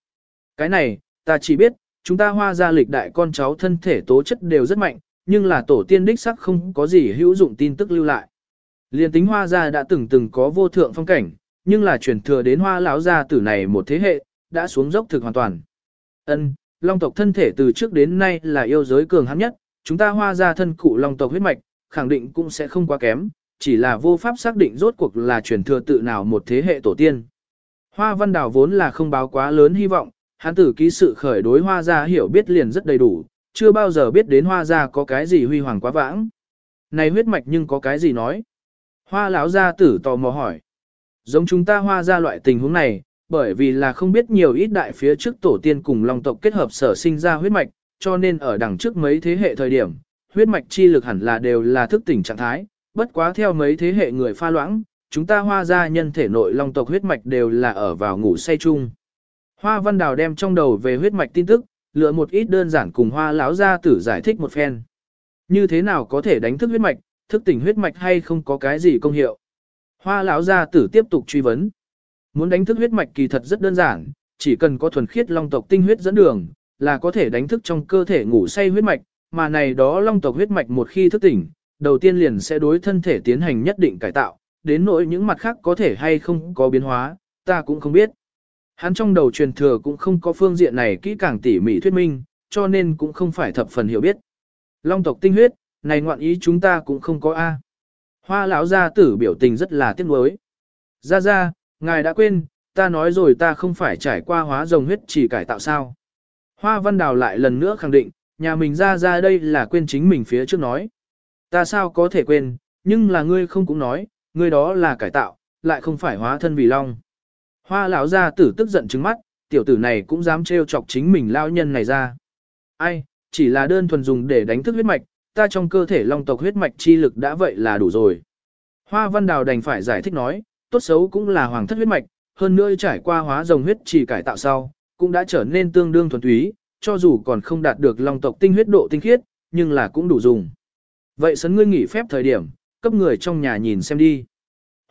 Cái này, ta chỉ biết, chúng ta hoa ra lịch đại con cháu thân thể tố chất đều rất mạnh, nhưng là tổ tiên đích sắc không có gì hữu dụng tin tức lưu lại. Liên tính hoa gia đã từng từng có vô thượng phong cảnh, nhưng là truyền thừa đến hoa lão gia tử này một thế hệ, đã xuống dốc thực hoàn toàn. Ân, long tộc thân thể từ trước đến nay là yêu giới cường hãn nhất, chúng ta hoa gia thân cụ long tộc huyết mạch, khẳng định cũng sẽ không quá kém, chỉ là vô pháp xác định rốt cuộc là truyền thừa tự nào một thế hệ tổ tiên. Hoa văn Đào vốn là không báo quá lớn hy vọng, hắn tử ký sự khởi đối hoa gia hiểu biết liền rất đầy đủ, chưa bao giờ biết đến hoa gia có cái gì huy hoàng quá vãng. Này huyết mạch nhưng có cái gì nói? Hoa lão gia tử tò mò hỏi. Giống chúng ta hoa gia loại tình huống này, bởi vì là không biết nhiều ít đại phía trước tổ tiên cùng long tộc kết hợp sở sinh ra huyết mạch, cho nên ở đằng trước mấy thế hệ thời điểm, huyết mạch chi lực hẳn là đều là thức tỉnh trạng thái, bất quá theo mấy thế hệ người pha loãng, chúng ta hoa ra nhân thể nội long tộc huyết mạch đều là ở vào ngủ say chung. Hoa Văn Đào đem trong đầu về huyết mạch tin tức, lựa một ít đơn giản cùng Hoa lão gia tử giải thích một phen. Như thế nào có thể đánh thức huyết mạch, thức tỉnh huyết mạch hay không có cái gì công hiệu. Hoa lão gia tử tiếp tục truy vấn. Muốn đánh thức huyết mạch kỳ thật rất đơn giản, chỉ cần có thuần khiết long tộc tinh huyết dẫn đường, là có thể đánh thức trong cơ thể ngủ say huyết mạch, mà này đó long tộc huyết mạch một khi thức tỉnh, đầu tiên liền sẽ đối thân thể tiến hành nhất định cải tạo, đến nỗi những mặt khác có thể hay không có biến hóa, ta cũng không biết. Hắn trong đầu truyền thừa cũng không có phương diện này kỹ càng tỉ mỉ thuyết minh, cho nên cũng không phải thập phần hiểu biết. Long tộc tinh huyết, này ngoạn ý chúng ta cũng không có A. Hoa lão gia tử biểu tình rất là tiếc nuối. Ra ra, ngài đã quên, ta nói rồi ta không phải trải qua hóa rồng huyết chỉ cải tạo sao. Hoa văn đào lại lần nữa khẳng định, nhà mình ra ra đây là quên chính mình phía trước nói. Ta sao có thể quên, nhưng là ngươi không cũng nói, ngươi đó là cải tạo, lại không phải hóa thân vì long. Hoa lão gia tử tức giận trừng mắt, tiểu tử này cũng dám trêu chọc chính mình lao nhân này ra. Ai, chỉ là đơn thuần dùng để đánh thức huyết mạch, ta trong cơ thể long tộc huyết mạch chi lực đã vậy là đủ rồi. Hoa văn đào đành phải giải thích nói, tốt xấu cũng là hoàng thất huyết mạch, hơn nữa trải qua hóa rồng huyết chỉ cải tạo sau, cũng đã trở nên tương đương thuần túy, cho dù còn không đạt được long tộc tinh huyết độ tinh khiết, nhưng là cũng đủ dùng. Vậy sấn ngươi nghỉ phép thời điểm, cấp người trong nhà nhìn xem đi.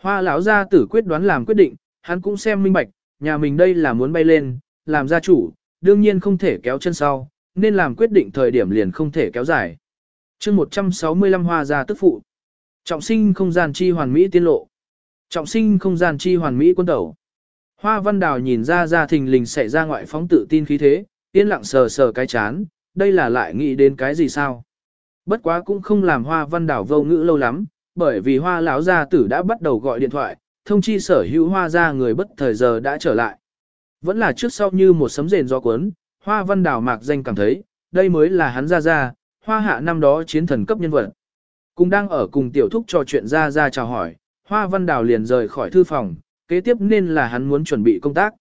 Hoa lão gia tử quyết đoán làm quyết định, hắn cũng xem minh bạch, nhà mình đây là muốn bay lên, làm gia chủ, đương nhiên không thể kéo chân sau, nên làm quyết định thời điểm liền không thể kéo dài. chương 165 hoa gia tức phụ. Trọng sinh không gian chi hoàn mỹ tiên lộ. Trọng sinh không gian chi hoàn mỹ quân tẩu. Hoa văn đào nhìn ra ra thình lình xảy ra ngoại phóng tự tin khí thế, yên lặng sờ sờ cái chán, đây là lại nghĩ đến cái gì sao? Bất quá cũng không làm hoa văn đào vô ngữ lâu lắm, bởi vì hoa lão gia tử đã bắt đầu gọi điện thoại, thông chi sở hữu hoa gia người bất thời giờ đã trở lại. Vẫn là trước sau như một sấm rền do cuốn, hoa văn đào mạc danh cảm thấy, đây mới là hắn ra ra, hoa hạ năm đó chiến thần cấp nhân vật. Cùng đang ở cùng tiểu thúc trò chuyện ra ra chào hỏi, hoa văn đào liền rời khỏi thư phòng, kế tiếp nên là hắn muốn chuẩn bị công tác.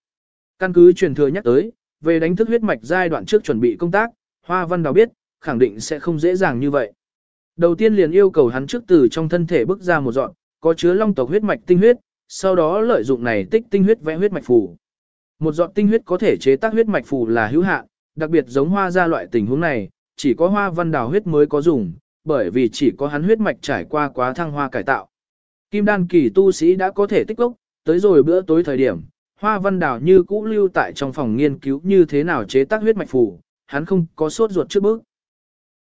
Căn cứ truyền thừa nhắc tới, về đánh thức huyết mạch giai đoạn trước chuẩn bị công tác, hoa văn đào biết, khẳng định sẽ không dễ dàng như vậy. Đầu tiên liền yêu cầu hắn trước từ trong thân thể bước ra một dọn, có chứa long tộc huyết mạch tinh huyết, sau đó lợi dụng này tích tinh huyết vẽ huyết mạch phù. Một giọt tinh huyết có thể chế tác huyết mạch phù là hữu hạn, đặc biệt giống hoa ra loại tình huống này, chỉ có hoa văn đào huyết mới có dùng, bởi vì chỉ có hắn huyết mạch trải qua quá thăng hoa cải tạo. Kim đan kỳ tu sĩ đã có thể tích lốc, tới rồi bữa tối thời điểm, hoa văn đào như cũ lưu tại trong phòng nghiên cứu như thế nào chế tác huyết mạch phù, hắn không có sốt ruột trước bước.